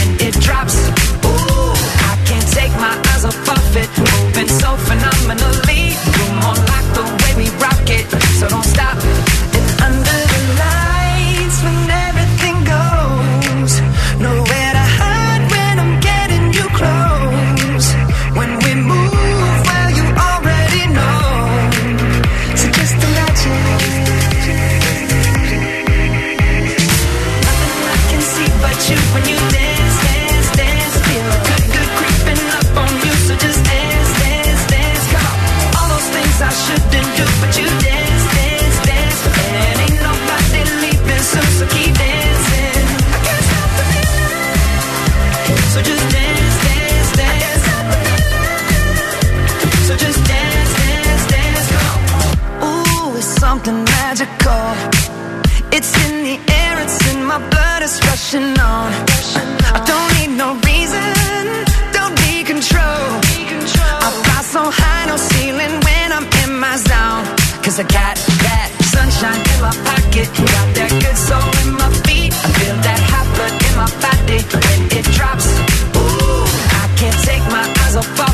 it's rushing on. I don't need no reason, don't be control. I fly so high, no ceiling when I'm in my zone. Cause I got that sunshine in my pocket, got that good soul in my feet. I feel that hot blood in my body when it drops. Ooh, I can't take my eyes off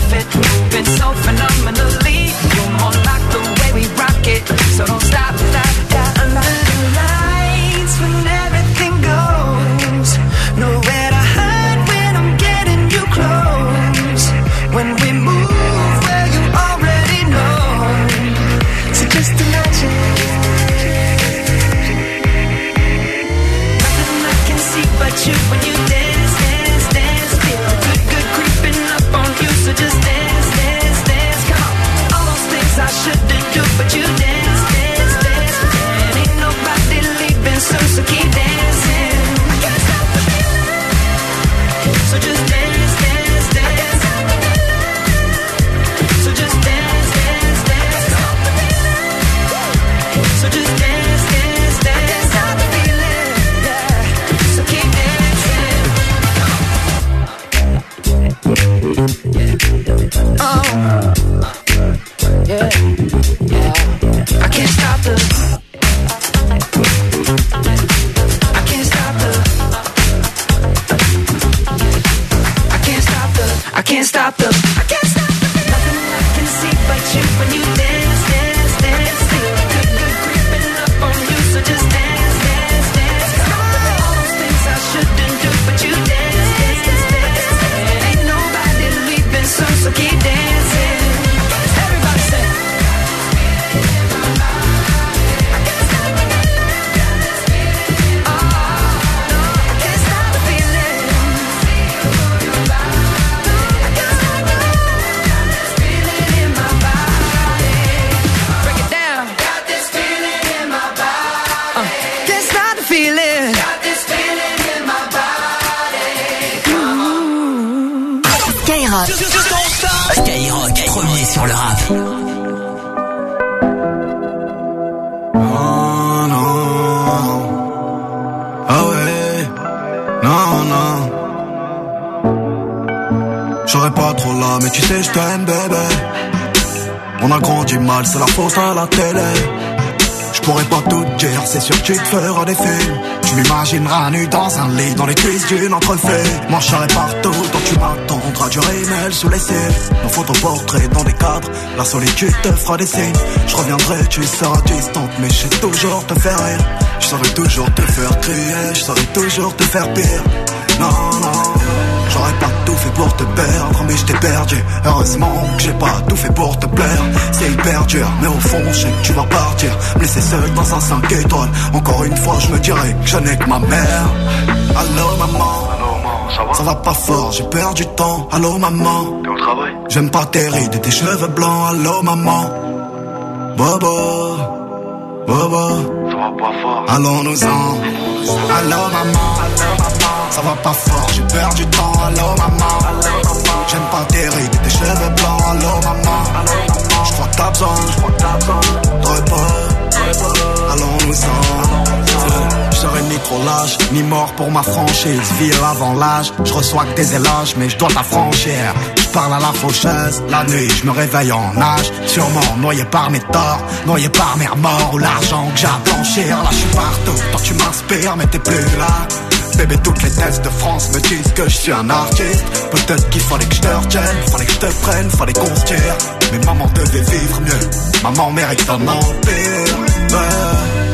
serai pas trop là, mais tu sais, je t'aime, bébé. On a grandi mal, c'est la faute à la télé. Je pourrais pas tout dire, c'est sûr que tu te feras des films. Tu m'imagineras nu dans un lit, dans les cuisses d'une entrefait. Moi je partout, donc tu m'attendras du rémel sous les cils. Nos photoportraits dans des cadres, la solitude te fera des signes. Je reviendrai, tu seras distante, mais je sais toujours te faire rire. Je saurais toujours te faire crier, je saurais toujours te faire pire. Non, non, J'aurais pas fait pour te perdre, mais je t'ai perdu. Heureusement que j'ai pas tout fait pour te plaire. C'est hyper dur, mais au fond, je sais que tu vas partir. Me laisser seul dans un 5 étoiles. Encore une fois, je me dirais que je n'ai que ma mère. Allô, maman. ça va? Ça va pas fort, j'ai perdu du temps. Allô, maman. T'es au travail? J'aime pas tes rides et tes cheveux blancs. Allô, maman. Bobo. Bobo. Ça va pas fort. Allons-nous-en. Allô, maman. Ça va pas fort, j'ai perdu du temps. Ni mort pour ma franchise. Ville avant l'âge, je reçois que des éloges, mais je dois t'affranchir. Je parle à la faucheuse, la nuit, je me réveille en nage. Sûrement noyé par mes torts, noyé par mes remords ou l'argent que j'ai à blanchir. Là, je suis partout, toi tu m'inspires, mais t'es plus là. Bébé, toutes les tests de France me disent que je suis un artiste. Peut-être qu'il fallait que je te retienne, fallait que je te prenne, fallait qu'on se tire. Mais maman devait vivre mieux, maman mérite un empire.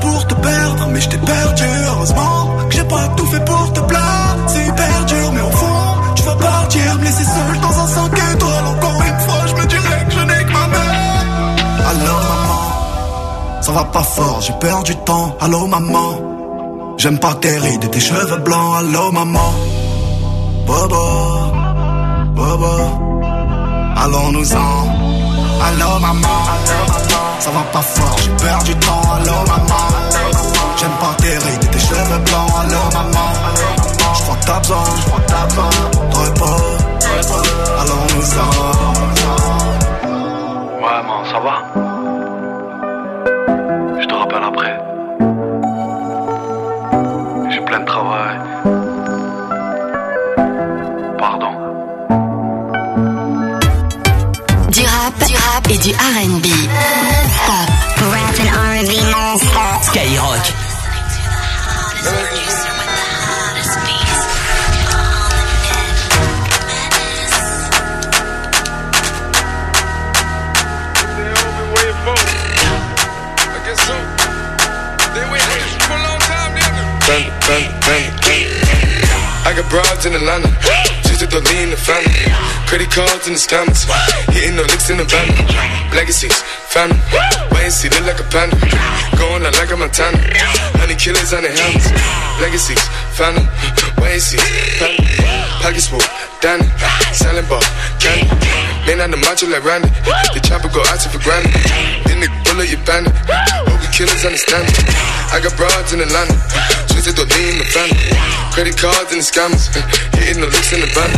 pour te perdre, mais je t'ai perdu. Heureusement que j'ai pas tout fait pour te plaire. C'est hyper dur, mais au fond, tu vas partir, me laisser seul dans un 5 étoiles. Encore une fois, je me dirais que je n'ai que ma mère. Allô, maman, ça va pas fort, j'ai perdu du temps. Allô, maman, j'aime pas tes rides et tes cheveux blancs. Allô, maman, Bobo, Bobo, allons-nous-en. Allô, maman, ça va pas fort, j'ai perdu du temps. Allô, maman, j'aime pas tes rides et tes cheveux blancs. Allô, maman, je crois que t'as besoin, de repos. Allons-nous-en. Ouais, man, ça va Je te rappelle après. J'ai plein de travail. Pardon. Du rap, du rap et du R&B. Stop. Rap and R&B non-stop. Skyrock. I got broads in Atlanta. Just to lean the family. Credit cards in the scammers. Hitting no licks in the van. Legacies, family. Wait and see, look like a panda. Going out like a Montana. Honey killers on their hands. Legacies, family. Wait and see, family. Pockets full, Danny. Selling ball, candy. Man on the macho like Randy. The chopper go out for granted. Then the bullet you bandit. Hope you killers understand me. I got broads in Atlanta. Twisted to lean the family. Credit cards and the scammers. Hitting the licks in the van.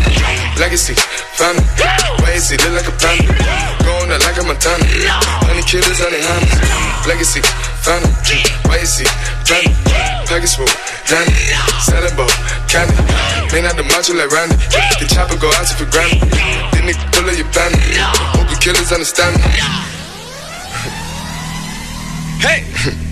Legacy, family. Why is he look like a panda? Going out like a Montana. Honey killers on their hands. Legacy, family. Why is he family? Package full, Danny. Ball, candy. Man out the macho like Randy. The chopper go out to for granted. Then they pull up your bandit. Hope the killers understand me. Hey!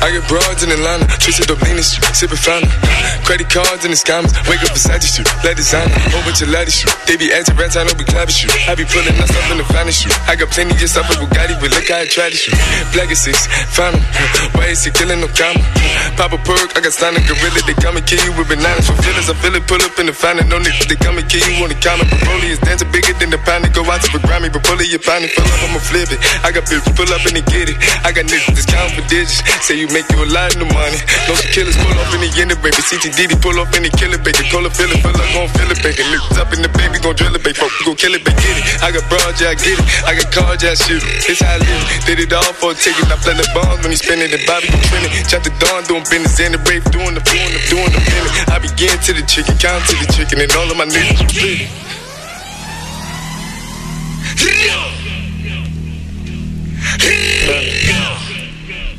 I get broads in Atlanta, twisted up lean street, sipping fountain. Credit cards and the scammers, wake up beside you shoot, let designer, whole oh, bunch of ladies shoot. They be acting rats, I know we clapping. I be pulling that stuff in the finest. I got plenty just up a Bugatti, but look how I try to shoot. Black is six, fountain, why is he killing no comma? Pop a perk, I got standing gorilla, they come and kill you with bananas. For feelings, I feel it, pull up in the fountain, no niggas, they come and kill you on the counter. Broly is dancing bigger than the pound, go out to the Grammy, but pull it, your pound, pull up, I'ma flip it. I got bitches, pull up and they get it. I got niggas, discount for digits, say you you, make you a lot of money. No some killers pull off in the end, baby. CTDD pull off in the killer, baby. Call a feel it, feel like gon' feel it, baby. Niggas up in the baby, gon' drill it, baby. Fuck, gon' kill it, baby. Get it. I got broad, yeah, I get it. I got cards, yeah, I shoot it. It's how I live. Did it all for a ticket. I play the bombs when he spinning the Bobby, you trending. Chop the dawn, doing business in the brave, doing the doing the doing the minute. I begin to the chicken, count to the chicken, and all of my niggas. split.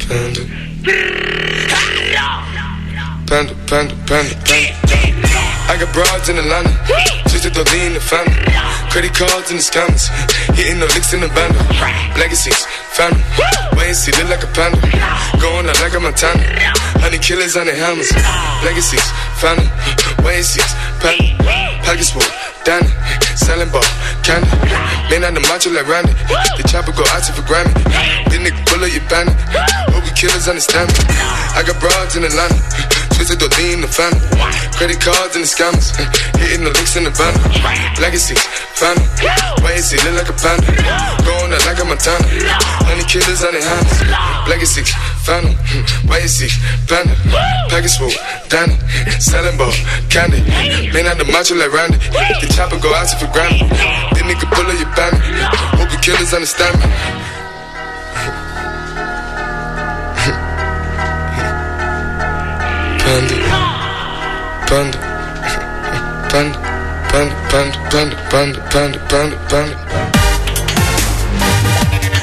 Panda. ¡Carro! Panda, panda, panda, panda. I got broads in Atlanta, just to lean the family. Credit cards in the scammers, hitting the licks in the band. Legacies, family, and see, look like a panda. Going out like a Montana, honey killers on the hammers. Legacies, family, and see, panda. Pockets full, Danny, selling ball, candy. Man on the macho like Randy, the chopper go out for Grammy. This nigga pull up your bandit, hope you killers understand me. I got broads in Atlanta, twisted the lean the family. Credit cards and the scammers, hitting the licks in the van. Legacies, family, wait and see, look like a panda. Going out like a Montana, honey killers on their hands. Legacies, family, wait and see, panda. Package full, Danny, selling ball, candy. Man on the macho like Randy, the chopper go out to for Grammy. This nigga pull up your bandit, hope you killers understand me.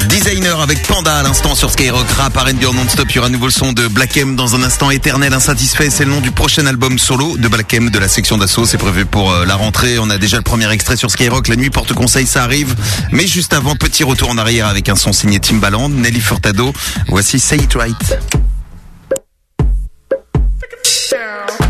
Designer avec Panda à l'instant sur Skyrock Rap R&B non-stop. Il y aura un nouveau son de Black M dans un instant éternel insatisfait. C'est le nom du prochain album solo de Black M de la section d'assaut. C'est prévu pour euh, la rentrée. On a déjà le premier extrait sur Skyrock. La nuit porte conseil, ça arrive. Mais juste avant, petit retour en arrière avec un son signé Timbaland, Nelly Furtado. Voici Say It Right. show.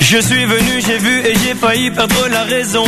Je suis venu, j'ai vu et j'ai failli perdre la raison.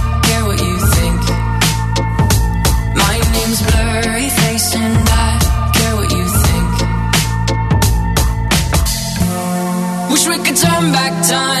back time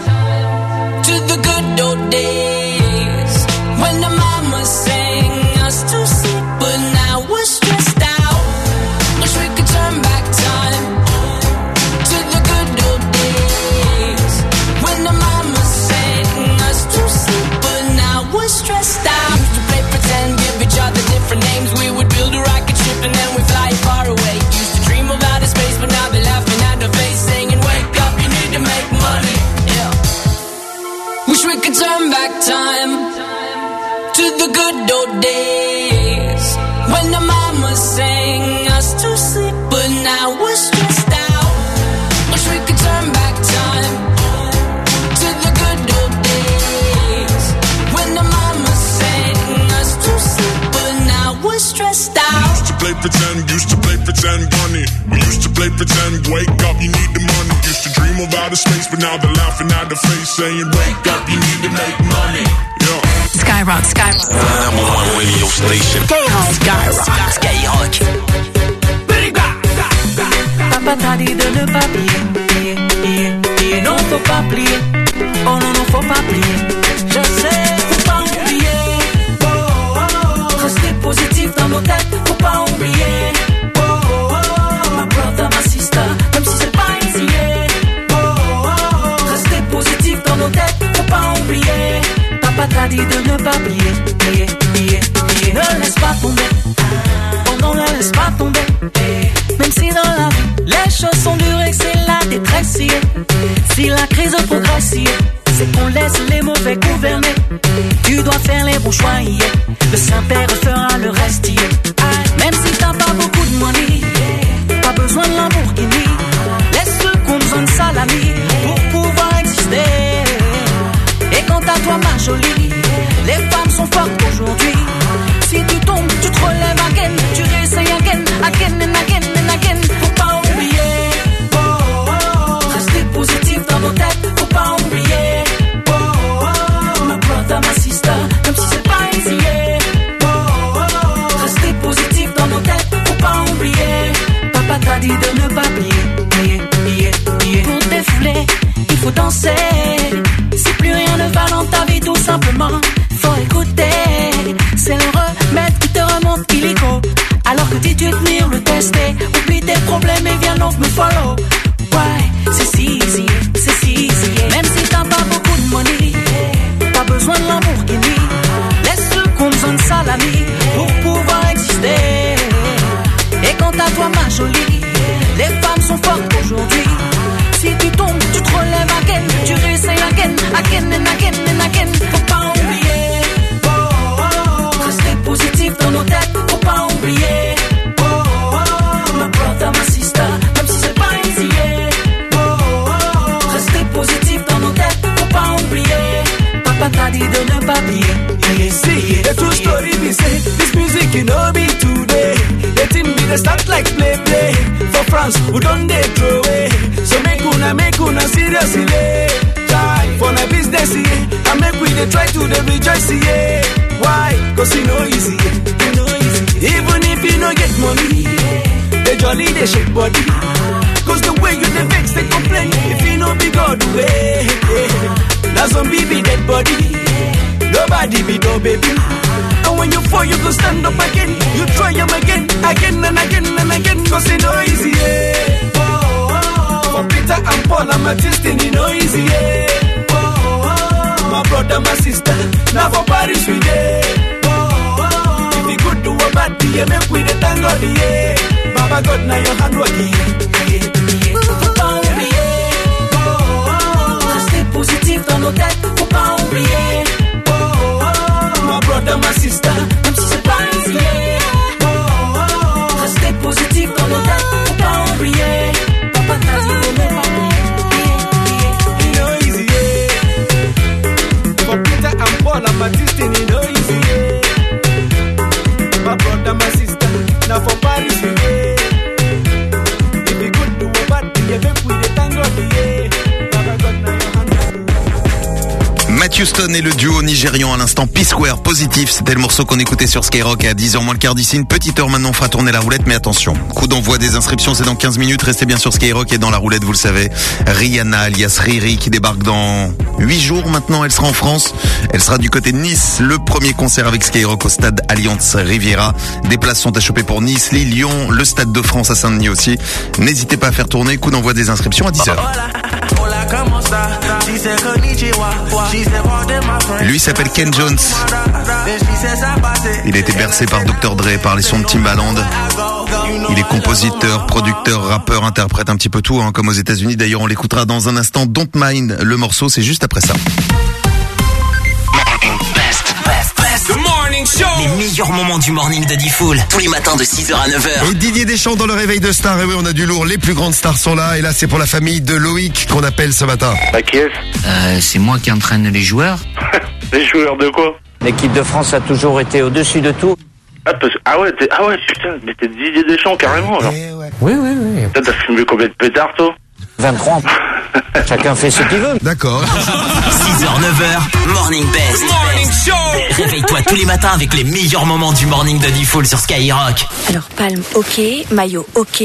day pretend bunny. We used to play pretend, wake up, you need the money. Used to dream of outer space, but now they're laughing at the face, saying, Wake up, you need to make money. Yeah. Skyrock, Skyrock. Number one radio station. Skyrock, Skyrock. Papa t'a dit de ne pas plier, plier, plier, plier. Non, faut pas plier. Oh non, non, faut pas plier. T'a dit de ne pas plier, plier, plier, plier. Ne laisse pas tomber. Oh non, ne laisse pas tomber. Même si dans la vie, les choses sont dures et c'est la détresse. Si la crise progresse, c'est qu'on laisse les mauvais gouverner. Tu dois faire les bons choix, le Saint-Père fera le reste. yeah. Même si t'as pas beaucoup de money, pas besoin de Lamborghini. Laisse ceux qui ont besoin de salami pour pouvoir exister. Et quant à toi, ma jolie, me follow. Cause you know easy, you know easy. Even if you no get money, the jolly they shake body. Ah. Cause the way you dey vex they complain if you no be God way. Now some be dead body. Nobody be no baby. Ah. And when you fall, you go stand up again. You try them again, again and again and again. Cause it no easy, yeah. Oh, oh, oh. For Peter and Paul, I'm a testing, it no easy, yeah. Oh, oh, oh. My brother, my sister, now for Paris we there good to a bad thank Baba God, now your hand Faut pas oublier, positif dans nos têtes. Faut pas oublier, my brother, my sister, même si c'est pas easy. Oh, positif dans nos têtes. Faut pas oublier, papa n'a dit de pas You know easy, yeah. And Paul, I'm a you know easy. Houston et le duo nigérian à l'instant P-Square positif. C'était le morceau qu'on écoutait sur Skyrock à 10h moins le quart d'ici. Une petite heure maintenant, on fera tourner la roulette, mais attention. Coup d'envoi des inscriptions, c'est dans 15 minutes. Restez bien sur Skyrock et dans la roulette, vous le savez. Rihanna, alias Riri, qui débarque dans 8 jours maintenant. Elle sera en France. Elle sera du côté de Nice. Le premier concert avec Skyrock au stade Alliance Riviera. Des places sont à choper pour Nice, Lille, Lyon, le stade de France à Saint-Denis aussi. N'hésitez pas à faire tourner. Coup d'envoi des inscriptions à 10h. Lui s'appelle Ken Jones. Il a été bercé par Dr. Dre, par les sons de Timbaland. Il est compositeur, producteur, rappeur, interprète un petit peu tout, hein, comme aux États-Unis. D'ailleurs, on l'écoutera dans un instant. Don't Mind, le morceau, c'est juste après ça. Les meilleurs moments du morning de Diffoul. Tous les matins de 6h à 9h. Et Didier Deschamps dans le réveil de stars. Et oui, on a du lourd. Les plus grandes stars sont là. Et là, c'est pour la famille de Loïc qu'on appelle ce matin. Bah, qui est Euh, c'est moi qui entraîne les joueurs. Les joueurs de quoi L'équipe de France a toujours été au-dessus de tout. ah, parce- ah ouais, t'es- ah ouais, putain, mais t'es Didier Deschamps carrément alors. Oui, oui, oui. Putain, T'as fumé combien de pétards toi 23. Chacun fait ce qu'il veut. D'accord. 6h, 9h, Morning Best. Réveille-toi tous les matins avec les meilleurs moments du morning de Diffoul sur Skyrock. Alors, palme, ok. Maillot, ok.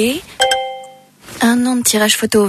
Un an de tirage photo